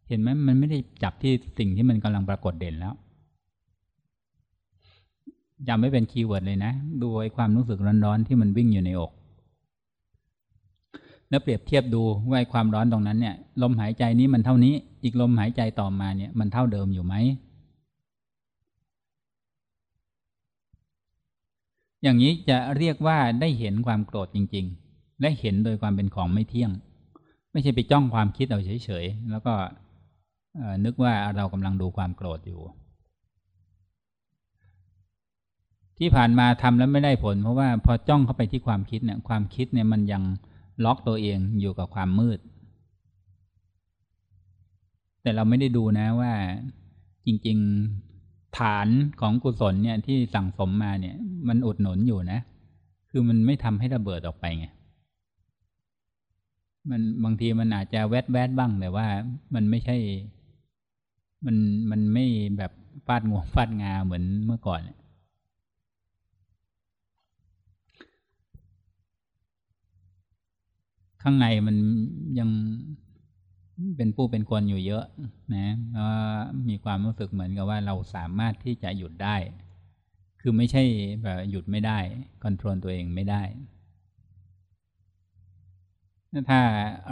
A: เห็นไหมมันไม่ได้จับที่สิ่งที่มันกำลังปรากฏเด่นแล้วจำไม่เป็นคีย์เวิร์ดเลยนะ ดูไอ้ความรู้สึกร้อนๆที่มันวิ่งอยู่ในอก แล้วเปรียบเทียบดูว่าไอ้ความร้อนตรงนั้นเนี่ย ลมหายใจนี้มันเท่านี้ อีกลมหายใจต่อมาเนี่ย มันเท่าเดิมอยู่ไหม อย่างนี้จะเรียกว่าได้เห็นความโกรธจริง ๆ และเห็นโดยความเป็นของไม่เที่ยง ไม่ใช่ไปจ้องความคิดเอาเฉยๆ แล้วก็นึกว่าเรากำลังดูความโกรธอยู่ ที่ผ่านมาทำแล้วไม่ได้ผล เพราะว่าพอจ้องเข้าไปที่ความคิดเนี่ยความคิดเนี่ยมันยังล็อกตัวเองอยู่กับความมืด แต่เราไม่ได้ดูนะว่าจริง ๆฐานของกุศลเนี่ยที่สั่งสมมาเนี่ย มันอุดหนุนอยู่นะ คือมันไม่ทำให้ระเบิดออกไปไง มันบางทีมันอาจจะแวดแวดบ้าง แต่ว่ามันไม่ใช่ มันมันไม่แบบฟาดงวงฟาดงาเหมือนเมื่อก่อนข้างในมันยังเป็นผู้เป็นคนอยู่เยอะ นะแล้วมีความรู้สึกเหมือนกับว่าเราสามารถที่จะหยุดได้ คือไม่ใช่แบบหยุดไม่ได้คอนโทรลตัวเองไม่ได้ ถ้า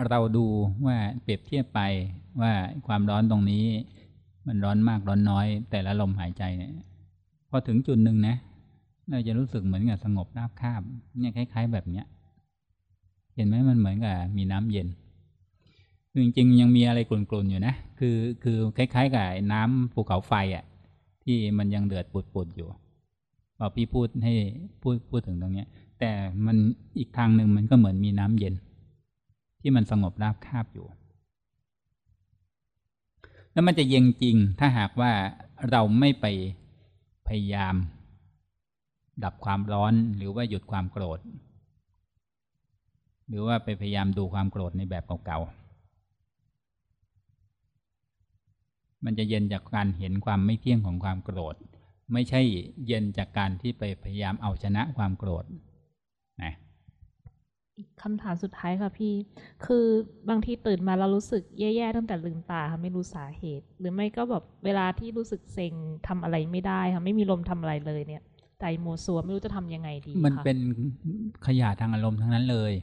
A: เราดูว่าเปรียบเทียบไปว่าความร้อนตรงนี้ มันร้อนมากร้อนน้อย แต่ละลมหายใจเนี่ย พอถึงจุดหนึ่งนะเราจะรู้สึกเหมือนกับสงบราบคาบเนี่ยคล้าย ๆ แบบเนี้ย เห็นไหมมันเหมือนกับมีน้ำเย็นคือจริงๆยังมีอะไรกลุ่นๆอยู่นะคือคือคล้ายๆกับน้ำภูเขาไฟอะ่ะ ที่มันยังเดือดปุดๆอยู่พอพี่พูดให้พูดพูดถึงตรงเนี้ย แต่มันอีกทางหนึ่งมันก็เหมือนมีน้ำเย็น ที่มันสงบราบคาบอยู่ แล้วมันจะเย็นจริงถ้าหากว่าเราไม่ไปพยายาม ดับความร้อนหรือว่าหยุดความโกรธ หรือว่าไปพยายามดูความโกรธในแบบเก่าๆ มันจะเย็นจากการเห็นความไม่เที่ยงของความโกรธ ไม่ใช่เย็นจากการที่ไปพยายามเอาชนะความโกรธ
G: คำถามสุดท้ายค่ะพี่ คือบางทีตื่นมาเรารู้สึกแย่ๆตั้งแต่ลืมตาค่ะไม่รู้สาเหตุ หรือไม่ก็แบบเวลาที่รู้สึกเซ็งทำอะไรไม่ได้ค่ะไม่มีลมทำอะไรเลยเนี่ยใจโมซัวไม่รู้จะทำยังไงดี
A: มันเป็นขยะทางอารมณ์ทั้งนั้นเลย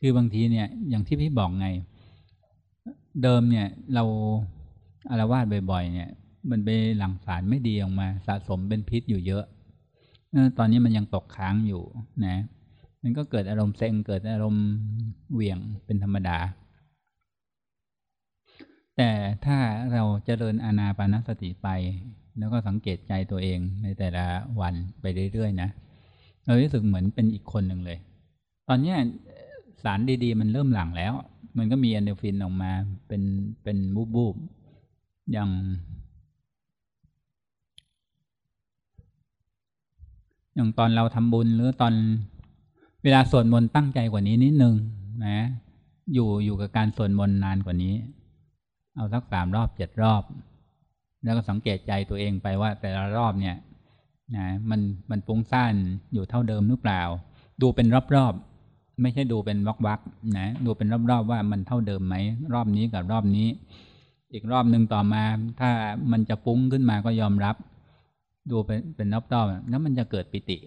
A: คือบางทีเนี่ย อย่างที่พี่บอกไง เดิมเนี่ย เราอารวาสบ่อยๆ เนี่ย มันไปหลั่งสารไม่ดีออกมา สะสมเป็นพิษอยู่เยอะตอนนี้มันยังตกค้างอยู่นะ มันก็เกิดอารมณ์เซ็งเกิดอารมณ์เหวี่ยงเป็นธรรมดา แต่ถ้าเราจเจริญอานาปานสติไป แล้วก็สังเกตใจตัวเองในแต่ละวันไปเรื่อยๆนะเรารู้สึกเหมือนเป็นอีกคนหนึ่งเลย ตอนนี้สารดีๆ มันเริ่มหลั่งแล้ว มันก็มีแอนโดรฟินออกมาเป็นเป็นบูบบูบๆอย่างอย่างตอนเราทำบุญหรือตอน เวลาสวดมนต์ตั้งใจกว่านี้นิดนึงนะ อยู่อยู่กับการสวดมนต์นานกว่านี้ เอาสักสามรอบเจ็ดรอบ แล้วก็สังเกตใจตัวเองไปว่าแต่ละรอบเนี่ยนะมันมันฟุ้งซ่านอยู่เท่าเดิมหรือเปล่า ดูเป็นรอบๆ ไม่ใช่ดูเป็นวักวักๆนะดูเป็นรอบๆว่ามันเท่าเดิมไหมรอบนี้กับรอบนี้ อีกรอบหนึ่งต่อมา ถ้ามันจะฟุ้งขึ้นมาก็ยอมรับ ดูเป็นเป็นรอบๆแล้วมันจะเกิดปิติ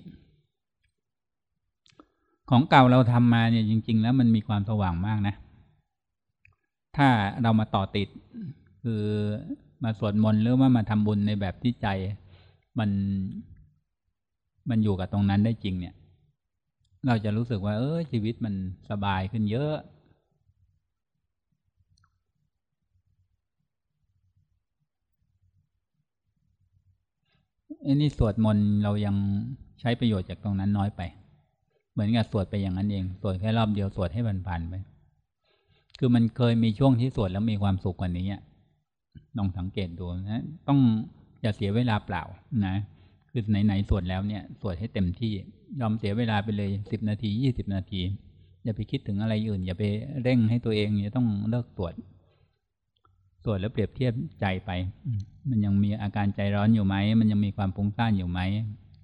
A: ของเก่าเราทำมาเนี่ยจริง ๆ แล้วมันมีความสว่างมากนะ ถ้าเรามาต่อติด คือมาสวดมนต์หรือว่ามาทำบุญในแบบที่ใจมันมันอยู่กับตรงนั้นได้จริงเนี่ย เราจะรู้สึกว่า เออชีวิตมันสบายขึ้นเยอะอ้นี่สวดมนต์เรายังใช้ประโยชน์จากตรงนั้นน้อยไป เหมือนกับสวดไปอย่างนั้นเอง สวดแค่รอบเดียวสวดให้ผ่านๆไป คือมันเคยมีช่วงที่สวดแล้วมีความสุขกว่านี้ลองสังเกตดูนะ ต้องอย่าเสียเวลาเปล่านะ คือไหนๆสวดแล้วเนี่ย สวดให้เต็มที่ ยอมเสียเวลาไปเลยสิบนาทียี่สิบนาที อย่าไปคิดถึงอะไรอื่น อย่าไปเร่งให้ตัวเองอย่าต้องเลิกสวด สวดแล้วเปรียบเทียบใจไป มันยังมีอาการใจร้อนอยู่ไหม มันยังมีความฟุ้งซ่านอยู่ไหม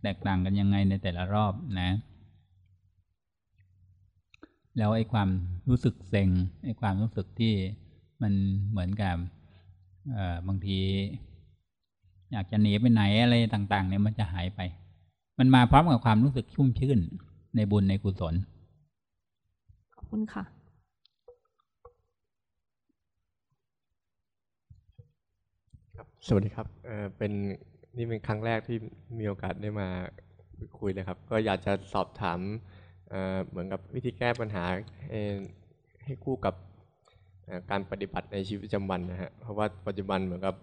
A: แตกต่างกันยังไงในแต่ละรอบนะ แล้วไอ้ความรู้สึกเซ็งไอ้ความรู้สึกที่มันเหมือนกับบางที อยากจะหนีไปไหนอะไรต่าง ๆ เนี่ยมันจะหายไป มันมาพร้อมกับความรู้สึกชุ่มชื่นในบุญในกุศล
G: ขอบคุณค่ะ
E: ครับสวัสดีครับเอ่อเป็นนี่เป็นครั้งแรกที่มีโอกาสได้มาคุยเลยครับ ก็อยากจะสอบถาม เหมือนกับวิธีแก้ปัญหาให้ใหคู่กับการปฏิบัติในชีวิตประจำวันนะฮะเพราะว่าปัจจุบันเหมือนกับ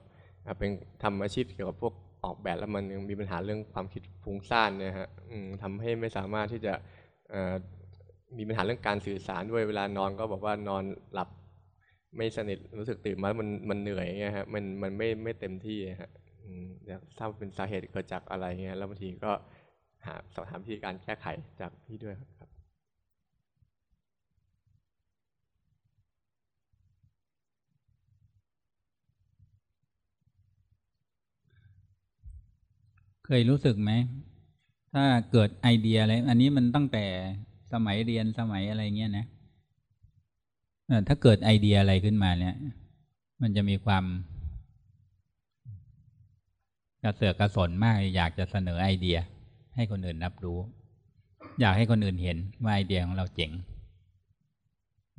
E: เป็นทำอาชีพเกี่ยวกับพวกออกแบบแล้วมันยังมีปัญหาเรื่องความคิดฟุ้งซ่านเนี่ยฮะทำให้ไม่สามารถที่จะมีปัญหาเรื่องการสื่อสารด้วยเวลานอนก็บอกว่านอนหลับไม่สนิทรู้สึกตื่นมามันมันเหนื่อยเงี้ยฮะมันมันไม่ไม่เต็มที่ฮะอยากทราบเป็นสาเหตุเกิดจากอะไรเงี้ยแล้วบางทีก็หาสอบถามวิธีการแก้ไขจากพี่ด้วยครับ
A: เคยรู้สึกไหม ถ้าเกิดไอเดียอะไร อันนี้มันตั้งแต่สมัยเรียนสมัยอะไรเงี้ยนะถ้าเกิดไอเดียอะไรขึ้นมาเนี่ย มันจะมีความกระเสือกกระสนมากอยากจะเสนอไอเดีย ให้คนอื่นรับรู้ อยากให้คนอื่นเห็นว่าไอเดียของเราเจ๋ง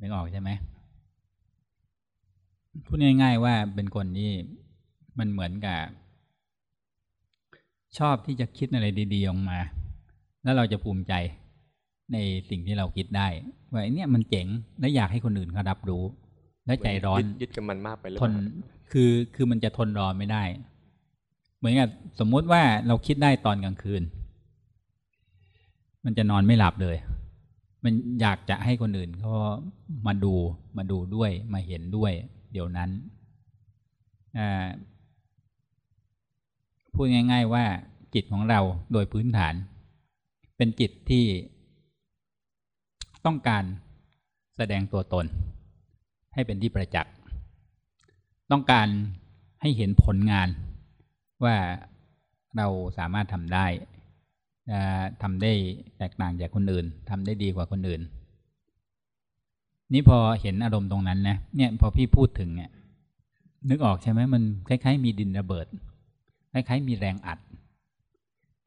A: นึกออกใช่ไหมพูดง่าย ๆ ว่าเป็นคนที่มันเหมือนกับ ชอบที่จะคิดอะไรดีๆออกมา แล้วเราจะภูมิใจในสิ่งที่เราคิดได้ ว่าไอ้เนี่ยมันเจ๋งและอยากให้คนอื่นเขารับรู้ และใจร้อน
E: ยึดยึดกับมันมากไปหรือ
A: ท
E: เป
A: น
E: ล่า
A: คือคือมันจะทนรอไม่ได้ เหมือนกับสมมุติว่าเราคิดได้ตอนกลางคืน มันจะนอนไม่หลับเลย มันอยากจะให้คนอื่นเขามาดูมาดูด้วยมาเห็นด้วย เดี๋ยวนั้น พูดง่าย ๆ ว่าจิตของเราโดยพื้นฐาน เป็นจิตที่ต้องการแสดงตัวตน ให้เป็นที่ประจักษ์ต้องการให้เห็นผลงานว่าเราสามารถทำได้ทำได้แตกต่างจากคนอื่นทำได้ดีกว่าคนอื่น นี่พอเห็นอารมณ์ตรงนั้นนะเนี่ยพอพี่พูดถึงเนี่ยนึกออกใช่ไหมมันคล้ายๆ มีดินระเบิด คล้ายๆมีแรงอัด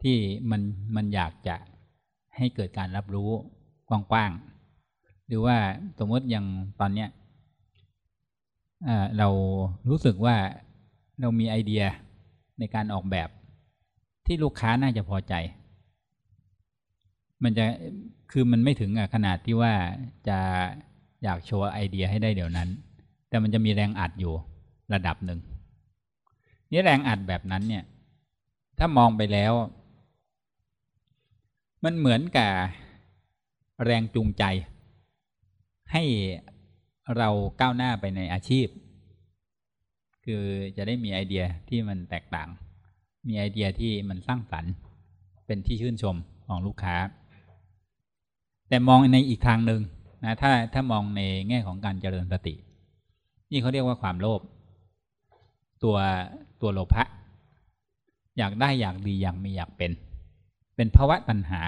A: ที่มันมันอยากจะให้เกิดการรับรู้กว้างๆหรือว่าสมมติอย่างตอนเนี้ยเรารู้สึกว่าเรามีไอเดียในการออกแบบที่ลูกค้าน่าจะพอใจ มันจะคือมันไม่ถึงขนาดที่ว่าจะอยากโชว์ไอเดียให้ได้เดี๋ยวนั้น แต่มันจะมีแรงอัดอยู่ระดับหนึ่ง นี่แรงอัดแบบนั้นเนี่ย ถ้ามองไปแล้ว มันเหมือนกับแรงจูงใจ ให้เราก้าวหน้าไปในอาชีพ คือจะได้มีไอเดียที่มันแตกต่าง มีไอเดียที่มันสร้างสรรค์ เป็นที่ชื่นชมของลูกค้า แต่มองในอีกทางหนึ่งนะถ้าถ้ามองในแง่ของการเจริญสติ นี่เขาเรียกว่าความโลภตัว ตัวโลภะอยากได้อยากดีอยากมีอยากเป็น เป็นภาวะตัณหา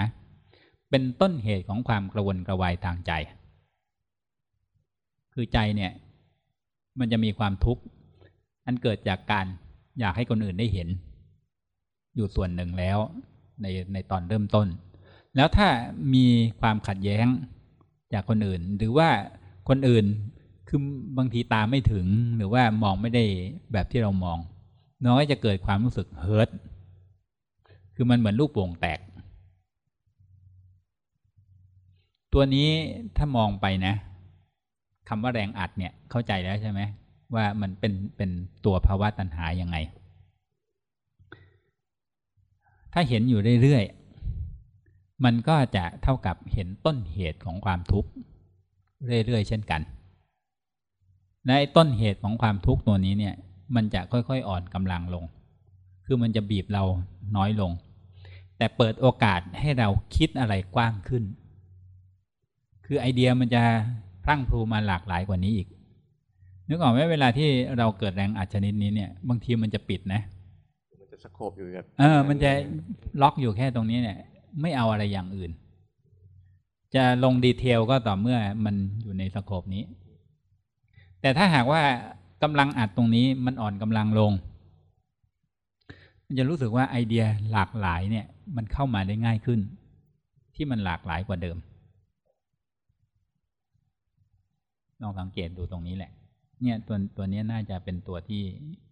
A: เป็นต้นเหตุของความกระวนกระวายทางใจ คือใจเนี่ย มันจะมีความทุกข์อันเกิดจากการอยากให้คนอื่นได้เห็น อยู่ส่วนหนึ่งแล้วในในตอนเริ่มต้น แล้วถ้ามีความขัดแย้งจากคนอื่น หรือว่าคนอื่นคือบางทีตาไม่ถึงหรือว่ามองไม่ได้แบบที่เรามอง น้อยจะเกิดความรู้สึกเฮิร์ตคือมันเหมือนลูกโป่งแตก ตัวนี้ถ้ามองไปนะคำว่าแรงอัดเนี่ยเข้าใจแล้วใช่ไหมว่ามันเป็นเป็นตัวภาวะตัณหายังไง ถ้าเห็นอยู่เรื่อยๆ มันก็จะเท่ากับเห็นต้นเหตุของความทุกข์เรื่อยๆ เช่นกัน ในต้นเหตุของความทุกข์ตัวนี้เนี่ย มันจะค่อยๆอ่อนกำลังลง คือมันจะบีบเราน้อยลง แต่เปิดโอกาสให้เราคิดอะไรกว้างขึ้น คือไอเดียมันจะพรั่งพรูมาหลากหลายกว่านี้อีก นึกออกไหมเวลาที่เราเกิดแรงอัดชนิดนี้เนี่ย บางทีมันจะปิดนะ
F: มันจะ scope อยู่แบบ
A: เออ มันจะล็อกอยู่แค่ตรงนี้เนี่ย ไม่เอาอะไรอย่างอื่น จะลง detail ก็ต่อเมื่อมันอยู่ใน scope นี้ แต่ถ้าหากว่า กำลังอัดตรงนี้มันอ่อนกำลังลง มันจะรู้สึกว่าไอเดียหลากหลายเนี่ย มันเข้ามาได้ง่ายขึ้น ที่มันหลากหลายกว่าเดิมลองสังเกตดูตรงนี้แหละ เนี่ยตัวตัวนี้น่าจะเป็นตัวที่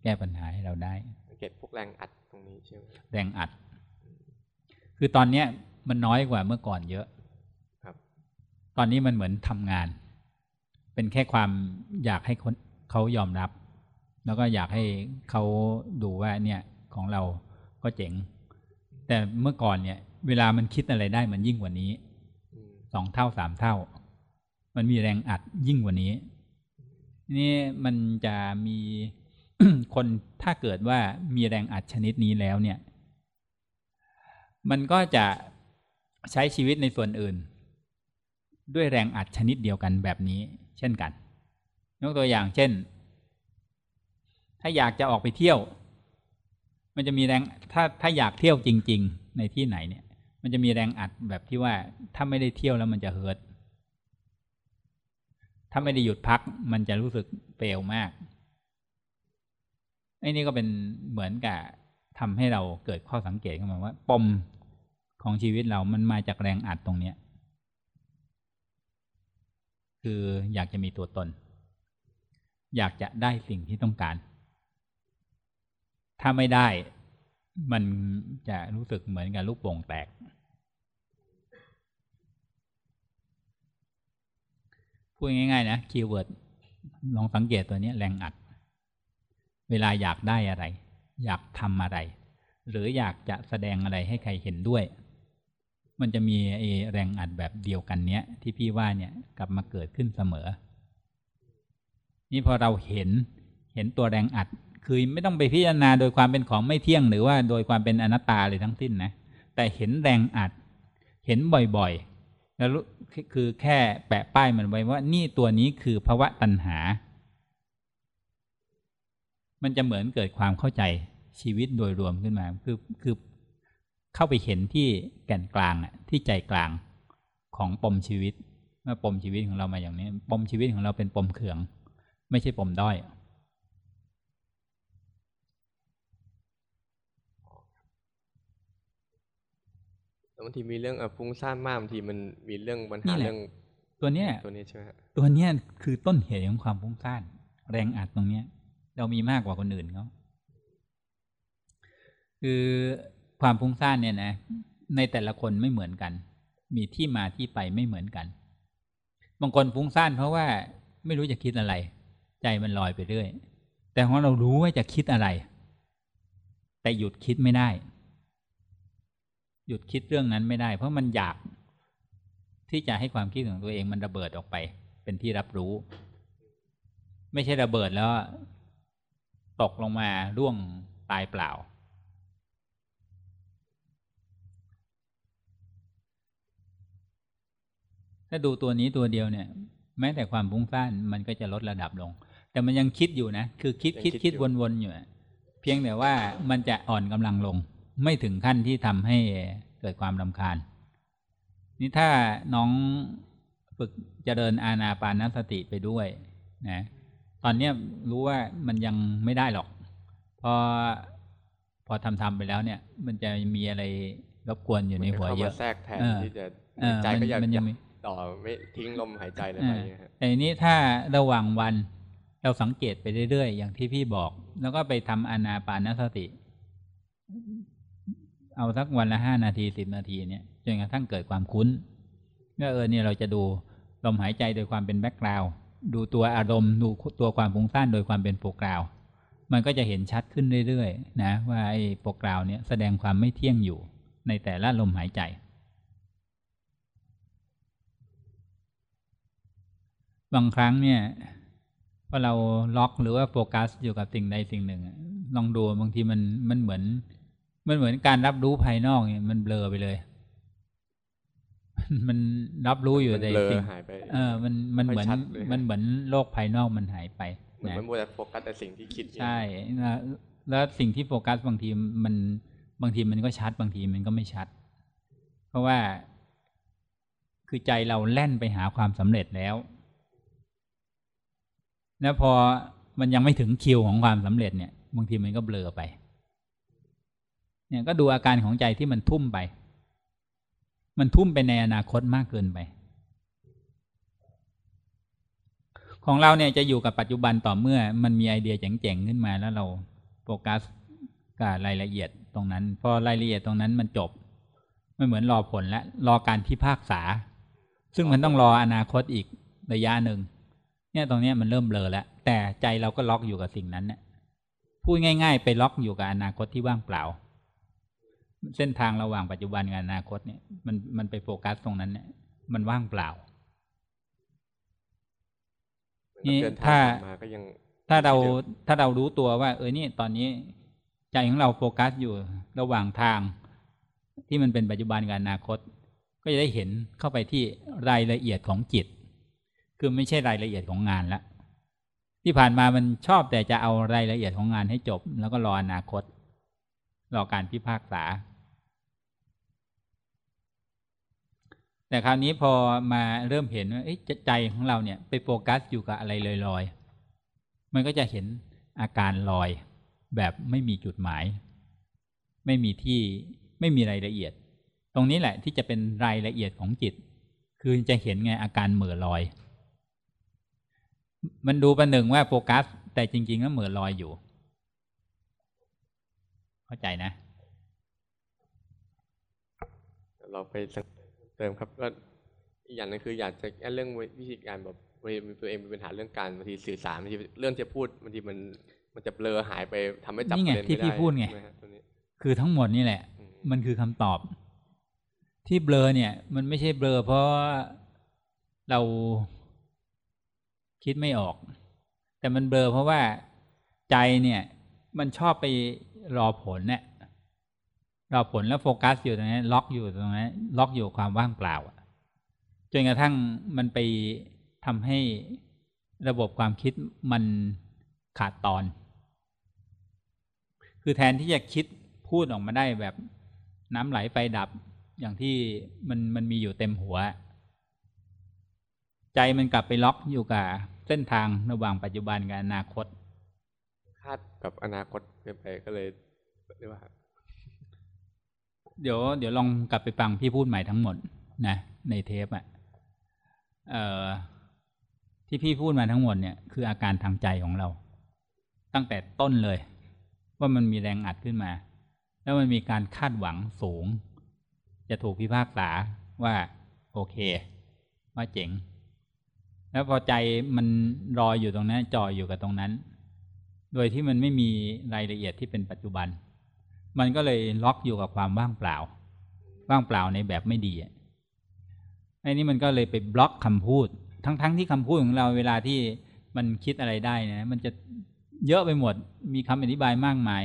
A: แก้ปัญหาให้เราได้
F: สังเกตพวกแรงอัดตรงนี้ใช่ไหม
A: แรงอัด คือตอนเนี้ยมันน้อยกว่าเมื่อก่อนเยอะ
F: ครับ
A: ตอนนี้มันเหมือนทำงาน เป็นแค่ความอยากให้คน เขายอมรับ แล้วก็อยากให้เขาดูว่าเนี่ยของเราก็เจ๋ง แต่เมื่อก่อนเนี่ย เวลามันคิดอะไรได้มันยิ่งกว่านี้สองเท่าสามเท่า มันมีแรงอัดยิ่งกว่านี้ นี่มันจะมีคนถ้าเกิดว่ามีแรงอัดชนิดนี้แล้วเนี่ย มันก็จะใช้ชีวิตในส่วนอื่น ด้วยแรงอัดชนิดเดียวกันแบบนี้ เช่นกัน ยกตัวอย่างเช่น ถ้าอยากจะออกไปเที่ยว มันจะมีแรงถ้าถ้าอยากเที่ยวจริง ๆ ในที่ไหนเนี่ย มันจะมีแรงอัดแบบที่ว่าถ้าไม่ได้เที่ยวแล้วมันจะเฮิร์ตถ้าไม่ได้หยุดพักมันจะรู้สึกเปลวมากไอ้นี่ก็เป็นเหมือนกับทำให้เราเกิดข้อสังเกตขึ้นมาว่า ปมของชีวิตเรามันมาจากแรงอัดตรงเนี้ย คืออยากจะมีตัวตน อยากจะได้สิ่งที่ต้องการ ถ้าไม่ได้มันจะรู้สึกเหมือนกับลูกโป่งแตก พูดง่ายๆนะคีย์เวิร์ดลองสังเกตตัวนี้แรงอัด เวลาอยากได้อะไร อยากทำอะไร หรืออยากจะแสดงอะไรให้ใครเห็นด้วย มันจะมีไอแรงอัดแบบเดียวกันเนี้ย ที่พี่ว่าเนี่ยกลับมาเกิดขึ้นเสมอ นี่พอเราเห็นเห็นตัวแรงอัด คือไม่ต้องไปพิจารณาโดยความเป็นของไม่เที่ยง หรือว่าโดยความเป็นอนัตตาเลยทั้งสิ้นนะ แต่เห็นแรงอัด เห็นบ่อยๆ แล้วคือแค่แปะป้ายมันไว้ว่านี่ตัวนี้คือภาวะตัณหา มันจะเหมือนเกิดความเข้าใจชีวิตโดยรวมขึ้นมา คือคือเข้าไปเห็นที่แก่นกลางอะที่ใจกลางของปมชีวิตเมื่อปมชีวิตของเรามาอย่างนี้ ปมชีวิตของเราเป็นปมเขือง ไม่ใช่ปมด้อย
E: บางทีมีเรื่องฟุ้งซ่านมากบางทีมันมีเรื่องปัญ
A: นี่
E: หา
A: แหละ
E: เรื่อง
A: ตัวเนี้ย
E: ตัวนี้ใช่ไหมฮะ
A: ตัวเนี้ยคือต้นเหตุของความฟุ้งซ่านแรงอัดตรงเนี้ย เรามีมากกว่าคนอื่นเขาคือความฟุ้งซ่านเนี่ยนะ ในแต่ละคนไม่เหมือนกัน มีที่มาที่ไปไม่เหมือนกัน บางคนฟุ้งซ่านเพราะว่าไม่รู้จะคิดอะไร ใจมันลอยไปเรื่อย แต่ของเรารู้ว่าจะคิดอะไร แต่หยุดคิดไม่ได้ หยุดคิดเรื่องนั้นไม่ได้ เพราะมันอยากที่จะให้ความคิดของตัวเองมันระเบิดออกไป เป็นที่รับรู้ ไม่ใช่ระเบิดแล้ว ตกลงมาร่วงตายเปล่า ถ้าดูตัวนี้ตัวเดียวเนี่ย แม้แต่ความฟุ้งซ่านมันก็จะลดระดับลง แต่มันยังคิดอยู่นะ คือคิดคิดคิดวนๆอยู่อะเพียงแต่ว่ามันจะอ่อนกำลังลง ไม่ถึงขั้นที่ทำให้เกิดความลำคาญ นี่ถ้าน้องฝึกเจริญอาณาปานสติไปด้วยนะตอนเนี้ยรู้ว่ามันยังไม่ได้หรอก พอพอทำทำไปแล้วเนี่ย มันจะมีอะไรรบกวนอยู่ในหัวเยอะ
E: มันจข้ามาแทรกแทน
A: เออ
E: ที่จะ
A: เออ
E: ใจก็อยาก
A: มันยังมี
E: ต่อไม่ทิ้งลมหายใจเลย
A: เอ
E: ไป
A: อ
E: อย่างเงี้ยฮะ
A: แต่ทีนี้ถ้าระหว่างวัน เราสังเกตไปเรื่อยๆ อย่างที่พี่บอก แล้วก็ไปทำอนาปานสติ เอาสักวันละห้านาทีสิบนาทีเนี่ยจนกระทั่งเกิดความคุ้นก็เออเนี่ยเราจะดูลมหายใจโดยความเป็น background ดูตัวอารมณ์ดูตัวความฟุ้งซ่านโดยความเป็น foreground มันก็จะเห็นชัดขึ้นเรื่อยๆ นะ ว่าไอ้ foreground เนี่ยแสดงความไม่เที่ยงอยู่ในแต่ละลมหายใจ บางครั้งเนี่ย พอเราล็อกหรือว่าโฟกัสอยู่กับสิ่งใดสิ่งหนึ่งอะลองดูบางทีมันมันเหมือน มันเหมือนการรับรู้ภายนอกเนี่ยมันเบลอไปเลย มันรับรู้อยู่
E: มัน
A: ใน
E: เบลอ
A: สิ่ง
E: หายไป
A: เออ มันมันเหมือน
E: ไม่ชัดเลย
A: มันเหมือนโลกภายนอกมันหายไป
E: เหมือน
A: นะ
E: มันมัวแต่โฟกัสแต่สิ่งที่คิด
A: ใช่แล้วแล้วสิ่งที่โฟกัสบางทีมันบางทีมันก็ชัดบางทีมันก็ไม่ชัด เพราะว่า คือใจเราแล่นไปหาความสำเร็จแล้ว แล้วพอมันยังไม่ถึงคิวของความสำเร็จเนี่ยบางทีมันก็เบลอไป เนี่ยก็ดูอาการของใจที่มันทุ่มไป มันทุ่มไปในอนาคตมากเกินไป ของเราเนี่ยจะอยู่กับปัจจุบันต่อเมื่อ มันมีไอเดียเจ๋งๆขึ้นมาแล้วเราโฟกัสกับรายละเอียดตรงนั้น พอรายละเอียดตรงนั้นมันจบไม่เหมือนรอผลและรอการพิพากษา ซึ่งมันต้องรออนาคตอีกระยะหนึ่ง เนี่ยตรงเนี้ยมันเริ่มเบลอแล้ว แต่ใจเราก็ล็อกอยู่กับสิ่งนั้นเนี่ยพูดง่าย ๆ ไปล็อกอยู่กับอนาคตที่ว่างเปล่า เส้นทางระหว่างปัจจุบันกับอนาคตเนี่ย มันมันไปโฟกัสตรงนั้นเนี่ย มันว่างเปล่า
E: เหมือนกับเดินทาง
A: ถ้า
E: ผ่านมาก็ยัง
A: ถ้าเรา
E: ที่ดิม
A: ถ้าเรารู้ตัวว่า เออนี่ตอนนี้ ใจของเราโฟกัสอยู่ระหว่างทาง ที่มันเป็นปัจจุบันกับอนาคต ก็จะได้เห็นเข้าไปที่รายละเอียดของจิต คือไม่ใช่รายละเอียดของงานละที่ผ่านมามันชอบแต่จะเอารายละเอียดของงานให้จบ แล้วก็รออนาคต รอการพิพากษา แต่คราวนี้พอมาเริ่มเห็นว่าใจของเราเนี่ยไปโฟกัสอยู่กับอะไรลอยๆ มันก็จะเห็นอาการลอยแบบไม่มีจุดหมาย ไม่มีที่ไม่มีรายละเอียด ตรงนี้แหละที่จะเป็นรายละเอียดของจิต คือจะเห็นไงอาการเหม่อลอย มันดูประหนึ่งว่าโฟกัส แต่จริงๆก็เหม่อลอยอยู่ เข้าใจนะ
E: เราไปสังเติมครับก็อีกอย่างหนึงคืออยากจะแก้เรื่องวิธีการแบบบางทีตัวเองมีปัญหาเรื่องการบางทีสื่อสารบางทีเรื่องจะพูดบางทีมันมันจะเบลอหายไปทำให้จับ
A: นี่
E: ป
A: ไง
E: ระเด็น
A: ที่
E: ไม่
A: พี่
E: ได้
A: พูดไง
E: ใช่หมฮะตัวนี้
A: คือทั้งหมดนี่แหละ
E: อืม
A: มันคือคำตอบ ที่เบลอเนี่ย มันไม่ใช่เบลอเพราะเรา คิดไม่ออก แต่มันเบลอเพราะว่าใจเนี่ย มันชอบไปรอผลเนี่ยรอผลแล้วโฟกัสอยู่ตรงนั้นล็อกอยู่ตรงนั้นล็อกอยู่ความว่างเปล่าจนกระทั่งมันไปทำให้ระบบความคิดมันขาดตอน คือแทนที่จะคิดพูดออกมาได้แบบน้ำไหลไฟดับอย่างที่มันมันมีอยู่เต็มหัว ใจมันกลับไปล็อกอยู่กับ เส้นทางระหว่างปัจจุบันกับอนาคต
E: คาดกับอนาคตเกินไปก็เลยเรียกว่า
A: เดี๋ยวเดี๋ยวลองกลับไปฟังพี่พูดใหม่ทั้งหมดนะในเทปอะ่ะเอ่อที่พี่พูดมาทั้งหมดเนี่ยคืออาการทางใจของเรา ตั้งแต่ต้นเลย ว่ามันมีแรงอัดขึ้นมา แล้วมันมีการคาดหวังสูง จะถูกพิพากษาว่าโอเค ว่าเจ๋ง แล้วพอใจมันรออยู่ตรงนั้นจ่ออยู่กับตรงนั้น โดยที่มันไม่มีรายละเอียดที่เป็นปัจจุบัน มันก็เลยล็อกอยู่กับความว่างเปล่า ว่างเปล่าในแบบไม่ดีไอ้นี่มันก็เลยไปบล็อกคำพูด ทั้งๆทที่คำพูดของเราเวลาที่มันคิดอะไรได้นะมันจะเยอะไปหมด มีคำอธิบายมากมาย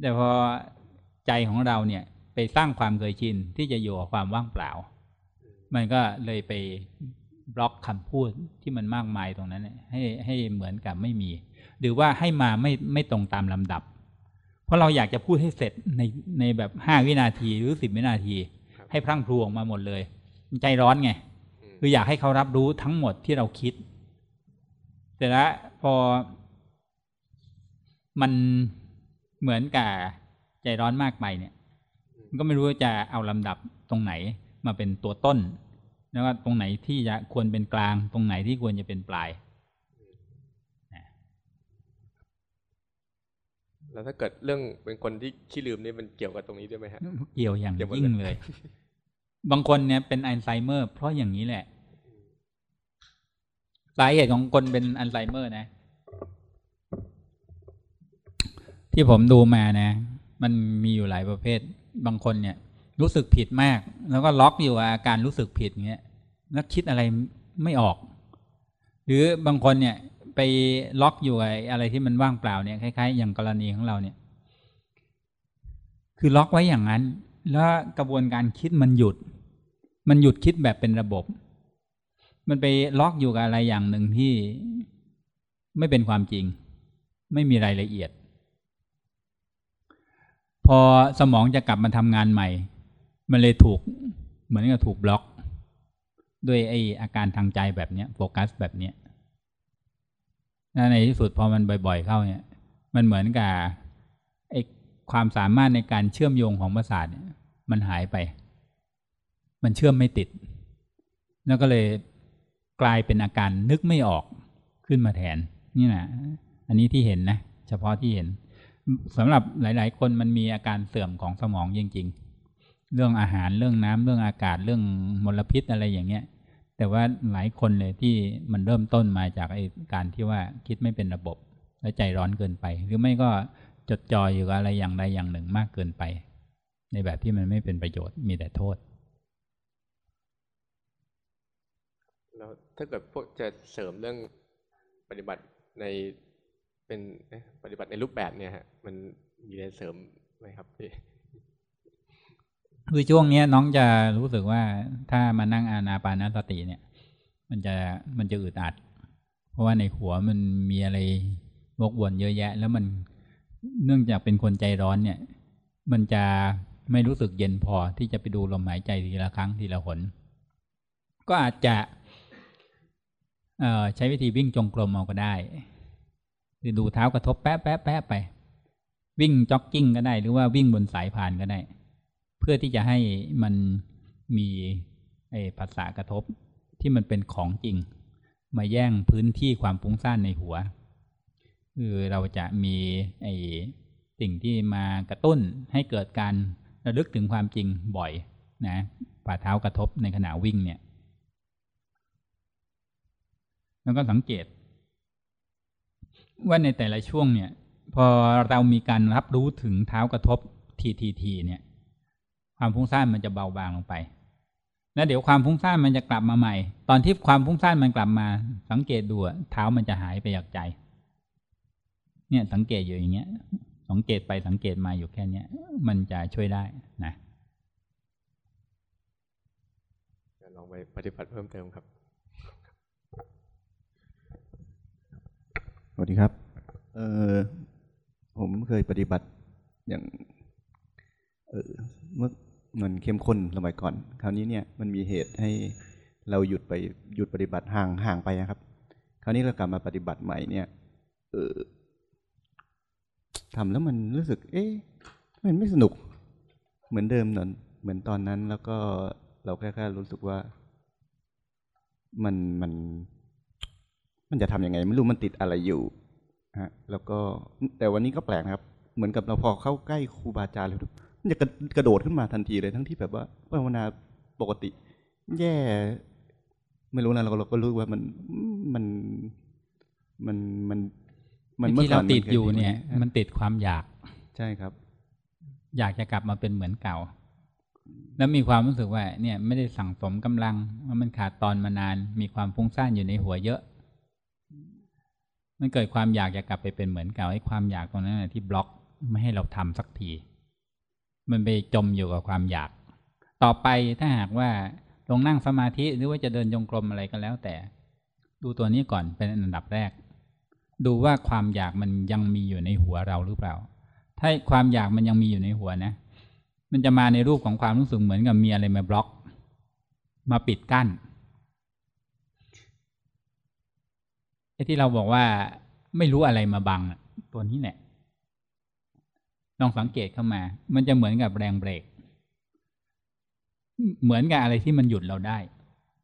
A: แต่พอใจของเราเนี่ยไปสร้างความเคยชินที่จะอยู่กับความว่างเปล่า มันก็เลยไป บล็อกคำพูดที่มันมากมายตรงนั้น ให้ให้เหมือนกับไม่มี หรือว่าให้มาไม่ไม่ตรงตามลำดับ เพราะเราอยากจะพูดให้เสร็จในในแบบห้าวินาทีหรือสิบวินาที ให้พรั่งพรูออกมาหมดเลย ใจร้อนไง คืออยากให้เขารับรู้ทั้งหมดที่เราคิด แต่ละพอ มันเหมือนกับใจร้อนมากไปเนี่ย มันก็ไม่รู้ว่าจะเอาลำดับตรงไหนมาเป็นตัวต้น แล้วก็ตรงไหนที่จะควรเป็นกลาง ตรงไหนที่ควรจะเป็นปลาย
E: แล้วถ้าเกิดเรื่องเป็นคนที่ขี้ลืมนี่มันเกี่ยวกับตรงนี้ด้วยไหมฮะ
A: เกี่ยวอย่าง
E: เกี่ยวหมด
A: ยิ่ง
E: เลย
A: เลย บางคนเนี่ยเป็นอัลไซเมอร์ เพราะอย่างนี้แหละสาเหตุของคนเป็นอัลไซเมอร์นะ ที่ผมดูมานะ มันมีอยู่หลายประเภท บางคนเนี่ย รู้สึกผิดมาก แล้วก็ล็อกอยู่กับอาการรู้สึกผิดเงี้ย แล้วคิดอะไรไม่ออก หรือบางคนเนี่ยไปล็อกอยู่กับอะไรที่มันว่างเปล่าเนี่ยคล้ายๆ อย่างกรณีของเราเนี่ย คือล็อกไว้อย่างนั้น แล้วกระบวนการคิดมันหยุด มันหยุดคิดแบบเป็นระบบ มันไปล็อกอยู่กับอะไรอย่างหนึ่งที่ไม่เป็นความจริง ไม่มีรายละเอียด พอสมองจะกลับมาทำงานใหม่ มันเลยถูก เหมือนกับถูกบล็อก ด้วยไออาการทางใจแบบเนี้ยโฟกัสแบบเนี้ยแล้วในที่สุดพอมันบ่อย ๆ เข้าเนี่ย มันเหมือนกับไอความสามารถในการเชื่อมโยงของประสาทเนี่ย มันหายไป มันเชื่อมไม่ติด แล้วก็เลยกลายเป็นอาการนึกไม่ออกขึ้นมาแทน นี่นะอันนี้ที่เห็นนะ เฉพาะที่เห็นสำหรับหลาย ๆ คนมันมีอาการเสื่อมของสมองจริง ๆ เรื่องอาหารเรื่องน้ำเรื่องอากาศเรื่องมลพิษอะไรอย่างเงี้ย แต่ว่าหลายคนเลยที่มันเริ่มต้นมาจากไอ้การที่ว่าคิดไม่เป็นระบบ และใจร้อนเกินไป หรือไม่ก็จดจ่ออยู่กับอะไรอย่างใดอย่างหนึ่งมากเกินไป ในแบบที่มันไม่เป็นประโยชน์มีแต่โทษ
E: แล้วถ้าเกิดพวกจะเสริมเรื่องปฏิบัติในเป็นปฏิบัติในรูปแบบเนี่ยฮะมันมีอะไรเสริมไหมครับพี่
A: คือช่วงเนี้ยน้องจะรู้สึกว่าถ้ามานั่งอานาปานสติเนี่ย มันจะมันจะอึดอัด เพราะว่าในหัวมันมีอะไรวกวนเยอะแยะ แล้วมันเนื่องจากเป็นคนใจร้อนเนี่ย มันจะไม่รู้สึกเย็นพอที่จะไปดูลมหายใจทีละครั้งทีละหน ก็อาจจะใช้วิธีวิ่งจงกรมเอาก็ได้หรือดูเท้ากระทบแป๊ะแป๊ะแป๊ะไป วิ่งจ็อกกิ้งก็ได้ หรือว่าวิ่งบนสายพานก็ได้ พื่อที่จะให้มันมีไอ้ภาษากระทบที่มันเป็นของจริง มาแย่งพื้นที่ความฟุ้งซ่านในหัวคือเราจะมีไอ้สิ่งที่มากระตุ้นให้เกิดการระลึกถึงความจริงบ่อยนะฝ่าเท้ากระทบในขณะวิ่งเนี่ย แล้วก็สังเกต ว่าในแต่ละช่วงเนี่ย พอเรามีการรับรู้ถึงเท้ากระทบทีทีทีเนี่ย ความฟุ้งซ่านมันจะเบาบางลงไป แล้วเดี๋ยวความฟุ้งซ่านมันจะกลับมาใหม่ ตอนที่ความฟุ้งซ่านมันกลับมา สังเกตดูอะเท้ามันจะหายไปจากใจ เนี่ยสังเกตอยู่อย่างเงี้ย สังเกตไปสังเกตมาอยู่แค่เนี้ย มันจะช่วยได้นะ
E: จะลองไปปฏิบัติเพิ่มเติมครับ
H: สวัสดีครับ เออผมเคยปฏิบัติอย่าง เออเมื่อ มันเข้มข้นสมัยก่อน คราวนี้เนี่ยมันมีเหตุให้เราหยุดไปหยุดปฏิบัติห่างห่างไปนะครับ คราวนี้เรากลับมาปฏิบัติใหม่เนี่ย เออทำแล้วมันรู้สึก เอ๊ะมันไม่สนุก เหมือนเดิมเหมือนเหมือนตอนนั้นแล้วก็เราแค่แค่รู้สึกว่า มันมัน มันจะทำยังไง ไม่รู้มันติดอะไรอยู่ฮะ แล้วก็แต่วันนี้ก็แปลกนะครับ เหมือนกับเราพอเข้าใกล้ครูบาอาจารย์เลยมัน จะกระกระโดดขึ้นมาทันทีเลยทั้งที่แบบว่าภาวนาปกติ แย่ ไม่รู้นะเราเราก็รู้ว่ามันมันมันมัน มัน
A: ที่เรา
H: ก่น
A: ติด
H: ค
A: อยู่เนี่ย
H: ฮะ
A: มันติดความอยาก
H: ใช่ครับ
A: อยากจะกลับมาเป็นเหมือนเก่า แล้วมีความรู้สึกว่า เนี่ย ไม่ได้สั่งสมกำลังว่ามันขาดตอนมานาน มีความฟุ้งซ่านอยู่ในหัวเยอะ มันเกิดความอยากจะกลับไปเป็นเหมือนเก่าไอ้ความอยากตรงนั้นนะที่บล็อกไม่ให้เราทำสักที มันไปจมอยู่กับความอยาก ต่อไปถ้าหากว่าลงนั่งสมาธิหรือว่าจะเดินจงกรมอะไรก็แล้วแต่ ดูตัวนี้ก่อนเป็นอันดับแรก ดูว่าความอยากมันยังมีอยู่ในหัวเราหรือเปล่า ถ้าความอยากมันยังมีอยู่ในหัวนะ มันจะมาในรูปของความรู้สึกเหมือนกับมีอะไรมาบล็อก มาปิดกั้นไอ้ที่เราบอกว่าไม่รู้อะไรมาบังตัวนี้แหละ ลองสังเกตเข้ามา มันจะเหมือนกับแรงเบรก เหมือนกับอะไรที่มันหยุดเราได้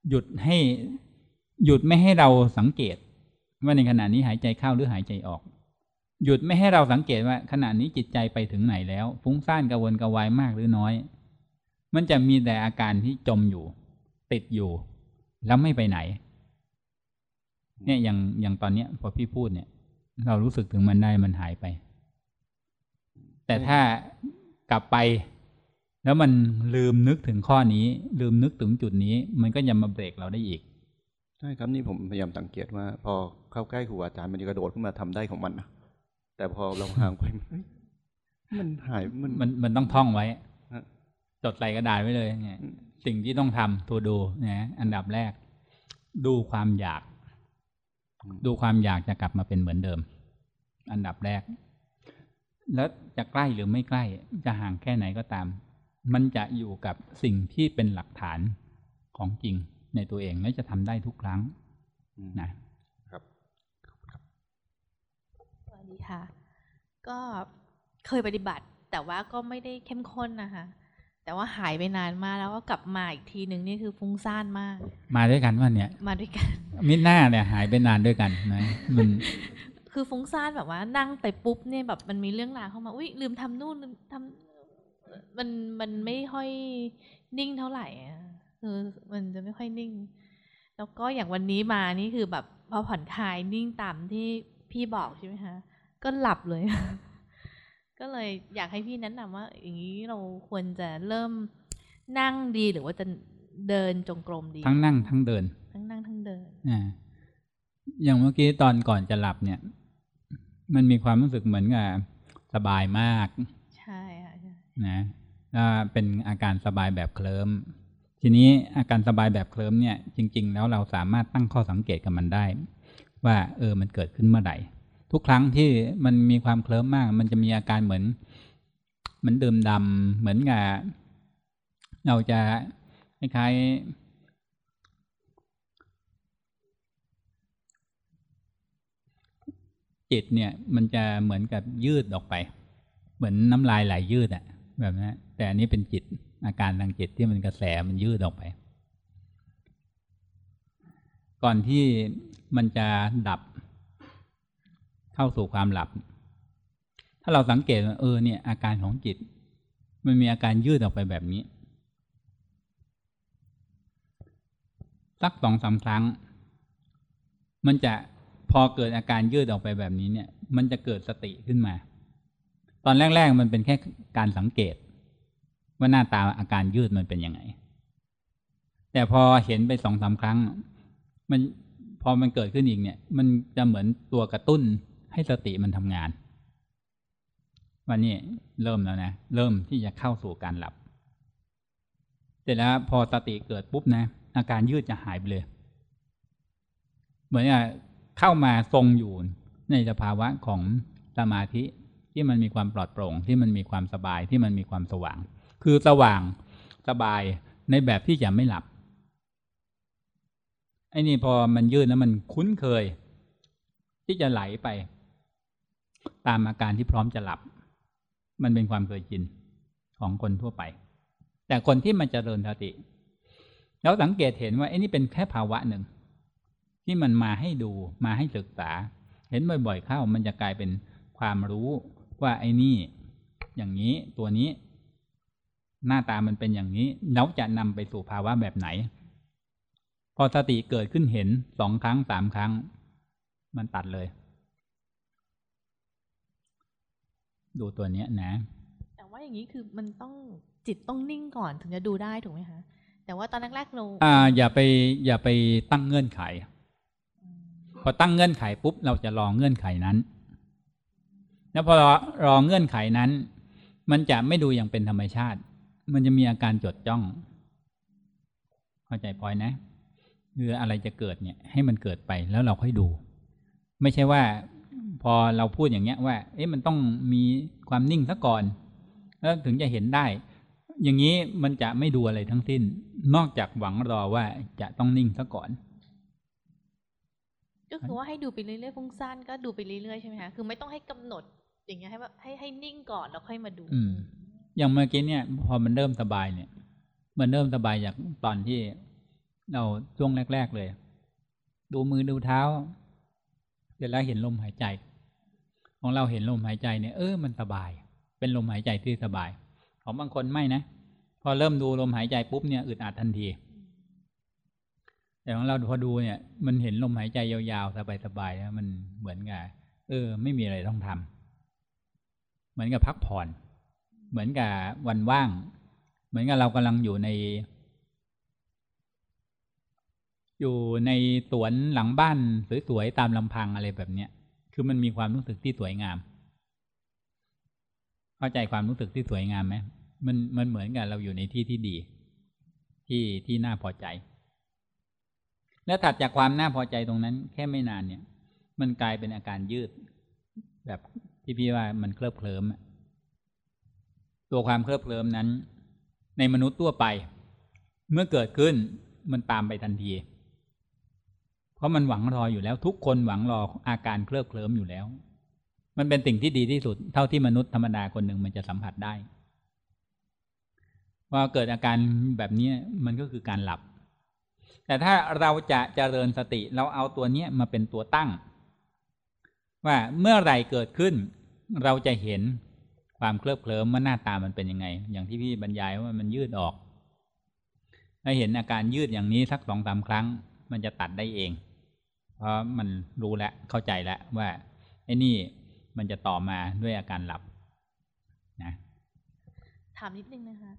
A: หยุดให้หยุดไม่ให้เราสังเกต ว่าในขณะนี้หายใจเข้าหรือหายใจออก หยุดไม่ให้เราสังเกตว่า ขณะนี้จิตใจไปถึงไหนแล้ว ฟุ้งซ่านกระวนกระวายมากหรือน้อย มันจะมีแต่อาการที่จมอยู่ ติดอยู่ แล้วไม่ไปไหน เนี่ยอย่างอย่างตอนเนี้ย พอพี่พูดเนี่ย เรารู้สึกถึงมันได้มันหายไป แต่ถ้ากลับไป แล้วมันลืมนึกถึงข้อนี้ ลืมนึกถึงจุดนี้ มันก็จะมาเบรกเราได้อีก
H: ใช่ครับนี่ผมพยายามสังเกตว่า พอเข้าใกล้ครูบาอาจารย์มันจะกระโดดขึ้นมาทำได้ของมันนะแต่พอเราห่างไปมันเฮ้ยมันหายมัน
A: มันมันต้องท่องไว้
H: ฮะ
A: จดใส่กระดาษไว้เลยเนี่ยสิ่งที่ต้องทำตัวดูนะอันดับแรก ดูความอยาก ดูความอยากจะกลับมาเป็นเหมือนเดิม อันดับแรก แล้วจะใกล้หรือไม่ใกล้ จะห่างแค่ไหนก็ตาม มันจะอยู่กับสิ่งที่เป็นหลักฐานของจริงในตัวเองและจะทำได้ทุกครั้ง
H: อืม
A: นะ
I: สวัสดีค่ะ ก็เคยปฏิบัติ แต่ว่าก็ไม่ได้เข้มข้นนะคะแต่ว่าหายไปนานมากแล้วก็กลับมาอีกทีหนึ่งนี่คือฟุ้งซ่านมาก
A: มาด้วยกันว่าเนี่ย
I: มาด้วยกัน
A: มิดหน้าเนี่ยหายไปนานด้วยกันนะมัน
I: คือฟุ้งซ่านแบบว่านั่งไปปุ๊บเนี่ยแบบมันมีเรื่องราวเข้ามาอุ้ยลืมทำนู่นลืมทำมันมันไม่ค่อยนิ่งเท่าไหร่อะคือมันจะไม่ค่อยนิ่ง แล้วก็อย่างวันนี้มานี่คือแบบพอผ่อนคลายนิ่งตามที่พี่บอกใช่ไหมคะก็หลับเลย ก็เลยอยากให้พี่แนะนำว่า อย่างนี้เราควรจะเริ่มนั่งดีหรือว่าจะเดินจงกรมดี
A: ทั้งนั่งทั้งเดิน
I: ทั้งนั่งทั้งเดิน
A: อ่าอย่างเมื่อกี้ตอนก่อนจะหลับเนี่ย มันมีความรู้สึกเหมือนกับสบายมาก
I: ใช่ค่ะใช่
A: นะแล้วเป็นอาการสบายแบบเคลิ้มทีนี้อาการสบายแบบเคลิ้มเนี่ย จริง ๆ แล้วเราสามารถตั้งข้อสังเกตกับมันได้ ว่า เออมันเกิดขึ้นเมื่อไหร่ ทุกครั้งที่มันมีความเคลิ้มมาก มันจะมีอาการเหมือนเหมือนดื่มดำเหมือนกับเราจะคล้ายๆ จิตเนี่ยมันจะเหมือนกับยืดออกไป เหมือนน้ำลายไหลยืดอะแบบนั้นแต่อันนี้เป็นจิตอาการทางจิตที่มันกระแสมันยืดออกไป ก่อนที่มันจะดับเข้าสู่ความหลับ ถ้าเราสังเกตว่าเออเนี่ย อาการของจิต มันมีอาการยืดออกไปแบบนี้สักสองสามครั้ง มันจะ พอเกิดอาการยืดออกไปแบบนี้เนี่ย มันจะเกิดสติขึ้นมา ตอนแรก ๆ มันเป็นแค่การสังเกต ว่าหน้าตาอาการยืดมันเป็นยังไง แต่พอเห็นไปสองสาครั้ง มันพอมันเกิดขึ้นอีกเนี่ย มันจะเหมือนตัวกระตุ้นให้สติมันทำงาน วันนี้เริ่มแล้วนะ เริ่มที่จะเข้าสู่การหลับ เสร็จแล้วพอสติเกิดปุ๊บนะ อาการยืดจะหายไปเลย เหมือนกับ เข้ามาทรงอยู่ในสภาวะของสมาธิที่มันมีความปลอดโปร่ง ที่มันมีความสบายที่มันมีความสว่าง คือสว่างสบายในแบบที่จะไม่หลับไอ้นี่พอมันยืดแล้วมันคุ้นเคย ที่จะไหลไป ตามอาการที่พร้อมจะหลับ มันเป็นความเคยชินของคนทั่วไป แต่คนที่มันจเจริญสติ แล้วสังเกตเห็นว่าไอ้นี่เป็นแค่ภาวะหนึ่ง ที่มันมาให้ดูมาให้ศึกษา เห็นบ่อยๆเข้ามันจะกลายเป็นความรู้ว่าไอ้นี่ อย่างนี้ตัวนี้ หน้าตามันเป็นอย่างนี้แล้วจะนำไปสู่ภาวะแบบไหน พอสติเกิดขึ้นเห็นสองครั้งสามครั้ง มันตัดเลย ดูตัวเนี้ยนะ
I: แต่ว่าอย่างนี้คือมันต้องจิตต้องนิ่งก่อนถึงจะดูได้ถูกไหมคะแต่ว่าตอนแรกๆเรา
A: อ่า อย่าไปอย่าไปตั้งเงื่อนไข พอตั้งเงื่อนไขปุ๊บเราจะรอเงื่อนไขนั้น แล้วพอรอรอเงื่อนไขนั้น มันจะไม่ดูอย่างเป็นธรรมชาติ มันจะมีอาการจดจ้อง เข้าใจพอยนะ คืออะไรจะเกิดเนี่ย ให้มันเกิดไปแล้วเราค่อยดู ไม่ใช่ว่าพอเราพูดอย่างเงี้ยว่า เอ๊ะมันต้องมีความนิ่งซะก่อน แล้วถึงจะเห็นได้ อย่างนี้มันจะไม่ดูอะไรทั้งสิ้น นอกจากหวังรอว่าจะต้องนิ่งซะก่อน
I: ก็คือว่าให้ดูไปเรื่อยๆฟุ้งซ่านก็ดูไปเรื่อยๆใช่ไหมคะคือไม่ต้องให้กำหนด อย่างเงี้ยให้แบบให้ให้นิ่งก่อนแล้วค่อยมาดู
A: อืมอย่างเมื่อกี้เนี่ยพอมันเริ่มสบายเนี่ย มันเริ่มสบายจากตอนที่เราช่วงแรก ๆเลย ดูมือดูเท้าเสร็จแล้วเห็นลมหายใจ ของเราเห็นลมหายใจเนี่ยเออมันสบาย เป็นลมหายใจที่สบาย ของบางคนไม่นะพอเริ่มดูลมหายใจปุ๊บเนี่ยอึดอัดทันที แต่ของเราพอดูเนี่ย มันเห็นลมหายใจยาวๆ สบายๆแล้วมันเหมือนกับเออ ไม่มีอะไรต้องทำเหมือนกับพักผ่อน เหมือนกับวันว่าง เหมือนกับเรากำลังอยู่ใน อยู่ในสวนหลังบ้านสวยๆตามลำพังอะไรแบบเนี้ยคือมันมีความรู้สึกที่สวยงาม เข้าใจความรู้สึกที่สวยงามไหมมันมันเหมือนกับเราอยู่ในที่ที่ดี ที่ที่น่าพอใจ แล้วถัดจากความน่าพอใจตรงนั้น แค่ไม่นานเนี่ย มันกลายเป็นอาการยืด แบบที่พี่ว่ามันเคลิบเคลิ้มตัวความเคลิบเคลิ้มนั้น ในมนุษย์ทั่วไป เมื่อเกิดขึ้นมันตามไปทันที เพราะมันหวังรออยู่แล้ว ทุกคนหวังรออาการเคลิบเคลิ้มอยู่แล้ว มันเป็นสิ่งที่ดีที่สุด เท่าที่มนุษย์ธรรมดาคนหนึ่งมันจะสัมผัสได้ว่าเกิดอาการแบบนี้มันก็คือการหลับ แต่ถ้าเราจะเจริญสติเราเอาตัวนี้มาเป็นตัวตั้ง ว่าเมื่อไรเกิดขึ้น เราจะเห็นความเคลิบเคลิ้มว่าหน้าตามันเป็นยังไง อย่างที่พี่บรรยายว่ามันยืดออกถ้าเห็นอาการยืดอย่างนี้สักสองสามครั้ง มันจะตัดได้เอง เพราะมันรู้แล้วเข้าใจแล้วว่าไอ้นี่มันจะต่อมาด้วยอาการหลับนะ
I: ถามนิดนึงนะคะ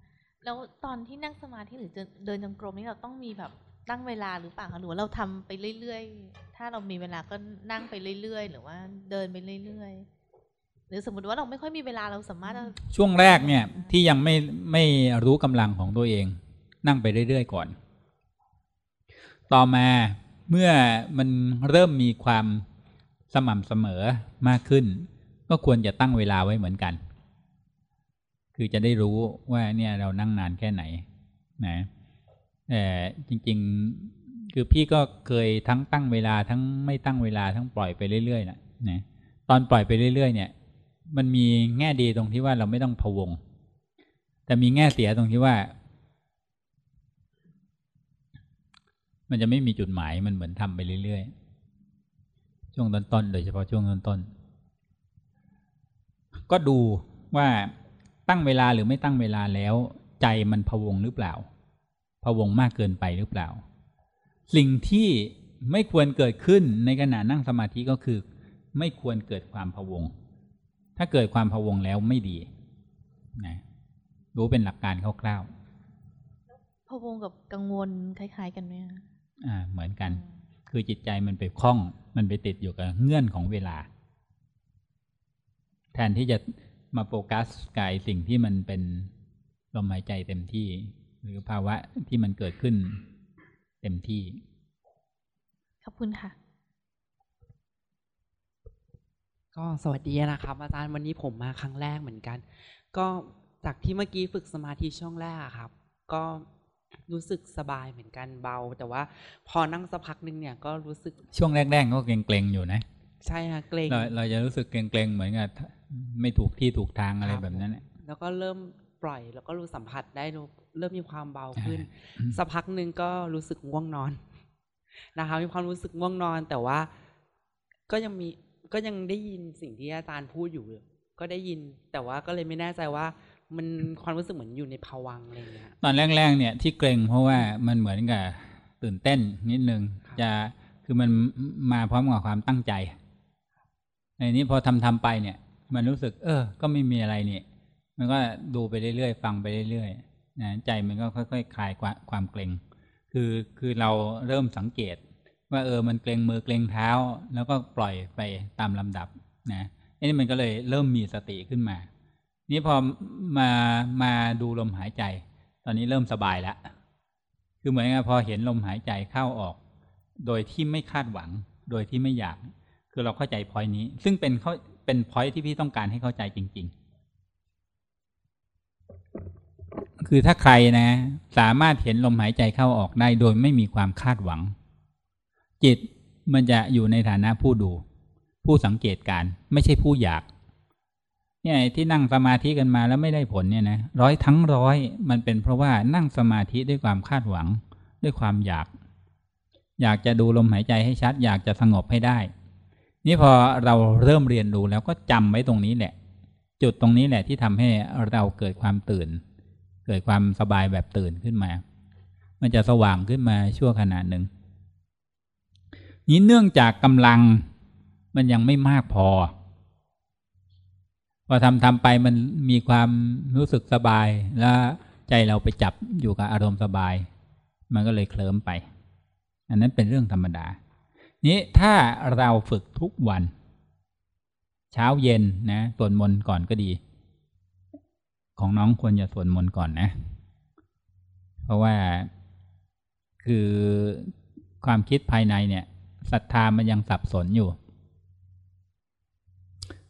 I: แล้วตอนที่นั่งสมาธิหรือเดินจงกรมนี่เราต้องมีแบบ ตั้งเวลาหรือเปล่าคะหรือว่าเราทำไปเรื่อยๆ ถ้าเรามีเวลาก็นั่งไปเรื่อยๆ หรือว่าเดินไปเรื่อยๆ หรือสมมติว่าเราไม่ค่อยมีเวลาเราสามารถ
A: ช่วงแรกเนี่ยที่ยังไม่ไม่รู้กำลังของตัวเอง นั่งไปเรื่อยๆก่อน ต่อมาเมื่อมันเริ่มมีความสม่ำเสมอมากขึ้น ก็ควรจะตั้งเวลาไว้เหมือนกัน คือจะได้รู้ว่าเนี่ยเรานั่งนานแค่ไหนนะ แต่จริง ๆ คือพี่ก็เคยทั้งตั้งเวลาทั้งไม่ตั้งเวลาทั้งปล่อยไปเรื่อยๆนะนะตอนปล่อยไปเรื่อย ๆ เนี่ย มันมีแง่ดีตรงที่ว่าเราไม่ต้องพะวง แต่มีแง่เสียตรงที่ว่า มันจะไม่มีจุดหมายมันเหมือนทำไปเรื่อยๆ ช่วงต้นๆโดยเฉพาะช่วงต้นๆก็ดูว่าตั้งเวลาหรือไม่ตั้งเวลาแล้ว ใจมันพะวงหรือเปล่า พะวงมากเกินไปหรือเปล่า สิ่งที่ไม่ควรเกิดขึ้นในขณะนั่งสมาธิก็คือ ไม่ควรเกิดความพะวง ถ้าเกิดความพะวงแล้วไม่ดีนะรู้เป็นหลักการคร่าว
I: พะวงกับกังวลคล้าย ๆ กันไหมคะ
A: ๆอ่า เหมือนกัน คือจิตใจมันไปคล้อง มันไปติดอยู่กับเงื่อนของเวลา แทนที่จะมาโฟกัสกับไอ้สิ่งที่มันเป็นลมหายใจเต็มที่ หรือภาวะที่มันเกิดขึ้นเต็มที่
I: ขอบคุณค่ะ
J: ก็สวัสดีนะครับ อาจารย์วันนี้ผมมาครั้งแรกเหมือนกัน ก็จากที่เมื่อกี้ฝึกสมาธิช่วงแรกอะครับ ก็รู้สึกสบายเหมือนกันเบา แต่ว่าพอนั่งสักพักหนึ่งเนี่ยก็รู้สึก
A: ช่วงแรกๆก็เกรงๆอยู่นะ
J: ใช่ฮะเกรง
A: เราเราจะรู้สึกเกรงๆเหมือนกับไม่ถูกที่ถูกทางอะไร
J: ครับ
A: แบบนั้นแหละ
J: แล้วก็เริ่มปล่อยแล้วก็รู้สัมผัสได้รู้ เริ่มมีความเบาขึ้น
A: อืม
J: สักพักหนึ่งก็รู้สึกง่วงนอนนะคะมีความรู้สึกง่วงนอน แต่ว่าก็ยังมีก็ยังได้ยินสิ่งที่อาจารย์พูดอยู่ ก็ได้ยิน แต่ว่าก็เลยไม่แน่ใจว่า มันความรู้สึกเหมือนอยู่ในภวังค์อะไรอย่างเงี้ย
A: ตอนแรกๆเนี่ยที่เกรงเพราะว่ามันเหมือนกับตื่นเต้นนิดนึง
J: ครับ
A: จะคือมันมาพร้อมกับความตั้งใจในนี้พอทำทำไปเนี่ย มันรู้สึก เออ ก็ไม่มีอะไรนี่มันก็ดูไปเรื่อยๆฟังไปเรื่อยๆ นะใจมันก็ค่อยๆคลายความความเกรงคือคือเราเริ่มสังเกต ว่าเออมันเกรงมือเกรงเท้า แล้วก็ปล่อยไปตามลำดับนะอันนี้มันก็เลยเริ่มมีสติขึ้นมา นี่พอมามาดูลมหายใจ ตอนนี้เริ่มสบายแล้วคือเหมือนกับพอเห็นลมหายใจเข้าออก โดยที่ไม่คาดหวัง โดยที่ไม่อยาก คือเราเข้าใจพอยนี้ ซึ่งเป็นเขาเป็นพอยที่พี่ต้องการให้เข้าใจจริง ๆ คือถ้าใครนะ สามารถเห็นลมหายใจเข้าออกได้โดยไม่มีความคาดหวัง จิตมันจะอยู่ในฐานะผู้ดู ผู้สังเกตการไม่ใช่ผู้อยากเนี่ยที่นั่งสมาธิกันมาแล้วไม่ได้ผลเนี่ยนะร้อยทั้งร้อยมันเป็นเพราะว่านั่งสมาธิด้วยความคาดหวัง ด้วยความอยาก อยากจะดูลมหายใจให้ชัด อยากจะสงบให้ได้ นี่พอเราเริ่มเรียนรู้แล้วก็จำไว้ตรงนี้แหละ จุดตรงนี้แหละที่ทำให้เราเกิดความตื่น เกิดความสบายแบบตื่นขึ้นมา มันจะสว่างขึ้นมาชั่วขณะหนึ่ง นี้เนื่องจากกำลังมันยังไม่มากพอ พอทำทำไปมันมีความรู้สึกสบาย แล้วใจเราไปจับอยู่กับอารมณ์สบาย มันก็เลยเคลิ้มไป อันนั้นเป็นเรื่องธรรมดา นี้ถ้าเราฝึกทุกวัน เช้าเย็นนะสวดมนต์ก่อนก็ดี ของน้องควรจะสวดมนต์ก่อนนะ เพราะว่าคือความคิดภายในเนี่ยศรัทธามันยังสับสนอยู่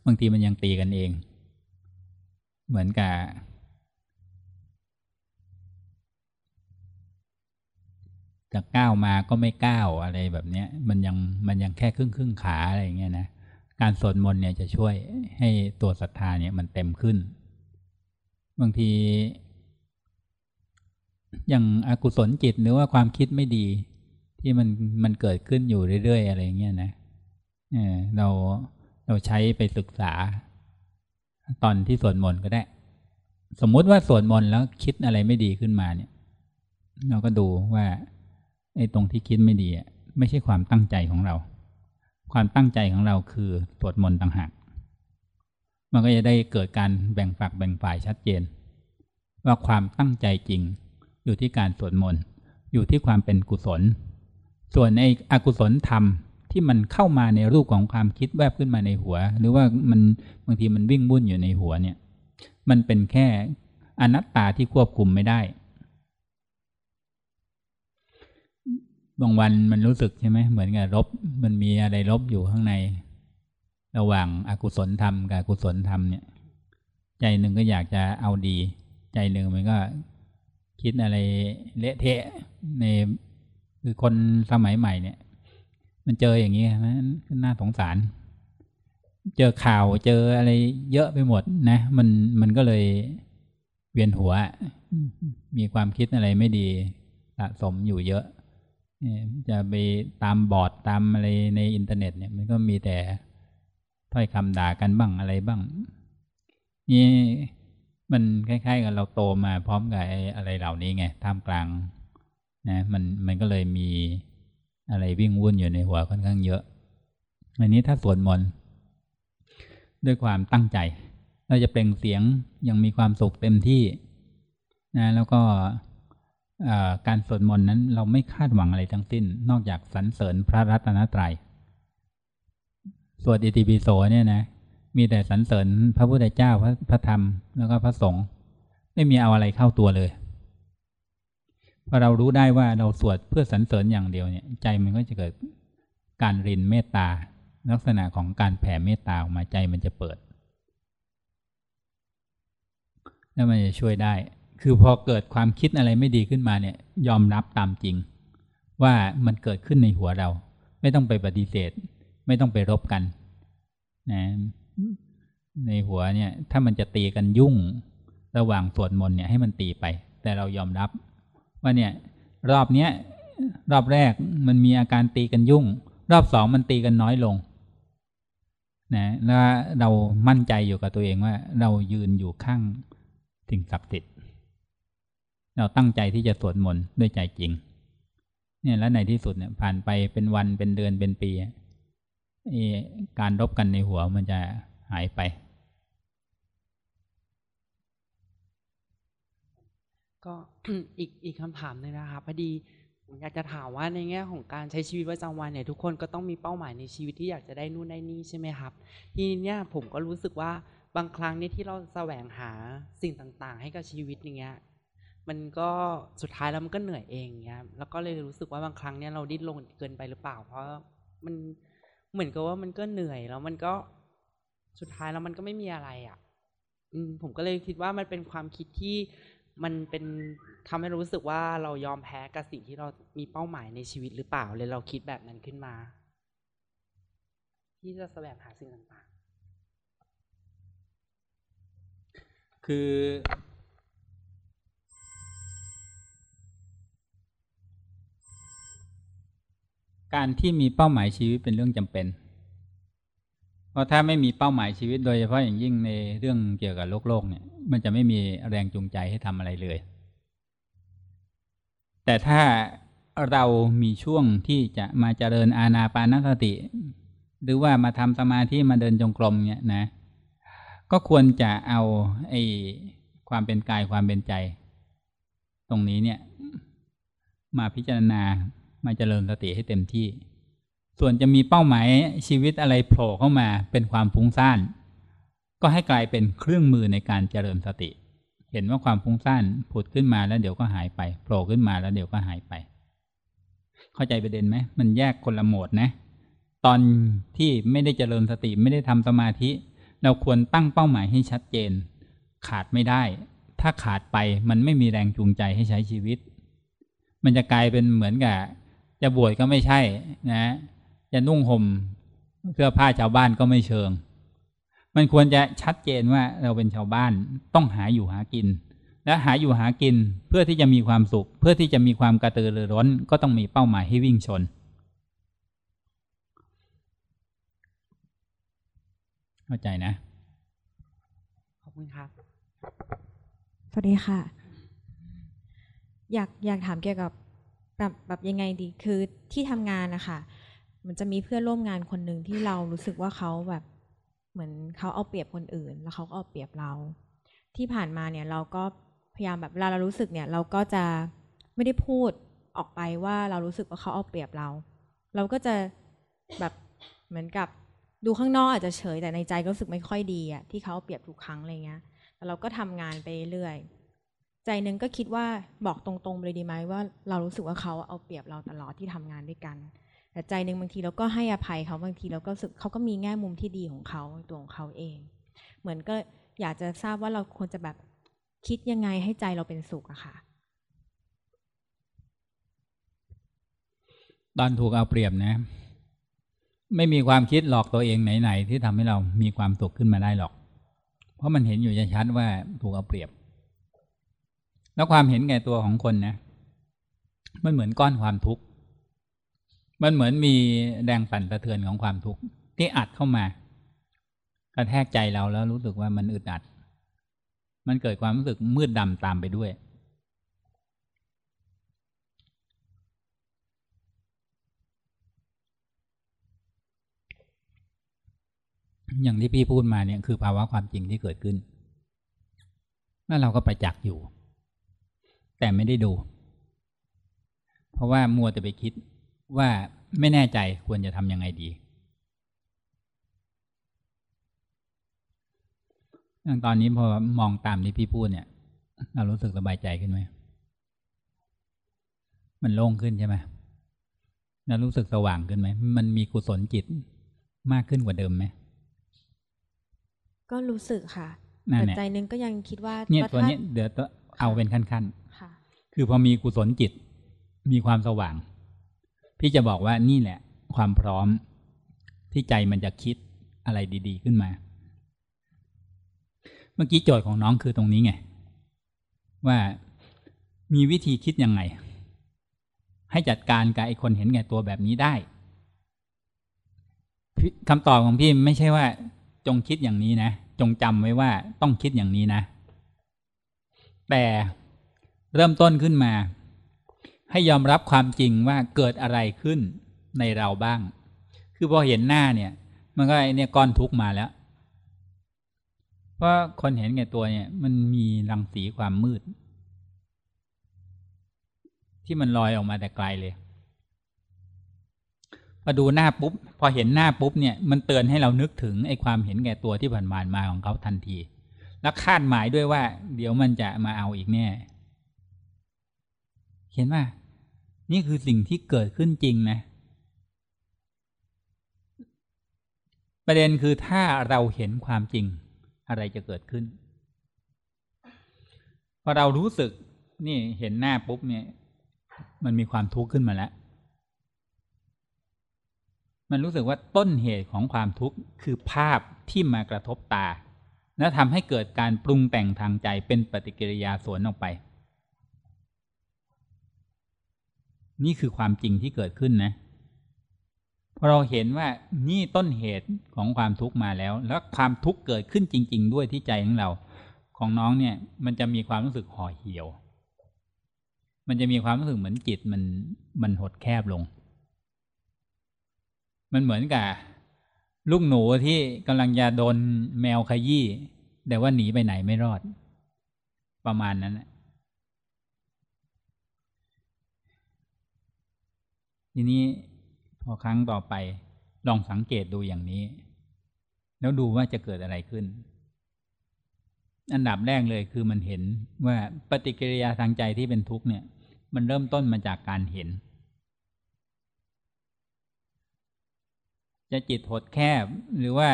A: บางทีมันยังตีกันเอง เหมือนกับจะก้าวมาก็ไม่ก้าวอะไรแบบเนี้ย มันยังมันยังแค่ครึ่งครึ่งขาอะไรอย่างเงี้ยนะการสวดมนต์เนี่ยจะช่วยให้ตัวศรัทธาเนี่ยมันเต็มขึ้น บางที อย่างอากุศลจิตหรือว่าความคิดไม่ดี ที่มันมันเกิดขึ้นอยู่เรื่อยๆอะไรอย่างเงี้ยนะเออเราเราใช้ไปศึกษา ตอนที่สวดมนต์ก็ได้ สมมุติว่าสวดมนต์แล้วคิดอะไรไม่ดีขึ้นมาเนี่ย เราก็ดูว่าไอ้ตรงที่คิดไม่ดีไม่ใช่ความตั้งใจของเรา ความตั้งใจของเราคือสวดมนต์ต่างหาก มันก็จะได้เกิดการแบ่งฝักแบ่งฝ่ายชัดเจน ว่าความตั้งใจจริง อยู่ที่การสวดมนต์อยู่ที่ความเป็นกุศล ส่วนในอกุศลธรรมที่มันเข้ามาในรูปของความคิดแวบขึ้นมาในหัว หรือว่ามันบางทีมันวิ่งวุ่นอยู่ในหัวเนี่ย มันเป็นแค่อนัตตาที่ควบคุมไม่ได้ บางวันมันรู้สึกใช่ไหมเหมือนกับลบมันมีอะไรลบอยู่ข้างใน ระหว่างอากุศลธรรมกับกุศลธรรมเนี่ย ใจหนึ่งก็อยากจะเอาดี ใจหนึ่งมันก็คิดอะไรเละเทะในคือคนสมัยใหม่เนี่ย มันเจออย่างนี้นะน่าสงสาร เจอข่าวเจออะไรเยอะไปหมดนะ มันมันก็เลยเวียนหัว มีความคิดอะไรไม่ดีสะสมอยู่เยอะจะไปตามบอร์ดตามอะไรในอินเทอร์เน็ตเนี่ย มันก็มีแต่ ถ้อยคำด่ากันบ้างอะไรบ้าง นี่มันคล้ายๆกับเราโตมาพร้อมกับอะไรเหล่านี้ไงท่ามกลางนะมันมันก็เลยมีอะไรวิ่งวุ่นอยู่ในหัวค่อนข้างเยอะ อันนี้ถ้าสวดมนต์ด้วยความตั้งใจ เราจะเปล่งเสียงยังมีความสุขเต็มที่นะแล้วก็การสวดมนต์นั้นเราไม่คาดหวังอะไรทั้งสิ้น นอกจากสรรเสริญพระรัตนตรยัย สวดอิติปิโสเนี่ยนะมีแต่สรรเสริญพระพุทธเจ้าพระพระธรรมแล้วก็พระสงฆ์ไม่มีเอาอะไรเข้าตัวเลยพอเรารู้ได้ว่าเราสวดเพื่อสรรเสริญอย่างเดียวเนี่ย ใจมันก็จะเกิดการรินเมตตา ลักษณะของการแผ่เมตตาออกมาใจมันจะเปิดแล้วมันจะช่วยได้ คือพอเกิดความคิดอะไรไม่ดีขึ้นมาเนี่ย ยอมรับตามจริง ว่ามันเกิดขึ้นในหัวเรา ไม่ต้องไปปฏิเสธ ไม่ต้องไปรบกันนะในหัวเนี่ย ถ้ามันจะตีกันยุ่ง ระหว่างสวดมนต์เนี่ยให้มันตีไป แต่เรายอมรับ ว่าเนี่ย รอบเนี้ยรอบแรกมันมีอาการตีกันยุ่ง รอบสองมันตีกันน้อยลงนะแล้วเรามั่นใจอยู่กับตัวเองว่า เรายืนอยู่ข้างสิ่งศักดิ์สิทธิ์เราตั้งใจที่จะสวดมนต์ด้วยใจจริง เนี่ยแล้วในที่สุดเนี่ยผ่านไปเป็นวันเป็นเดือนเป็นปี การรบกันในหัวมันจะหายไป
J: ก็อีกอีกคำถามหนึ่งนะคะพอดีผมอยากจะถามว่าในแง่ของการใช้ชีวิตประจำวันเนี่ยทุกคนก็ต้องมีเป้าหมายในชีวิตที่อยากจะได้นู่นได้นี่ใช่ไหมครับ ทีนี้เนี่ยผมก็รู้สึกว่าบางครั้งเนี่ยที่เราแสวงหาสิ่งต่างๆ ให้กับชีวิตอย่างเงี้ยมันก็สุดท้ายแล้วมันก็เหนื่อยเองเงี้ยแล้วก็เลยรู้สึกว่าบางครั้งเนี่ยเราดิ้นรนเกินไปหรือเปล่า เพราะมัน เหมือนกับว่ามันก็เหนื่อยแล้วมันก็สุดท้ายแล้วมันก็ไม่มีอะไรอะ่ะ อืมผมก็เลยคิดว่ามันเป็นความคิดที่มันเป็นทำให้รู้สึกว่าเรายอมแพ้กับสิ่งที่เรามีเป้าหมายในชีวิตหรือเปล่าเลยเราคิดแบบนั้นขึ้นมา ที่จะแสวงหาสิ่งต่าง
A: ๆ คือ การที่มีเป้าหมายชีวิตเป็นเรื่องจำเป็น เพราะถ้าไม่มีเป้าหมายชีวิตโดยเฉพาะอย่างยิ่งในเรื่องเกี่ยวกับโลกโลกเนี่ย มันจะไม่มีแรงจูงใจให้ทำอะไรเลย แต่ถ้าเรามีช่วงที่จะมาเจริญอาณาปานสติ หรือว่ามาทำสมาธิมาเดินจงกรมเนี่ยนะ ก็ควรจะเอาไอ้ความเป็นกายความเป็นใจ ตรงนี้เนี่ย มาพิจารณา มาเจริญสติให้เต็มที่ ส่วนจะมีเป้าหมายชีวิตอะไรโผล่เข้ามาเป็นความฟุ้งซ่านก็ให้กลายเป็นเครื่องมือในการเจริญสติ เห็นว่าความฟุ้งซ่านผุดขึ้นมาแล้วเดี๋ยวก็หายไปโผล่ขึ้นมาแล้วเดี๋ยวก็หายไป เข้าใจประเด็นไหมมันแยกคนละโหมดนะ ตอนที่ไม่ได้เจริญสติไม่ได้ทำสมาธิ เราควรตั้งเป้าหมายให้ชัดเจน ขาดไม่ได้ ถ้าขาดไปมันไม่มีแรงจูงใจให้ใช้ชีวิต มันจะกลายเป็นเหมือนกับ จะบวชก็ไม่ใช่นะ จะนุ่งห่มเสื้อผ้าชาวบ้านก็ไม่เชิง มันควรจะชัดเจนว่าเราเป็นชาวบ้านต้องหาอยู่หากิน และหาอยู่หากินเพื่อที่จะมีความสุข เพื่อที่จะมีความกระตือรือร้น ก็ต้องมีเป้าหมายให้วิ่งชนเข้าใจนะ
J: ขอบคุณครับ
K: สวัสดีค่ะ อยากอยากถามเกี่ยวกับ แบบแบบยังไงดีคือที่ทำงานนะคะมันจะมีเพื่อนร่วมงานคนหนึ่งที่เรารู้สึกว่าเขาแบบเหมือนเขาเอาเปรียบคนอื่น แล้วเขาก็เอาเปรียบเรา ที่ผ่านมาเนี่ยเราก็พยายามแบบเวลาเรารู้สึกเนี่ย เราก็จะไม่ได้พูดออกไปว่าเรารู้สึกว่าเขาเอาเปรียบเรา เราก็จะแบบเหมือนกับดูข้างนอกอาจจะเฉยแต่ในใจก็รู้สึกไม่ค่อยดีอะที่เขาเอาเปรียบทุกครั้งอะไรเงี้ยแต่เราก็ทำงานไปเรื่อย ใจหนึ่งก็คิดว่าบอกตรงๆเลยดีไหมว่าเรารู้สึกว่าเขาเอาเปรียบเราตลอดที่ทำงานด้วยกัน แต่ใจหนึ่งบางทีเราก็ให้อภัยเขาบางทีเราก็รู้สึกเขาก็มีแง่มุมที่ดีของเขาตัวของเขาเอง เหมือนก็อยากจะทราบว่าเราควรจะแบบคิดยังไงให้ใจเราเป็นสุขอะค่ะ
A: ตอนถูกเอาเปรียบนะ ไม่มีความคิดหลอกตัวเองไหนๆที่ทำให้เรามีความสุขขึ้นมาได้หรอก เพราะมันเห็นอยู่ชัดว่าถูกเอาเปรียบ แล้วความเห็นแก่ตัวของคนนะมันเหมือนก้อนความทุกข์มันเหมือนมีแรงสั่นสะเทือนของความทุกข์ที่อัดเข้ามากระแทกใจเราแล้วรู้สึกว่ามันอึดอัด มันเกิดความรู้สึกมืดดำตามไปด้วย อย่างที่พี่พูดมาเนี่ยคือภาวะความจริงที่เกิดขึ้นแล้วเราก็ไปจักอยู่ แต่ไม่ได้ดู เพราะว่ามัวแต่ไปคิดว่าไม่แน่ใจควรจะทำยังไงดีอย่างตอนนี้พอมองตามที่พี่พูดเนี่ย เรารู้สึกสบายใจขึ้นไหม มันโล่งขึ้นใช่ไหมแล้วรู้สึกสว่างขึ้นไหม มันมีกุศลจิตมากขึ้นกว่าเดิมไหม
K: ก็รู้สึกค่ะ
A: นั่น
K: แต่
A: แหละ
K: ใจหนึงก็ยังคิดว่า
A: เนี่ย
K: ว่า
A: ตัว
K: ถ้า
A: เนี้ยเดี๋ยวต้องเอาเป็นขั้น
K: คื
A: อพอมีกุศลจิต มีความสว่าง พี่จะบอกว่านี่แหละ ความพร้อม ที่ใจมันจะคิดอะไรดี ๆ ขึ้นมา เมื่อกี้โจทย์ของน้องคือตรงนี้ไง ว่ามีวิธีคิดยังไง ให้จัดการกับไอ้คนเห็นแก่ตัวแบบนี้ได้คำตอบของพี่ไม่ใช่ว่า จงคิดอย่างนี้นะ จงจำไว้ว่าต้องคิดอย่างนี้นะ แต่ เริ่มต้นขึ้นมา ให้ยอมรับความจริงว่าเกิดอะไรขึ้นในเราบ้าง คือพอเห็นหน้าเนี่ย มันก็ไอเนี่ยก้อนทุกมาแล้วเพราะคนเห็นแก่ตัวเนี่ย มันมีรังสีความมืด ที่มันลอยออกมาแต่ไกลเลยพอดูหน้าปุ๊บ พอเห็นหน้าปุ๊บเนี่ยมันเตือนให้เรานึกถึงไอ้ความเห็นแก่ตัวที่ผ่านมามาของเขาทันที แล้วคาดหมายด้วยว่า เดี๋ยวมันจะมาเอาอีกแน่ เห็นว่านี่คือสิ่งที่เกิดขึ้นจริงนะ ประเด็นคือถ้าเราเห็นความจริงอะไรจะเกิดขึ้นพอเรารู้สึกนี่เห็นหน้าปุ๊บเนี่ย มันมีความทุกข์ขึ้นมาแล้ว มันรู้สึกว่าต้นเหตุของความทุกข์คือภาพที่มากระทบตา และทำให้เกิดการปรุงแต่งทางใจเป็นปฏิกิริยาสวนออกไป นี่คือความจริงที่เกิดขึ้นนะพอเราเห็นว่านี่ต้นเหตุของความทุกข์มาแล้ว แล้วความทุกข์เกิดขึ้นจริง ๆ ด้วยที่ใจของเรา ของน้องเนี่ยมันจะมีความรู้สึกห่อเหี่ยว มันจะมีความรู้สึกเหมือนจิตมันมันหดแคบลง มันเหมือนกับลูกหนูที่กำลังจะโดนแมวขยี้แต่ว่าหนีไปไหนไม่รอด ประมาณนั้นนะ ทีนี้พอครั้งต่อไปลองสังเกตดูอย่างนี้ แล้วดูว่าจะเกิดอะไรขึ้น อันดับแรกเลยคือมันเห็นว่าปฏิกิริยาทางใจที่เป็นทุกข์เนี่ย มันเริ่มต้นมาจากการเห็น จะจิตหดแคบหรือว่า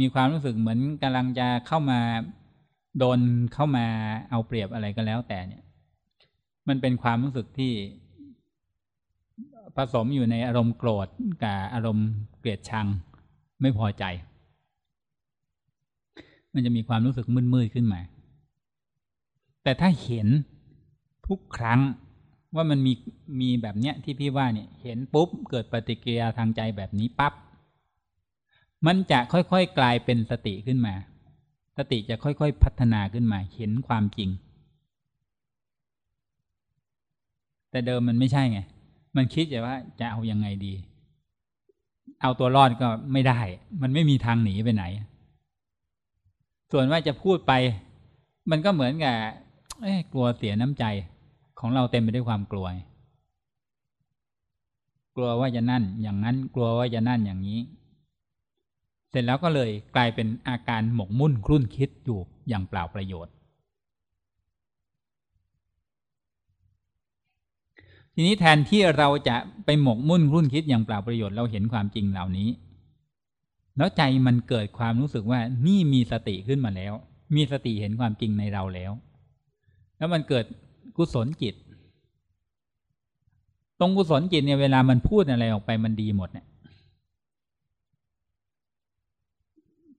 A: มีความรู้สึกเหมือนกำลังจะเข้ามาโดนเข้ามาเอาเปรียบอะไรก็แล้วแต่เนี่ย มันเป็นความรู้สึกที่ ผสมอยู่ในอารมณ์โกรธกับอารมณ์เกลียดชังไม่พอใจ มันจะมีความรู้สึกมืดๆขึ้นมา แต่ถ้าเห็นทุกครั้งว่ามันมีมีแบบเนี้ยที่พี่ว่าเนี่ยเห็นปุ๊บเกิดปฏิกิริยาทางใจแบบนี้ปับ๊บมันจะค่อยๆกลายเป็นสติขึ้นมา สติจะค่อยๆพัฒนาขึ้นมา เห็นความจริง แต่เดิมมันไม่ใช่ไง มันคิดแต่ว่าจะเอายังไงดี เอาตัวรอดก็ไม่ได้ มันไม่มีทางหนีไปไหน ส่วนว่าจะพูดไป มันก็เหมือนกับกลัวเสียน้ำใจของเราเต็มไปด้วยความกลัว กลัวว่าจะนั่น อย่างนั้น กลัวว่าจะนั่นอย่างนี้ เสร็จแล้วก็เลยกลายเป็นอาการหมกมุ่นครุ่นคิดอยู่อย่างเปล่าประโยชน์ ทีนี้แทนที่เราจะไปหมกมุ่นรุ่นคิดอย่างเปล่าประโยชน์เราเห็นความจริงเหล่านี้ แล้วใจมันเกิดความรู้สึกว่านี่มีสติขึ้นมาแล้ว มีสติเห็นความจริงในเราแล้ว แล้วมันเกิดกุศลจิต ตรงกุศลจิตเนี่ยเวลามันพูดอะไรออกไปมันดีหมดเนี่ย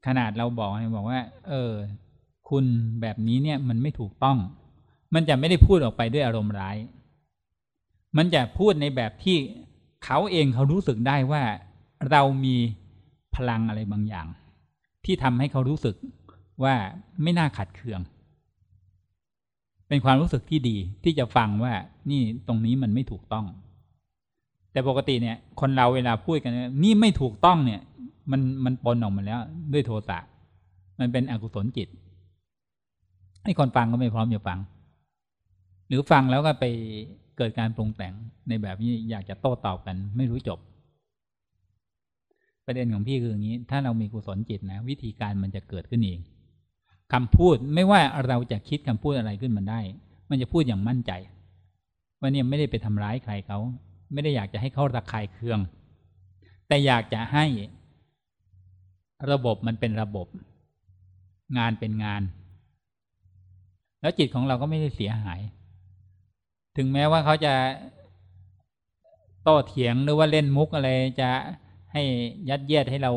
A: ขนาดเราบอกเนี่ยบอกว่า เออ คุณแบบนี้เนี่ยมันไม่ถูกต้อง มันจะไม่ได้พูดออกไปด้วยอารมณ์ร้าย มันจะพูดในแบบที่เขาเองเขารู้สึกได้ว่าเรามีพลังอะไรบางอย่าง ที่ทำให้เขารู้สึกว่าไม่น่าขัดเคือง เป็นความรู้สึกที่ดีที่จะฟังว่านี่ตรงนี้มันไม่ถูกต้อง แต่ปกติเนี่ย คนเราเวลาพูดกันนี่ไม่ถูกต้องเนี่ย มันมันปนออกมาแล้ว ด้วยโทสะมันเป็นอกุศลจิตให้คนฟังก็ไม่พร้อมจะฟัง หรือฟังแล้วก็ไป เกิดการปรุงแต่งในแบบนี้อยากจะโต้ตอบกัน ไม่รู้จบ ประเด็นของพี่คืออย่างนี้ ถ้าเรามีกุศลจิตนะ วิธีการมันจะเกิดขึ้นเองคำพูดไม่ว่าเราจะคิดคำพูดอะไรขึ้นมันได้ มันจะพูดอย่างมั่นใจว่าเนี่ยไม่ได้ไปทำร้ายใครเขา ไม่ได้อยากจะให้เขาระคายเคือง แต่อยากจะให้ระบบมันเป็นระบบ งานเป็นงาน แล้วจิตของเราก็ไม่ได้เสียหาย ถึงแม้ว่าเขาจะโต้เถียงหรือว่าเล่นมุกอะไรจะให้ยัดเยียดให้เรา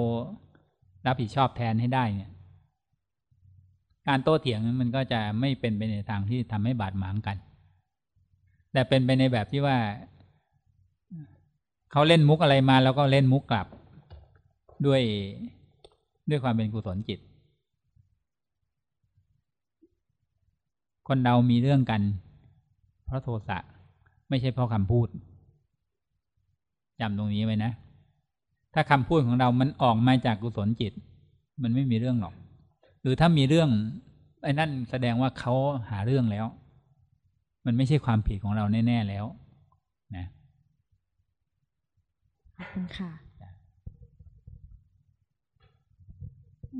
A: รับผิดชอบแทนให้ได้เนี่ย การโต้เถียงมันก็จะไม่เป็นไปในทางที่ทำให้บาดหมางกัน แต่เป็นไปในแบบที่ว่าเขาเล่นมุกอะไรมาแล้วก็เล่นมุกกลับด้วยด้วยความเป็นกุศลจิต คนเรามีเรื่องกัน ราะโทสะไม่ใช่เพราะคำพูดจำตรงนี้ไว้นะ ถ้าคำพูดของเรามันออกมาจากกุศลจิต มันไม่มีเรื่องหรอก หรือถ้ามีเรื่องไอ้นั่นแสดงว่าเขาหาเรื่องแล้ว มันไม่ใช่ความผิดของเราแน่ ๆ แล้ว นะ
K: ขอบคุณค่ะ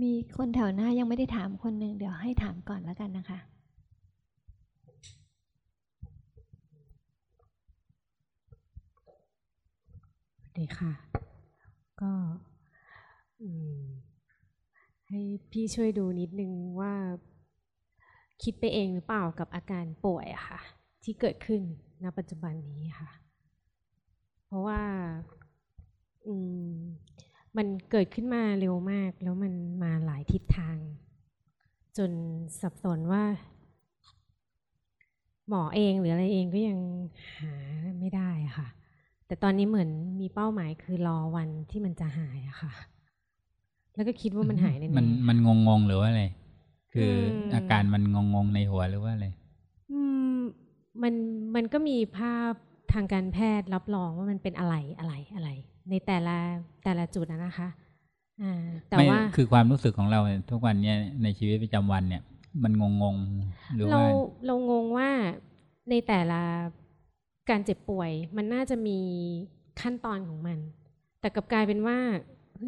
L: มีคนแถวหน้ายังไม่ได้ถามคนหนึ่งเดี๋ยวให้ถามก่อนแล้วกันนะคะ
M: ดีค่ะ ก็ให้พี่ช่วยดูนิดนึงว่าคิดไปเองหรือเปล่ากับอาการป่วยอะค่ะ ที่เกิดขึ้นณปัจจุบันนี้ค่ะ เพราะว่ามันเกิดขึ้นมาเร็วมาก แล้วมันมาหลายทิศทาง จนสับสนว่า หมอเองหรืออะไรเองก็ยังหาไม่ได้ค่ะ แต่ตอนนี้เหมือนมีเป้าหมายคือรอวันที่มันจะหายอะค่ะ แล้วก็คิดว่ามันหายแน่ๆ
A: มันมันงงงหรือว่าอะไรคืออาการมันงงงในหัวหรือว่าอะไร
M: อืมมันมันก็มีภาพทางการแพทย์รับรองว่ามันเป็นอะไรอะไรอะไร ในแต่ละแต่ละจุดนะคะอ่าแต่ว่า
A: คือความรู้สึกของเราทุกวันเนี้ยในชีวิตประจำวันเนี่ย มันงงงหรือ
M: เรา
A: ว่า
M: เรางงว่าในแต่ละ การเจ็บป่วยมันน่าจะมีขั้นตอนของมัน แต่กลับกลายเป็นว่า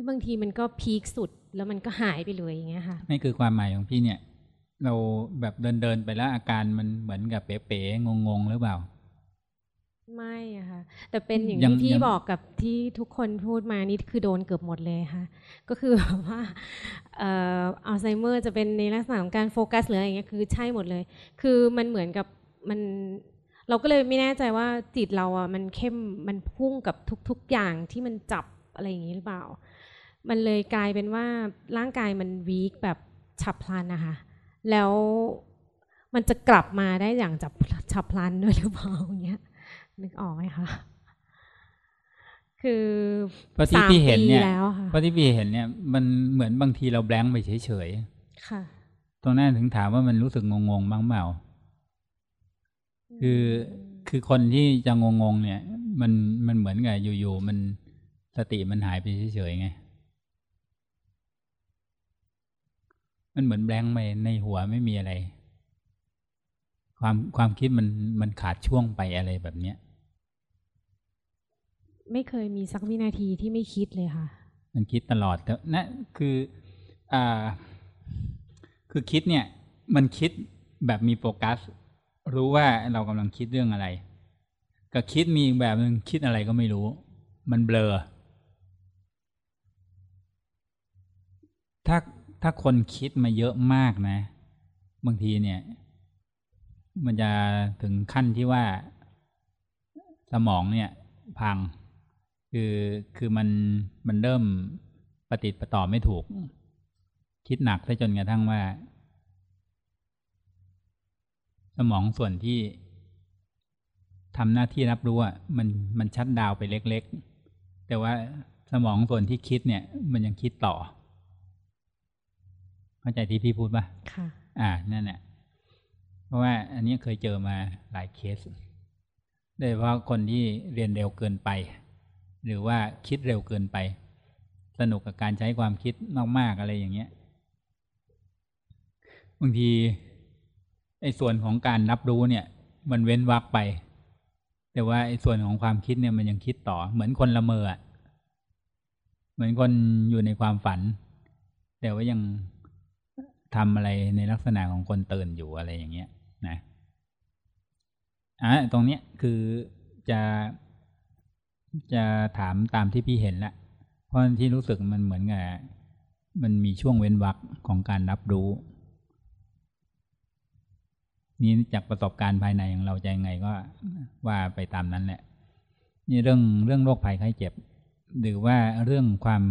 M: บางทีมันก็พีคสุดแล้วมันก็หายไปเลยอย่างเงี้ยค่ะ
A: นี่คือความหมายของพี่เนี่ย เราแบบเดินเดินไปแล้วอาการมันเหมือนกับเป๋ๆงงๆหรือเปล่า
M: ไม่อะค่ะ แต่เป็นอย่าง
A: ยัง
M: ที่พี่
A: ยัง
M: บอกกับที่ทุกคนพูดมานี่คือโดนเกือบหมดเลยค่ะ ก็คือแบบว่าเอ่ออัลไซเมอร์จะเป็นในลักษณะของการโฟกัสหรืออะไรอย่างเงี้ยคือใช่หมดเลย คือมันเหมือนกับมัน เราก็เลยไม่แน่ใจว่าจิตเราอะมันเข้มมันพุ่งกับทุก ๆอย่างที่มันจับอะไรอย่างนี้หรือเปล่า มันเลยกลายเป็นว่าร่างกายมันวีคแบบฉับพลันนะคะ แล้วมันจะกลับมาได้อย่างจับฉับพลันด้วยหรือเปล่าอย่างเงี้ยนึกออกไหมคะคือ
A: เพราะที่
M: สาม
A: พี่เห็น
M: ปี
A: เนี่ย
M: แล้วค่ะ
A: เพราะที่พี่เห็นเนี่ยมันเหมือนบางทีเราแบงค์ไปเฉย
M: ค่ะ
A: ๆตรงนั้นถึงถามว่ามันรู้สึกงงๆบ้างเปล่า คือคือคนที่จะงงๆเนี่ย มันมันเหมือนกับอยู่ๆมันสติมันหายไปเฉยๆไงมันเหมือนแบงค์ไปในหัวไม่มีอะไร ความความคิดมันมันขาดช่วงไปอะไรแบบเนี้ย
M: ไม่เคยมีสักวินาทีที่ไม่คิดเลยค่ะ
A: มันคิดตลอดแต่นะคืออ่าคือคิดเนี่ย มันคิดแบบมีโฟกัส รู้ว่าเรากำลังคิดเรื่องอะไรกับคิดมีอีกแบบหนึ่งคิดอะไรก็ไม่รู้ มันเบลอ ถ้าถ้าคนคิดมาเยอะมากนะ บางทีเนี่ย มันจะถึงขั้นที่ว่า สมองเนี่ย พัง คือคือมันมันเริ่มปฏิติดประต่อไม่ถูก คิดหนักซะจนกระทั่งว่า สมองส่วนที่ทำหน้าที่รับรู้อะมันมันชัดดาวน์ไปเล็ก ๆ แต่ว่าสมองส่วนที่คิดเนี่ย มันยังคิดต่อ เข้าใจที่พี่พูดป่ะ
M: ค่ะ
A: อ่านั่นแหละเพราะว่า อันนี้เคยเจอมาหลายเคสโดยเฉพาะคนที่เรียนเร็วเกินไป หรือว่าคิดเร็วเกินไป สนุกกับการใช้ความคิดมากๆอะไรอย่างเงี้ยบางที ไอ้ส่วนของการรับรู้เนี่ย มันเว้นวักไป แต่ว่าไอ้ส่วนของความคิดเนี่ยมันยังคิดต่อ เหมือนคนละเมอเหมือนคนอยู่ในความฝัน แต่ว่ายังทำอะไรในลักษณะของคนตื่นอยู่อะไรอย่างเงี้ย นะอะตรงเนี้ยคือจะจะถามตามที่พี่เห็นละเพราะที่รู้สึกมันเหมือนกับมันมีช่วงเว้นวรรคของการรับรู้ นี่จากประสบการณ์ภายในของเราจะยังไงก็ว่าไปตามนั้นแหละ นี่เรื่องเรื่องโรคภัยไข้เจ็บ หรือว่าเรื่องความ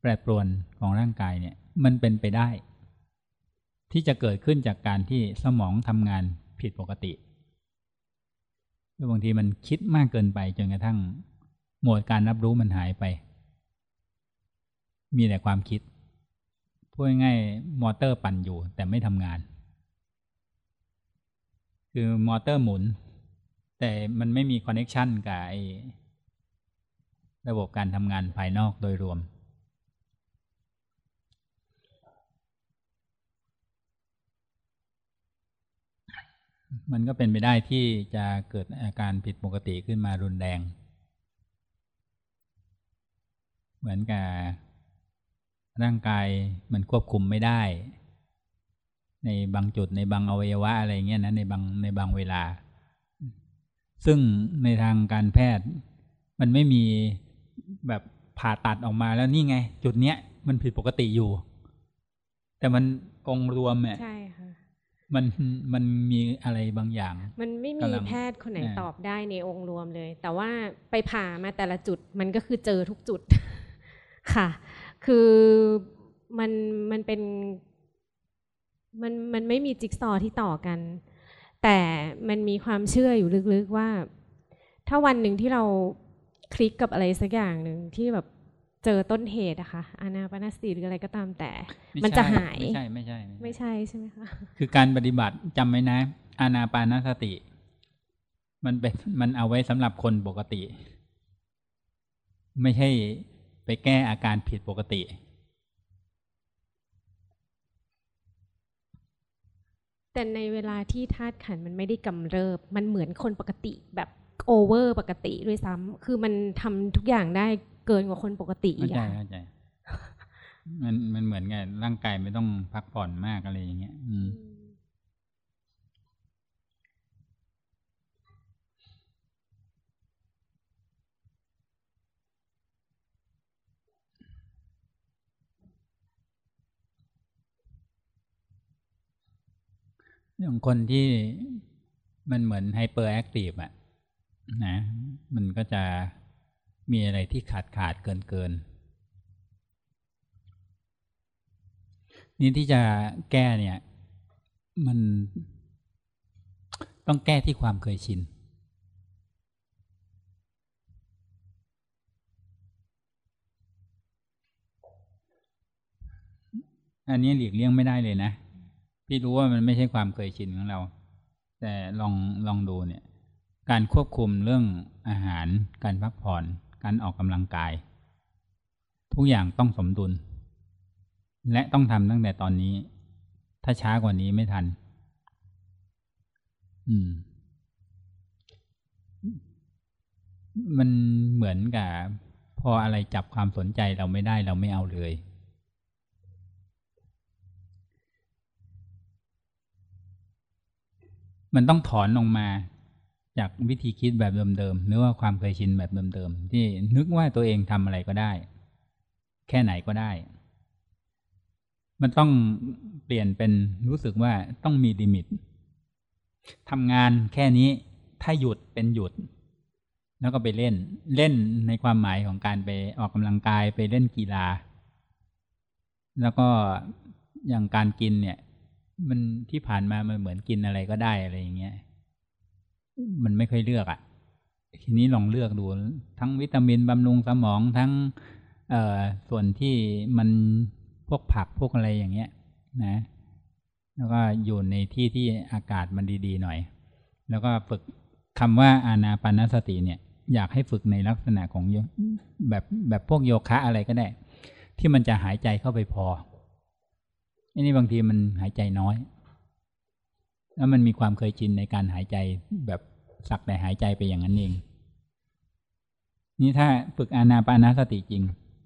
A: แปรปรวนของร่างกายเนี่ย มันเป็นไปได้ ที่จะเกิดขึ้นจากการที่สมองทำงานผิดปกติหรือบางทีมันคิดมากเกินไปจนกระทั่งโหมดการรับรู้มันหายไป มีแต่ความคิดพูดง่ายๆมอเตอร์ปั่นอยู่แต่ไม่ทำงาน คือมอเตอร์หมุน แต่มันไม่มีคอนเน็ชันกับระบบการทำงานภายนอกโดยรวม มันก็เป็นไปได้ที่จะเกิดอาการผิดปกติขึ้นมารุนแรง เหมือนกับร่างกายมันควบคุมไม่ได้ ในบางจุดในบางอวัยวะอะไรเงี้ยนะในบางในบางเวลา ซึ่งในทางการแพทย์ มันไม่มีแบบผ่าตัดออกมาแล้วนี่ไง จุดเนี้ยมันผิดปกติอยู่ แต่มันองรวมเนี่ย
M: ใช่ค่ะ
A: มันมันมีอะไรบางอย่าง
M: มันไม่มีแพทย์คนไหนตอบได้ในองค์รวมเลย แต่ว่าไปผ่ามาแต่ละจุดมันก็คือเจอทุกจุดค่ะ คือมันมันเป็น มันมันไม่มีจิ๊กซอที่ต่อกัน แต่มันมีความเชื่ออยู่ลึกๆว่า ถ้าวันหนึ่งที่เราคลิกกับอะไรสักอย่างหนึ่งที่แบบเจอต้นเหตุอะคะอานาปนสติหรืออะไรก็ตามแต่ มันจะหาย
A: ไม่ใช่ไม่ใช่
M: ไม่ใช่ใช่ไหมคะ
A: คือการปฏิบัติจำไว้นะ อานาปานสติ มันเป็นมันเอาไว้สำหรับคนปกติ ไม่ใช่ไปแก้อาการผิดปกติ
M: แต่ในเวลาที่ธาตุขันมันไม่ได้กำเริบ มันเหมือนคนปกติแบบโอเวอร์ปกติด้วยซ้ำคือมันทำทุกอย่างได้เกินกว่าคนปกติอีก
A: อะเข้าใจมันมันเหมือนไงร่างกายไม่ต้องพักผ่อนมากอะไรอย่างเงี้ย อืม อย่างคนที่มันเหมือน hyperactive อะนะ มันก็จะมีอะไรที่ขาดขาดเกินเกินนี่ที่จะแก้เนี่ย มันต้องแก้ที่ความเคยชิน อันนี้หลีกเลี่ยงไม่ได้เลยนะ พี่รู้ว่ามันไม่ใช่ความเคยชินของเรา แต่ลองลองดูเนี่ย การควบคุมเรื่องอาหาร การพักผ่อน การออกกำลังกาย ทุกอย่างต้องสมดุล และต้องทำตั้งแต่ตอนนี้ ถ้าช้ากว่านี้ไม่ทัน อืม มันเหมือนกับพออะไรจับความสนใจเราไม่ได้เราไม่เอาเลย มันต้องถอนลงมาจากวิธีคิดแบบเดิมๆหรือว่าความเคยชินแบบเดิมๆที่นึกว่าตัวเองทำอะไรก็ได้ แค่ไหนก็ได้ มันต้องเปลี่ยนเป็นรู้สึกว่าต้องมีลิมิตทำงานแค่นี้ถ้าหยุดเป็นหยุด แล้วก็ไปเล่น เล่นในความหมายของการไปออกกำลังกายไปเล่นกีฬา แล้วก็อย่างการกินเนี่ย มันที่ผ่านมามันเหมือนกินอะไรก็ได้อะไรอย่างเงี้ย มันไม่ค่อยเลือกอะ่ะ ทีนี้ลองเลือกดู ทั้งวิตามินบำรุงสมองทั้ง เอ่อส่วนที่มันพวกผักพวกอะไรอย่างเงี้ย นะ แล้วก็อยู่ในที่ที่อากาศมันดีๆหน่อย แล้วก็ฝึกคำว่าอานาปานสติเนี่ย อยากให้ฝึกในลักษณะของแบบแบบพวกโยคะอะไรก็ได้ ที่มันจะหายใจเข้าไปพอ อันนี้บางทีมันหายใจน้อย แล้วมันมีความเคยชินในการหายใจแบบสักแต่หายใจไปอย่างนั้นเอง นี่ถ้าฝึกอานาปานาสติจริง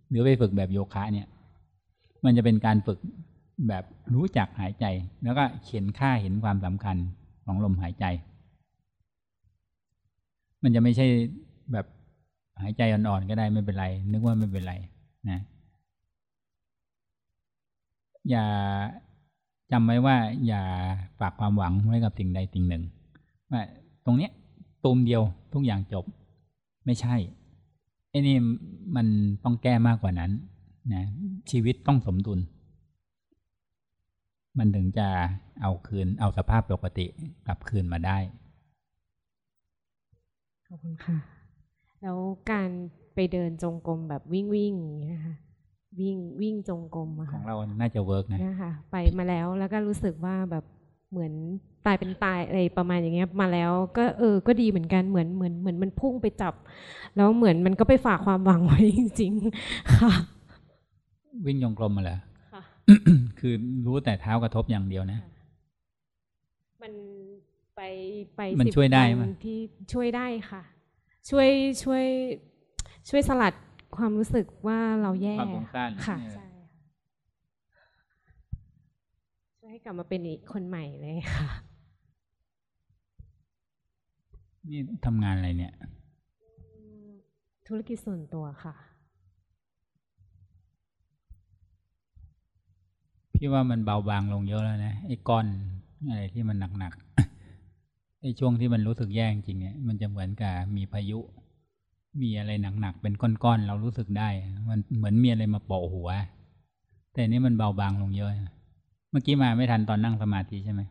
A: หรือไปฝึกแบบโยคะเนี่ย มันจะเป็นการฝึกแบบรู้จักหายใจ แล้วก็เขียนค่าเห็นความสำคัญของลมหายใจ มันจะไม่ใช่แบบหายใจอ่อนๆก็ได้ไม่เป็นไร นึกว่าไม่เป็นไรนะ อย่าจำไว้ว่าอย่าฝากความหวังไว้กับสิ่งใดสิ่งหนึ่งว่าตรงเนี้ยตูมเดียวทุกอย่างจบ ไม่ใช่ไอ้นี่มันต้องแก้มากกว่านั้นนะชีวิตต้องสมดุล มันถึงจะเอาคืนเอาสภาพปกติกลับคืนมาได้
M: ขอบคุณค่ะ แล้วการไปเดินจงกรมแบบวิ่งวิ่งอย่างนี้ค่ะ วิ่งวิ่งจงกรมอะ
A: ข
M: ค่ะ
A: องเราน่าจะเวิร์กนะ
M: นะคะไปมาแล้วแล้วก็รู้สึกว่าแบบเหมือนตายเป็นตายอะไรประมาณอย่างเงี้ยมาแล้ว ก็เออก็ดีเหมือนกันเหมือนเหมือนเหมือนมันพุ่งไปจับ แล้วเหมือนมันก็ไปฝากความหวังไว้จริง ๆ ค่ะ
A: วิ่งยงกลมมาเหรอ
M: ค่ะ
A: คือรู้แต่เท้ากระทบอย่างเดียวนะ
M: มันไปไป
A: มัน
M: สิบ
A: ช่วยได้
M: วั
A: ไหม
M: นที่ช่วยได้ค่ะ ช่วยช่วย ช่วยสลัด ความรู้สึกว่าเราแย่
A: ความฟุ้งซ่าน
M: ค่ะ
A: เนี่ย
M: ใช่ค่ะช่วยให้กลับมาเป็นอีกคนใหม่เลยค่ะ
A: นี่ทำงานอะไรเนี่ย
M: ธุรกิจส่วนตัวค่ะ
A: พี่ว่ามันเบาบางลงเยอะแล้วนะไอ้ก้อนอะไรที่มันหนักๆไอ้ช่วงที่มันรู้สึกแย่จริงเนี่ยมันจะเหมือนกับมีพายุ มีอะไรหนักๆเป็นก้อนๆเรารู้สึกได้ มันเหมือนมีอะไรมาโปะหัว แต่นี่มันเบาบางลงเยอะ เมื่อกี้มาไม่ทันตอนนั่งสมาธิใช่ไหม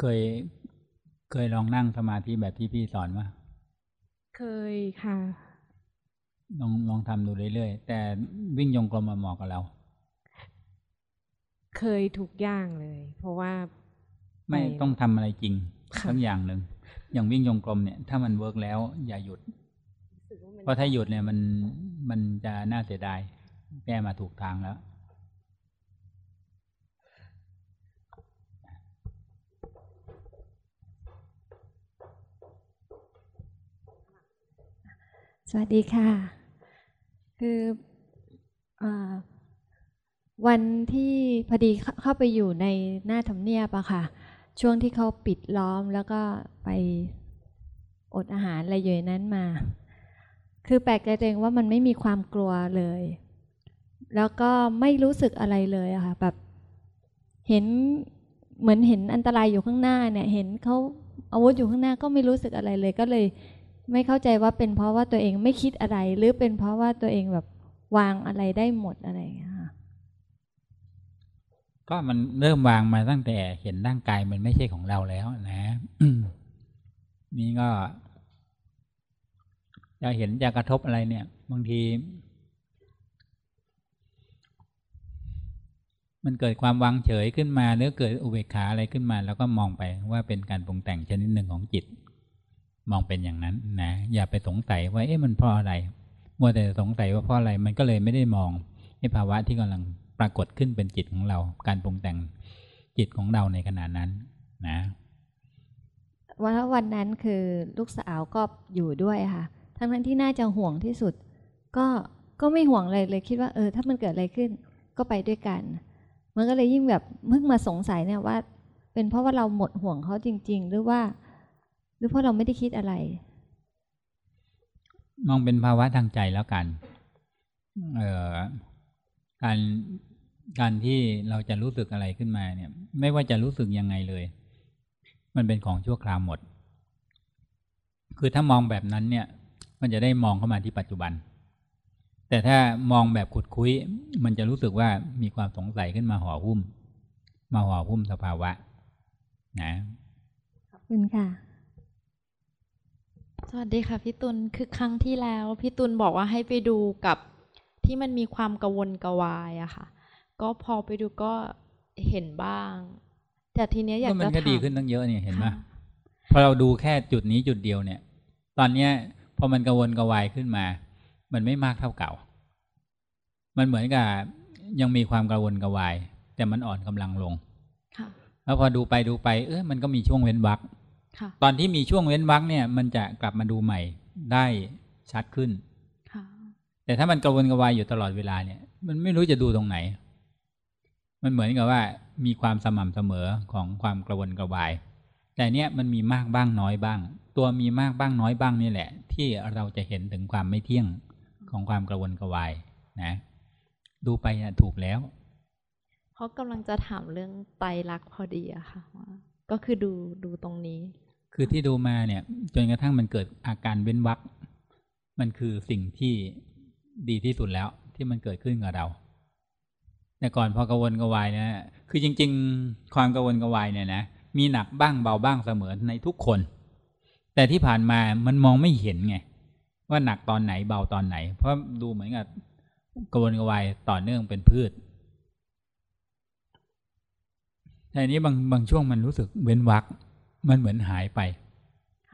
A: เคยเคยลองนั่งสมาธิแบบที่พี่สอนว่า
M: เคยค่ะ
A: ลองลองทำดูเรื่อยๆ แต่วิ่งยงกลมมาเหมาะกับเรา
M: เคยทุกอย่างเลย เพราะว่า
A: ไม่
M: ป
A: ต้องทำอะไรจริง
M: ค่ะ
A: สักอย่างหนึ่ง อย่างวิ่งยงกลมเนี่ย ถ้ามันเวิร์กแล้ว อย่าหยุด เพราะถ้าหยุดเนี่ยมันมันจะน่าเสียดาย แก้มาถูกทางแล้ว
L: สวัสดีค่ะ คืออาวันที่พอดีเข้าเข้าไปอยู่ในหน้าทำเนียบอะค่ะ ช่วงที่เขาปิดล้อมแล้วก็ไปอดอาหารอะไรอยู่นนั้นมา คือแปลกใจตัวเองว่ามันไม่มีความกลัวเลย แล้วก็ไม่รู้สึกอะไรเลยอะค่ะ แบบเห็นเหมือนเห็นอันตรายอยู่ข้างหน้าเนี่ย เห็นเขาอาวุธอยู่ข้างหน้าก็ไม่รู้สึกอะไรเลย ก็เลย ไม่เข้าใจว่าเป็นเพราะว่าตัวเองไม่คิดอะไร หรือเป็นเพราะว่าตัวเองแบบวางอะไรได้หมดอะไรอย่างเงี้ย
A: ก็มันเริ่มวางมาตั้งแต่เห็นร่างกายมันไม่ใช่ของเราแล้วนะ นี่ก็จะเห็นจะกระทบอะไรเนี่ย บางที มันเกิดความวางเฉยขึ้นมา หรือเกิดอุเบกขาอะไรขึ้นมา แล้วก็มองไปว่าเป็นการปรุงแต่งชนิดหนึ่งของจิต มองเป็นอย่างนั้นนะอย่าไปสงสัยว่าเอ๊ะมันเพราะอะไรมัวแต่สงสัยว่าเพราะอะไร มันก็เลยไม่ได้มองไอ้ภาวะที่กำลัง ปรากฏขึ้นเป็นจิตของเรา การปรุงแต่งจิตของเราในขณะนั้นนะ
L: ว่าวันนั้นคือลูกสาวก็อยู่ด้วยค่ะ ทั้งนั้นที่น่าจะห่วงที่สุด ก็ก็ไม่ห่วงเลยเลยคิดว่าเออ ถ้ามันเกิดอะไรขึ้น ก็ไปด้วยกัน มันก็เลยยิ่งแบบเพิ่งมาสงสัยเนี่ยว่า เป็นเพราะว่าเราหมดห่วงเขาจริง ๆ หรือว่า หรือเพราะเราไม่ได้คิดอะไร
A: มองเป็นภาวะทางใจแล้วกัน เอ่อการ การที่เราจะรู้สึกอะไรขึ้นมาเนี่ย ไม่ว่าจะรู้สึกยังไงเลย มันเป็นของชั่วคราวหมด คือถ้ามองแบบนั้นเนี่ย มันจะได้มองเข้ามาที่ปัจจุบัน แต่ถ้ามองแบบขุดคุย มันจะรู้สึกว่ามีความสงสัยขึ้นมาห่อหุ้ม มาห่อหุ้มสภาวะ นะ
L: ขอบคุณค่ะ
I: สวัสดีค่ะพี่ตุลคือครั้งที่แล้ว พี่ตุลบอกว่าให้ไปดูกับที่มันมีความกระวนกระวายอะค่ะ ก็พอไปดูก็เห็นบ้าง แต่ทีเนี้ยอยาก
A: ก็มั
I: จะ
A: นก็
I: ถาม
A: ดีขึ้นตั้งเยอะเนี่ยเห็นไหม
I: ค่ะ
A: พอเราดูแค่จุดนี้จุดเดียวเนี่ย ตอนเนี้ยพอมันกระวนกระวายขึ้นมา มันไม่มากเท่าเก่า มันเหมือนกับยังมีความกระวนกระวายแแต่มันอ่อนกำลังลง
I: ค่ะ
A: แล้วพอดูไปดูไป เออมันก็มีช่วงเว้นวรรค
I: ค่ะ
A: ตอนที่มีช่วงเว้นวรรคเนี่ย มันจะกลับมาดูใหม่ได้ชัดขึ้น
I: ค่ะ
A: แต่ถ้ามันกระวนกระวายอยู่ตลอดเวลาเนี่ย มันไม่รู้จะดูตรงไหน มันเหมือนกับว่ามีความสม่ำเสมอของความกระวนกระวาย แต่เนี้ยมันมีมากบ้างน้อยบ้าง ตัวมีมากบ้างน้อยบ้างนี่แหละ ที่เราจะเห็นถึงความไม่เที่ยงของความกระวนกระวายนะ ดูไปนะถูกแล้ว
N: เพราะกำลังจะถามเรื่องไตรลักษณ์พอดีอะค่ะว่าก็คือดูดูตรงนี้
A: คือที่ดูมาเนี่ย จนกระทั่งมันเกิดอาการเว้นวักมันคือสิ่งที่ดีที่สุดแล้วที่มันเกิดขึ้นกับเรา แต่ก่อนพอกระวนกระวายนะคือจริง ๆ ความกระวนกระวายเนี่ยนะมีหนักบ้างเบาบ้างเสมอในทุกคน แต่ที่ผ่านมามันมองไม่เห็นไงว่าหนักตอนไหนเบาตอนไหน เพราะดูเหมือนกับกระวนกระวายต่อเนื่องเป็นพืชแต่นี้บางบางช่วงมันรู้สึกเว้นวักมันเหมือนหายไป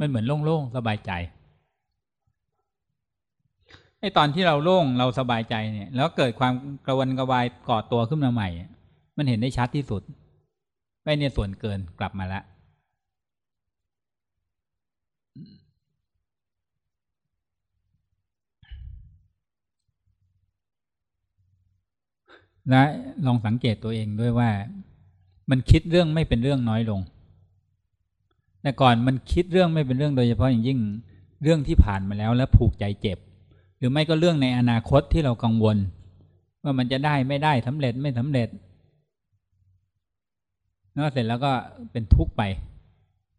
A: มันเหมือนโล่งๆสบายใจ อ้ตอนที่เราโล่งเราสบายใจเนี่ย แล้วเกิดความกระวนกระวายก่อตัวขึ้นมาใหม่ มันเห็นได้ชัดที่สุดไอ้เนี่ยส่วนเกินกลับมาแล้วและลองสังเกตตัวเองด้วยว่า มันคิดเรื่องไม่เป็นเรื่องน้อยลง แต่ก่อนมันคิดเรื่องไม่เป็นเรื่องโดยเฉพาะอย่างยิ่งเรื่องที่ผ่านมาแล้วและผูกใจเจ็บ รือไม่ก็เรื่องในอนาคตที่เรากังวล ว่ามันจะได้ไม่ได้สำเร็จไม่สำเร็จแล้วเสร็จแล้วก็เป็นทุกข์ไป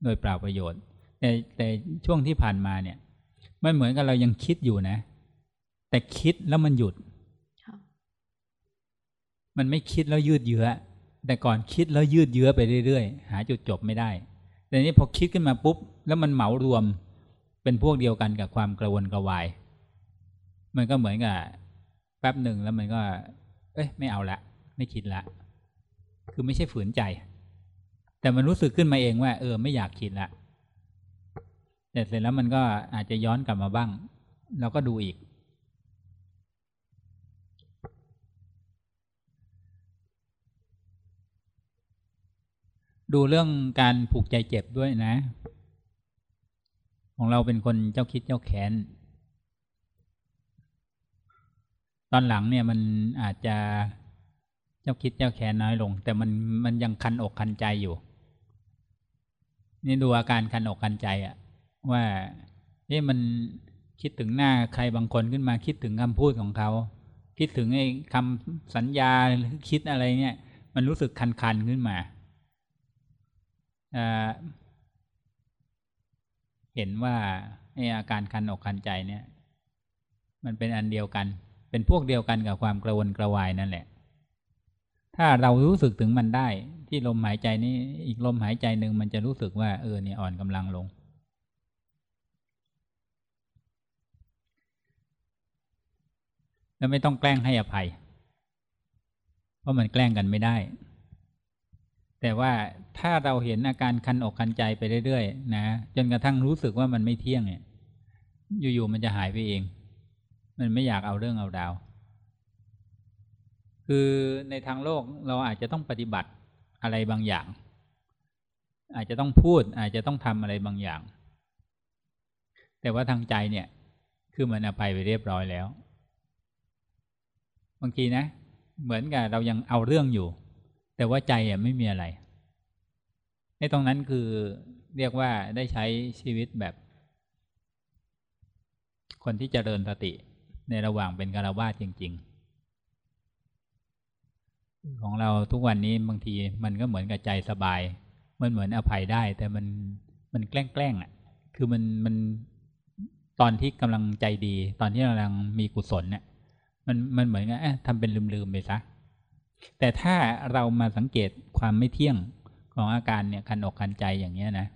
A: โดยเปล่าประโยชน์ แต่แต่ช่วงที่ผ่านมาเนี่ยมันเหมือนกับเรายังคิดอยู่นะ แต่คิดแล้วมันหยุด มันไม่คิดแล้วยืดเยื้อ แต่ก่อนคิดแล้วยืดเยื้อไปเรื่อยๆ หาจุดจบไม่ได้ แต่นี้พอคิดขึ้นมาปุ๊บ แล้วมันเหมารวมเป็นพวกเดียวกันกับความกระวนกระวาย มันก็เหมือนกับแป๊บหนึ่งแล้วมันก็ เอ้ยไม่เอาละ ไม่คิดละ คือไม่ใช่ฝืนใจ แต่มันรู้สึกขึ้นมาเองว่า เออ ไม่อยากคิดละแต่เสร็จแล้วมันก็อาจจะย้อนกลับมาบ้างเราก็ดูอีก ดูเรื่องการผูกใจเจ็บด้วยนะ ของเราเป็นคนเจ้าคิดเจ้าแค้น ตอนหลังเนี่ยมันอาจจะเจ้าคิดเจ้าแค้นน้อยลง แต่มันมันยังคันอกคันใจอยู่ นี่ดูอาการคันอกคันใจอะว่าเอ๊ะมันคิดถึงหน้าใครบางคนขึ้นมาคิดถึงคำพูดของเขา คิดถึงไอ้คำสัญญาหรือคิดอะไรเนี่ย มันรู้สึกคันๆขึ้นมาเห็นว่าไอ้อาการคันอกคันใจเนี่ย มันเป็นอันเดียวกัน เป็นพวกเดียวกันกับความกระวนกระวายนั่นแหละ ถ้าเรารู้สึกถึงมันได้ ที่ลมหายใจนี้อีกลมหายใจหนึ่งมันจะรู้สึกว่าเออเนี่ยอ่อนกำลังลง แล้วไม่ต้องแกล้งให้อภัย เพราะมันแกล้งกันไม่ได้ แต่ว่าถ้าเราเห็นอาการคันอกคันใจไปเรื่อยๆนะจนกระทั่งรู้สึกว่ามันไม่เที่ยงเนี่ยอยู่ๆมันจะหายไปเอง มันไม่อยากเอาเรื่องเอาราว คือในทางโลกเราอาจจะต้องปฏิบัติอะไรบางอย่าง อาจจะต้องพูดอาจจะต้องทำอะไรบางอย่าง แต่ว่าทางใจเนี่ย คือมันอภัยไปเรียบร้อยแล้ว บางทีนะ เหมือนกับเรายังเอาเรื่องอยู่ แต่ว่าใจอะไม่มีอะไร ในตรงนั้นคือเรียกว่าได้ใช้ชีวิตแบบคนที่จเจริญสติ ในระหว่างเป็นกาลวาสจริง ๆ ของเราทุกวันนี้บางทีมันก็เหมือนกับใจสบาย มันเหมือนอภัยได้ แต่มันมันแกล้งๆอะ คือมันมันตอนที่กำลังใจดี ตอนที่กำลังมีกุศลเนี่ยมันมันเหมือนกับทำเป็นลืมๆไปซะแต่ถ้าเรามาสังเกตความไม่เที่ยงของอาการเนี่ยคันอกคันใจอย่างเงี้ยนะ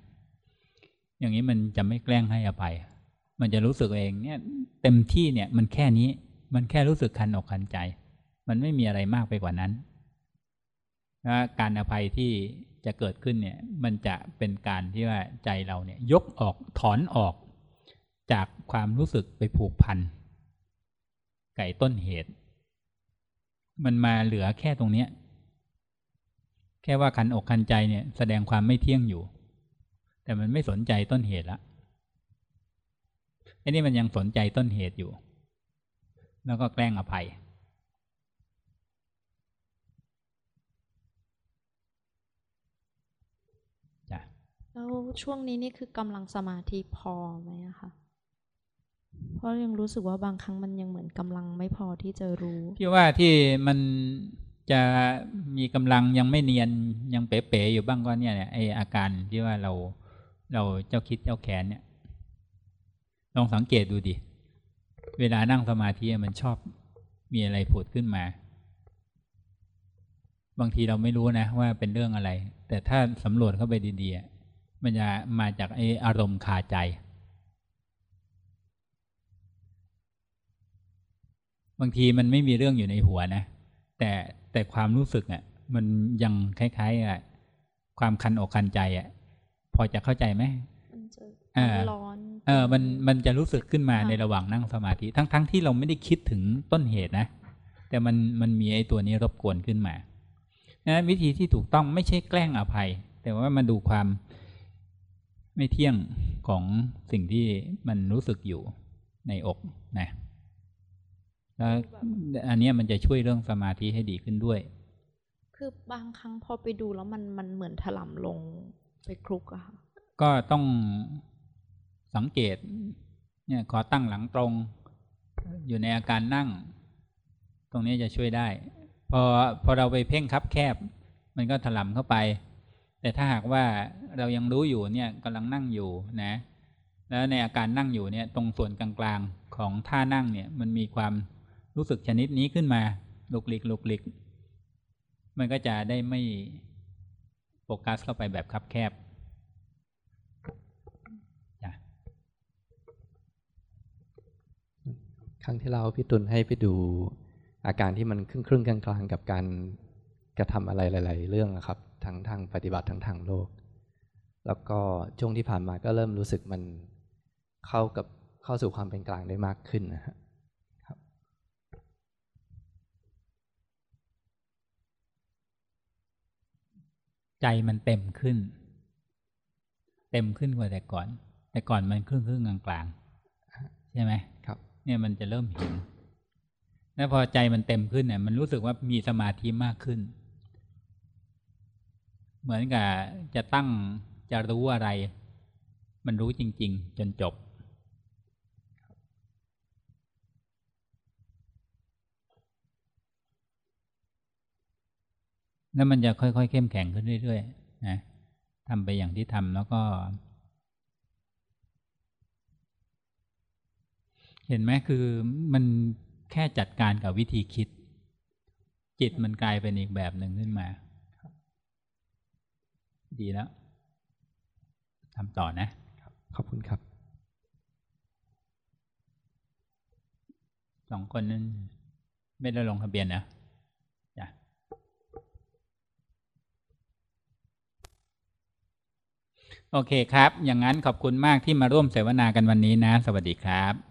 A: อย่างนี้มันจะไม่แกล้งให้อภัย มันจะรู้สึกเองเนี่ย เต็มที่เนี่ยมันแค่นี้ มันแค่รู้สึกคันอกคันใจ มันไม่มีอะไรมากไปกว่านั้นและการอภัยที่จะเกิดขึ้นเนี่ย มันจะเป็นการที่ว่าใจเราเนี่ย ยกออกถอนออกจากความรู้สึกไปผูกพันไก่ต้นเหตุ มันมาเหลือแค่ตรงเนี้ย แค่ว่าคันอกคันใจเนี่ย แสดงความไม่เที่ยงอยู่ แต่มันไม่สนใจต้นเหตุละ ไอ้นี่มันยังสนใจต้นเหตุอยู่ แล้วก็แกล้งอภัย จ้ะ
N: แล้วช่วงนี้นี่คือกำลังสมาธิพอไหมอะคะเพราะยังรู้สึกว่าบางครั้งมันยังเหมือนกำลังไม่พอที่จะรู้
A: พี่ว่าที่มันจะมีกำลังยังไม่เนียนยังเป๋ๆอยู่บ้างก็เนี่ยไออาการที่ว่าเราเราเจ้าคิดเจ้าแขนเนี่ย ลองสังเกตดูดิ เวลานั่งสมาธิมันชอบมีอะไรผุดขึ้นมา บางทีเราไม่รู้นะว่าเป็นเรื่องอะไร แต่ถ้าสำรวจเข้าไปดีๆมันจะมาจากไออารมณ์คาใจ บางทีมันไม่มีเรื่องอยู่ในหัวนะ แต่แต่ความรู้สึกอะ มันยังคล้ายๆอะความคันอกคันใจอะ พอจะเข้าใจไหม
N: มันจะ
A: เออ
N: ร้อน
A: เออมันมันจะรู้สึกขึ้นมาในระหว่างนั่งสมาธิทั้งทั้งที่เราไม่ได้คิดถึงต้นเหตุนะ แต่มันมันมีไอ้ตัวนี้รบกวนขึ้นมานะวิธีที่ถูกต้องไม่ใช่แกล้งอภัย แต่ว่ามาดูความไม่เที่ยงของสิ่งที่มันรู้สึกอยู่ในอกนะแล้วอันเนี้ยมันจะช่วยเรื่องสมาธิให้ดีขึ้นด้วย
N: คือบางครั้งพอไปดูแล้วมันมันเหมือนถล่มลงไปคลุกอะค่ะ
A: ก็ต้อง สังเกต เนี่ยขอตั้งหลังตรง อยู่ในอาการนั่ง ตรงนี้จะช่วยได้ พอพอเราไปเพ่งคับแคบ มันก็ถลำเข้าไป แต่ถ้าหากว่าเรายังรู้อยู่เนี่ยกำลังนั่งอยู่นะ แล้วในอาการนั่งอยู่เนี่ย ตรงส่วนกลางๆของท่านั่งเนี่ย มันมีความรู้สึกชนิดนี้ขึ้นมาลุกลิกลุกลิก มันก็จะได้ไม่โฟกัสเข้าไปแบบคับแคบ
E: ครั้งที่เราพี่ตุลให้ไปดูอาการที่มันครึ่งครึ่งๆกลางกับการกระทำอะไรหลาย ๆ เรื่องครับ ทั้งทางปฏิบัติทั้งทางโลก แล้วก็ช่วงที่ผ่านมาก็เริ่มรู้สึกมันเข้ากับเข้าสู่ความเป็นกลางได้มากขึ้นนะฮะครับ
A: ใจมันเต็มขึ้น เต็มขึ้นกว่าแต่ก่อน แต่ก่อนมันครึ่งครึ่งกลางๆใช่ไหม
E: ครับ
A: เนี่ยมันจะเริ่มเห็น แล้วพอใจมันเต็มขึ้นเนี่ยมันรู้สึกว่ามีสมาธิมากขึ้น เหมือนกับจะตั้งจะรู้อะไร มันรู้จริง ๆ จนจบแล้วมันจะค่อยๆเข้มแข็งขึ้นเรื่อยๆนะทำไปอย่างที่ทำแล้วก็ เห็นไหมคือมันแค่จัดการกับวิธีคิด จิตมันกลายเป็นอีกแบบหนึ่งขึ้นมา ดีแล้วทำต่อนะ
E: ขอบคุณครับ
A: สองคนนั้นไม่ได้ลงทะเบียนนะจ้ะโอเคครับ อย่างนั้นขอบคุณมากที่มาร่วมเสวนากันวันนี้นะ สวัสดีครับ